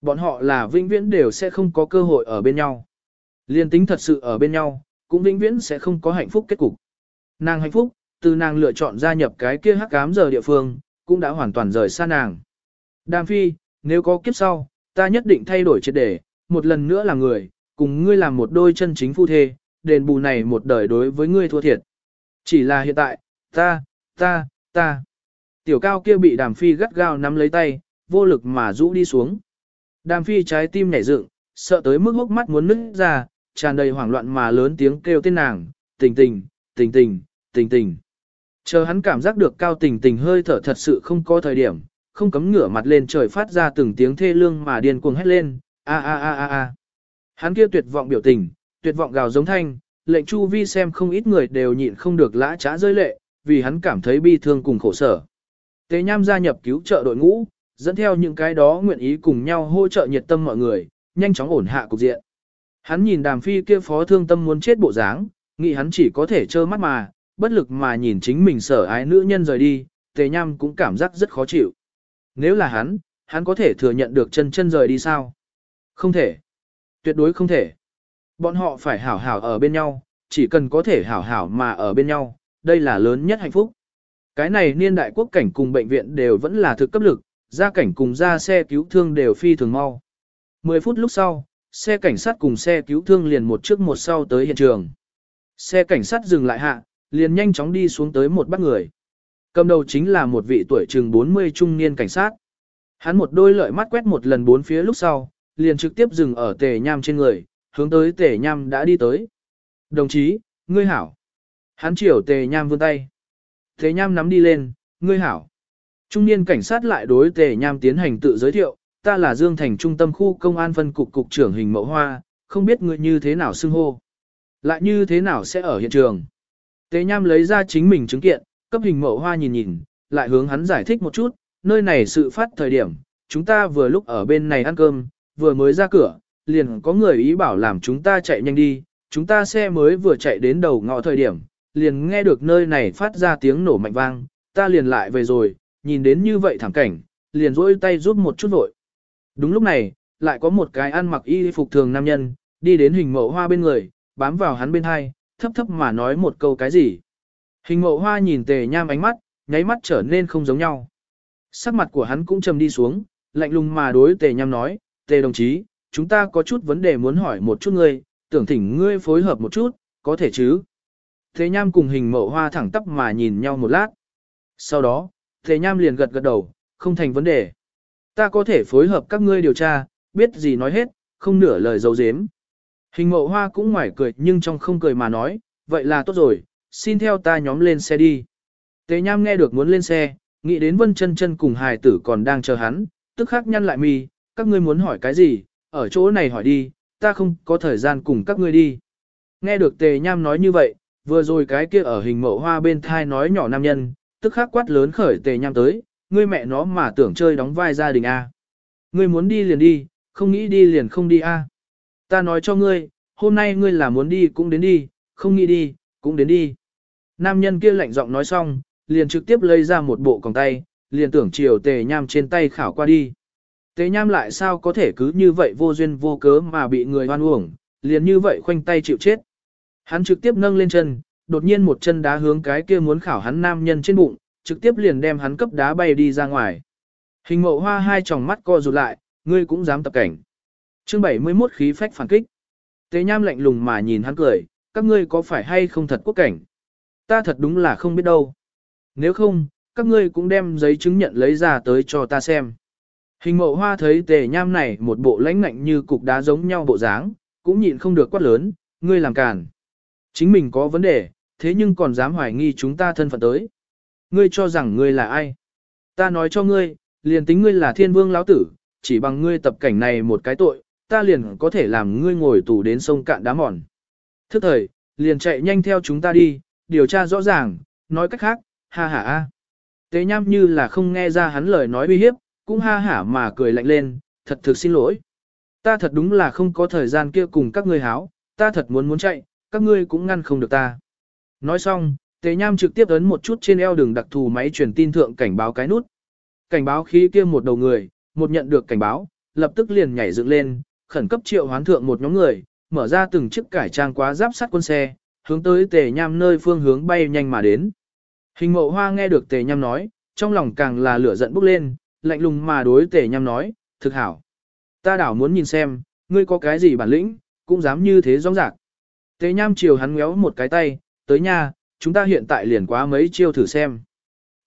Bọn họ là vĩnh viễn đều sẽ không có cơ hội ở bên nhau. Liên tính thật sự ở bên nhau, cũng vĩnh viễn sẽ không có hạnh phúc kết cục. Nàng hạnh phúc, từ nàng lựa chọn gia nhập cái kia hắc cám giờ địa phương, cũng đã hoàn toàn rời xa nàng. Đàm phi, nếu có kiếp sau, ta nhất định thay đổi triệt để, một lần nữa là người, cùng ngươi làm một đôi chân chính phu thê, đền bù này một đời đối với ngươi thua thiệt. Chỉ là hiện tại, ta, ta, ta. Tiểu cao kia bị đàm phi gắt gao nắm lấy tay, vô lực mà rũ đi xuống. Đàm phi trái tim nhảy dựng, sợ tới mức hốc mắt muốn nứt ra, tràn đầy hoảng loạn mà lớn tiếng kêu tên nàng, tình tình, tình tình, tình tình. Chờ hắn cảm giác được cao tình tình hơi thở thật sự không có thời điểm, không cấm ngửa mặt lên trời phát ra từng tiếng thê lương mà điên cuồng hét lên, a a a a a. Hắn kia tuyệt vọng biểu tình, tuyệt vọng gào giống thanh, lệnh chu vi xem không ít người đều nhịn không được lã trá rơi lệ, vì hắn cảm thấy bi thương cùng khổ sở. Tế Nham gia nhập cứu trợ đội ngũ, dẫn theo những cái đó nguyện ý cùng nhau hỗ trợ nhiệt tâm mọi người, nhanh chóng ổn hạ cục diện. Hắn nhìn đàm phi kia phó thương tâm muốn chết bộ dáng, nghĩ hắn chỉ có thể trơ mắt mà, bất lực mà nhìn chính mình sở ái nữ nhân rời đi, tề nham cũng cảm giác rất khó chịu. Nếu là hắn, hắn có thể thừa nhận được chân chân rời đi sao? Không thể. Tuyệt đối không thể. Bọn họ phải hảo hảo ở bên nhau, chỉ cần có thể hảo hảo mà ở bên nhau, đây là lớn nhất hạnh phúc. Cái này niên đại quốc cảnh cùng bệnh viện đều vẫn là thực cấp lực, ra cảnh cùng ra xe cứu thương đều phi thường mau. 10 phút lúc sau, xe cảnh sát cùng xe cứu thương liền một trước một sau tới hiện trường. Xe cảnh sát dừng lại hạ, liền nhanh chóng đi xuống tới một bắt người. Cầm đầu chính là một vị tuổi chừng 40 trung niên cảnh sát. Hắn một đôi lợi mắt quét một lần bốn phía lúc sau, liền trực tiếp dừng ở tề nham trên người, hướng tới tề nham đã đi tới. Đồng chí, ngươi hảo. Hắn chiều tề nham vươn tay. Tề nham nắm đi lên, ngươi hảo. Trung niên cảnh sát lại đối tề nham tiến hành tự giới thiệu, ta là Dương Thành trung tâm khu công an phân cục cục trưởng hình mẫu hoa, không biết ngươi như thế nào xưng hô. Lại như thế nào sẽ ở hiện trường. Tề nham lấy ra chính mình chứng kiện, cấp hình mẫu hoa nhìn nhìn, lại hướng hắn giải thích một chút, nơi này sự phát thời điểm, chúng ta vừa lúc ở bên này ăn cơm, vừa mới ra cửa, liền có người ý bảo làm chúng ta chạy nhanh đi, chúng ta xe mới vừa chạy đến đầu ngõ thời điểm, liền nghe được nơi này phát ra tiếng nổ mạnh vang, ta liền lại về rồi, nhìn đến như vậy thảm cảnh, liền rỗi tay giúp một chút vội. Đúng lúc này, lại có một cái ăn mặc y phục thường nam nhân, đi đến hình mẫu hoa bên người, bám vào hắn bên hai, thấp thấp mà nói một câu cái gì. Hình mẫu hoa nhìn tề nham ánh mắt, nháy mắt trở nên không giống nhau. Sắc mặt của hắn cũng trầm đi xuống, lạnh lùng mà đối tề nham nói, tề đồng chí, chúng ta có chút vấn đề muốn hỏi một chút ngươi, tưởng thỉnh ngươi phối hợp một chút, có thể chứ. Thế nham cùng hình mậu hoa thẳng tắp mà nhìn nhau một lát. Sau đó, thế nham liền gật gật đầu, không thành vấn đề. Ta có thể phối hợp các ngươi điều tra, biết gì nói hết, không nửa lời dấu dếm. Hình mậu hoa cũng ngoài cười nhưng trong không cười mà nói, vậy là tốt rồi, xin theo ta nhóm lên xe đi. Tế nham nghe được muốn lên xe, nghĩ đến vân chân chân cùng hài tử còn đang chờ hắn, tức khắc nhăn lại mi, các ngươi muốn hỏi cái gì, ở chỗ này hỏi đi, ta không có thời gian cùng các ngươi đi. Nghe được tề nham nói như vậy, vừa rồi cái kia ở hình mẫu hoa bên thai nói nhỏ nam nhân, tức khắc quát lớn khởi tề nham tới, ngươi mẹ nó mà tưởng chơi đóng vai gia đình A. Ngươi muốn đi liền đi, không nghĩ đi liền không đi A. Ta nói cho ngươi, hôm nay ngươi là muốn đi cũng đến đi, không nghĩ đi, cũng đến đi. Nam nhân kia lạnh giọng nói xong, liền trực tiếp lấy ra một bộ còng tay, liền tưởng chiều tề nham trên tay khảo qua đi. Tế nham lại sao có thể cứ như vậy vô duyên vô cớ mà bị người hoan uổng, liền như vậy khoanh tay chịu chết. Hắn trực tiếp nâng lên chân, đột nhiên một chân đá hướng cái kia muốn khảo hắn nam nhân trên bụng, trực tiếp liền đem hắn cấp đá bay đi ra ngoài. Hình mộ hoa hai tròng mắt co rụt lại, ngươi cũng dám tập cảnh. chương 71 khí phách phản kích. Tế nham lạnh lùng mà nhìn hắn cười, các ngươi có phải hay không thật quốc cảnh? Ta thật đúng là không biết đâu. Nếu không, các ngươi cũng đem giấy chứng nhận lấy ra tới cho ta xem. Hình mộ hoa thấy tề nham này một bộ lãnh ngạnh như cục đá giống nhau bộ dáng, cũng nhịn không được quát lớn, ngươi làm càn. Chính mình có vấn đề, thế nhưng còn dám hoài nghi chúng ta thân phận tới. Ngươi cho rằng ngươi là ai? Ta nói cho ngươi, liền tính ngươi là thiên vương lão tử, chỉ bằng ngươi tập cảnh này một cái tội, ta liền có thể làm ngươi ngồi tù đến sông cạn đá mòn. Thức thời, liền chạy nhanh theo chúng ta đi, điều tra rõ ràng, nói cách khác, ha ha a. Tế nham như là không nghe ra hắn lời nói uy hiếp, cũng ha hả mà cười lạnh lên, thật thực xin lỗi. Ta thật đúng là không có thời gian kia cùng các ngươi háo, ta thật muốn muốn chạy, các ngươi cũng ngăn không được ta. Nói xong, Tề Nham trực tiếp ấn một chút trên eo đường đặc thù máy truyền tin thượng cảnh báo cái nút. Cảnh báo khí kia một đầu người, một nhận được cảnh báo, lập tức liền nhảy dựng lên, khẩn cấp triệu hoán thượng một nhóm người, mở ra từng chiếc cải trang quá giáp sắt quân xe, hướng tới Tề Nham nơi phương hướng bay nhanh mà đến. Hình mộ hoa nghe được Tề Nham nói, trong lòng càng là lửa giận bốc lên, lạnh lùng mà đối Tề Nham nói, thực hảo. Ta đảo muốn nhìn xem, ngươi có cái gì bản lĩnh, cũng dám như thế rõ rạc. Tề Nham chiều hắn ngéo một cái tay, tới nha, chúng ta hiện tại liền quá mấy chiêu thử xem.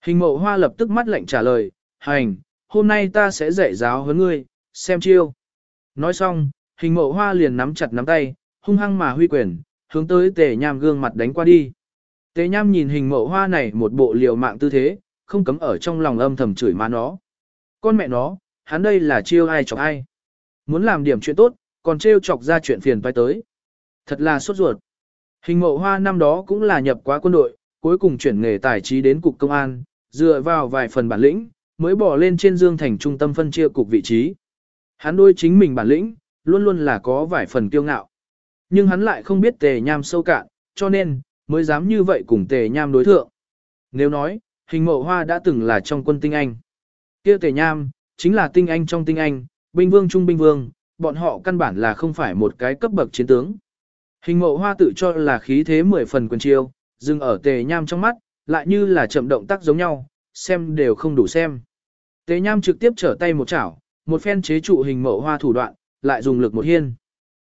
Hình mộ hoa lập tức mắt lạnh trả lời, hành, hôm nay ta sẽ dạy giáo huấn ngươi, xem chiêu. Nói xong, hình mộ hoa liền nắm chặt nắm tay, hung hăng mà huy quyền, hướng tới tề nham gương mặt đánh qua đi. Tề nham nhìn hình mộ hoa này một bộ liều mạng tư thế, không cấm ở trong lòng âm thầm chửi má nó. Con mẹ nó, hắn đây là chiêu ai chọc ai. Muốn làm điểm chuyện tốt, còn trêu chọc ra chuyện phiền phải tới. Thật là sốt ruột. Hình mộ hoa năm đó cũng là nhập quá quân đội, cuối cùng chuyển nghề tài trí đến cục công an, dựa vào vài phần bản lĩnh, mới bỏ lên trên dương thành trung tâm phân chia cục vị trí. Hắn đôi chính mình bản lĩnh, luôn luôn là có vài phần kiêu ngạo. Nhưng hắn lại không biết tề nham sâu cạn, cho nên, mới dám như vậy cùng tề nham đối thượng. Nếu nói, hình mộ hoa đã từng là trong quân tinh anh kia tề nham, chính là tinh anh trong tinh anh, binh vương trung binh vương, bọn họ căn bản là không phải một cái cấp bậc chiến tướng. Hình mộ hoa tự cho là khí thế mười phần quyền chiêu, dừng ở tề nham trong mắt, lại như là chậm động tác giống nhau, xem đều không đủ xem. Tề nham trực tiếp trở tay một chảo, một phen chế trụ hình mộ hoa thủ đoạn, lại dùng lực một hiên.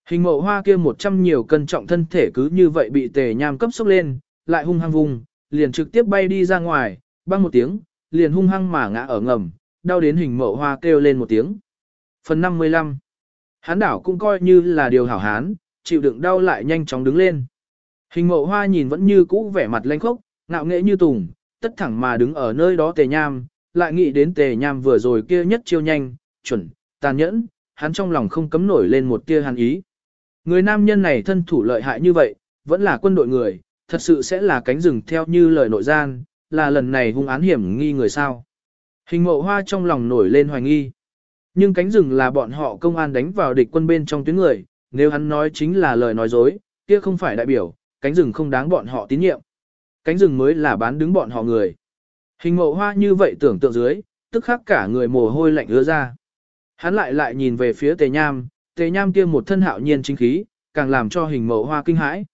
Hình mộ hoa kia một trăm nhiều cân trọng thân thể cứ như vậy bị tề nham cấp sốc lên, lại hung hăng vùng, liền trực tiếp bay đi ra ngoài, băng một tiếng, liền hung hăng mà ngã ở ngầm, đau đến hình mậu hoa kêu lên một tiếng. Phần 55 Hán đảo cũng coi như là điều hảo hán, chịu đựng đau lại nhanh chóng đứng lên. Hình mậu hoa nhìn vẫn như cũ vẻ mặt lanh khốc, ngạo nghễ như tùng, tất thẳng mà đứng ở nơi đó tề nham, lại nghĩ đến tề nham vừa rồi kia nhất chiêu nhanh, chuẩn, tàn nhẫn, hắn trong lòng không cấm nổi lên một tia hàn ý. Người nam nhân này thân thủ lợi hại như vậy, vẫn là quân đội người, thật sự sẽ là cánh rừng theo như lời nội gian, là lần này hung án hiểm nghi người sao. Hình mộ hoa trong lòng nổi lên hoài nghi. Nhưng cánh rừng là bọn họ công an đánh vào địch quân bên trong tuyến người, nếu hắn nói chính là lời nói dối, kia không phải đại biểu, cánh rừng không đáng bọn họ tín nhiệm. Cánh rừng mới là bán đứng bọn họ người. Hình mộ hoa như vậy tưởng tượng dưới, tức khắc cả người mồ hôi lạnh ứa ra. Hắn lại lại nhìn về phía tề nham, tề nham kia một thân hạo nhiên chính khí, càng làm cho hình mộ hoa kinh hãi.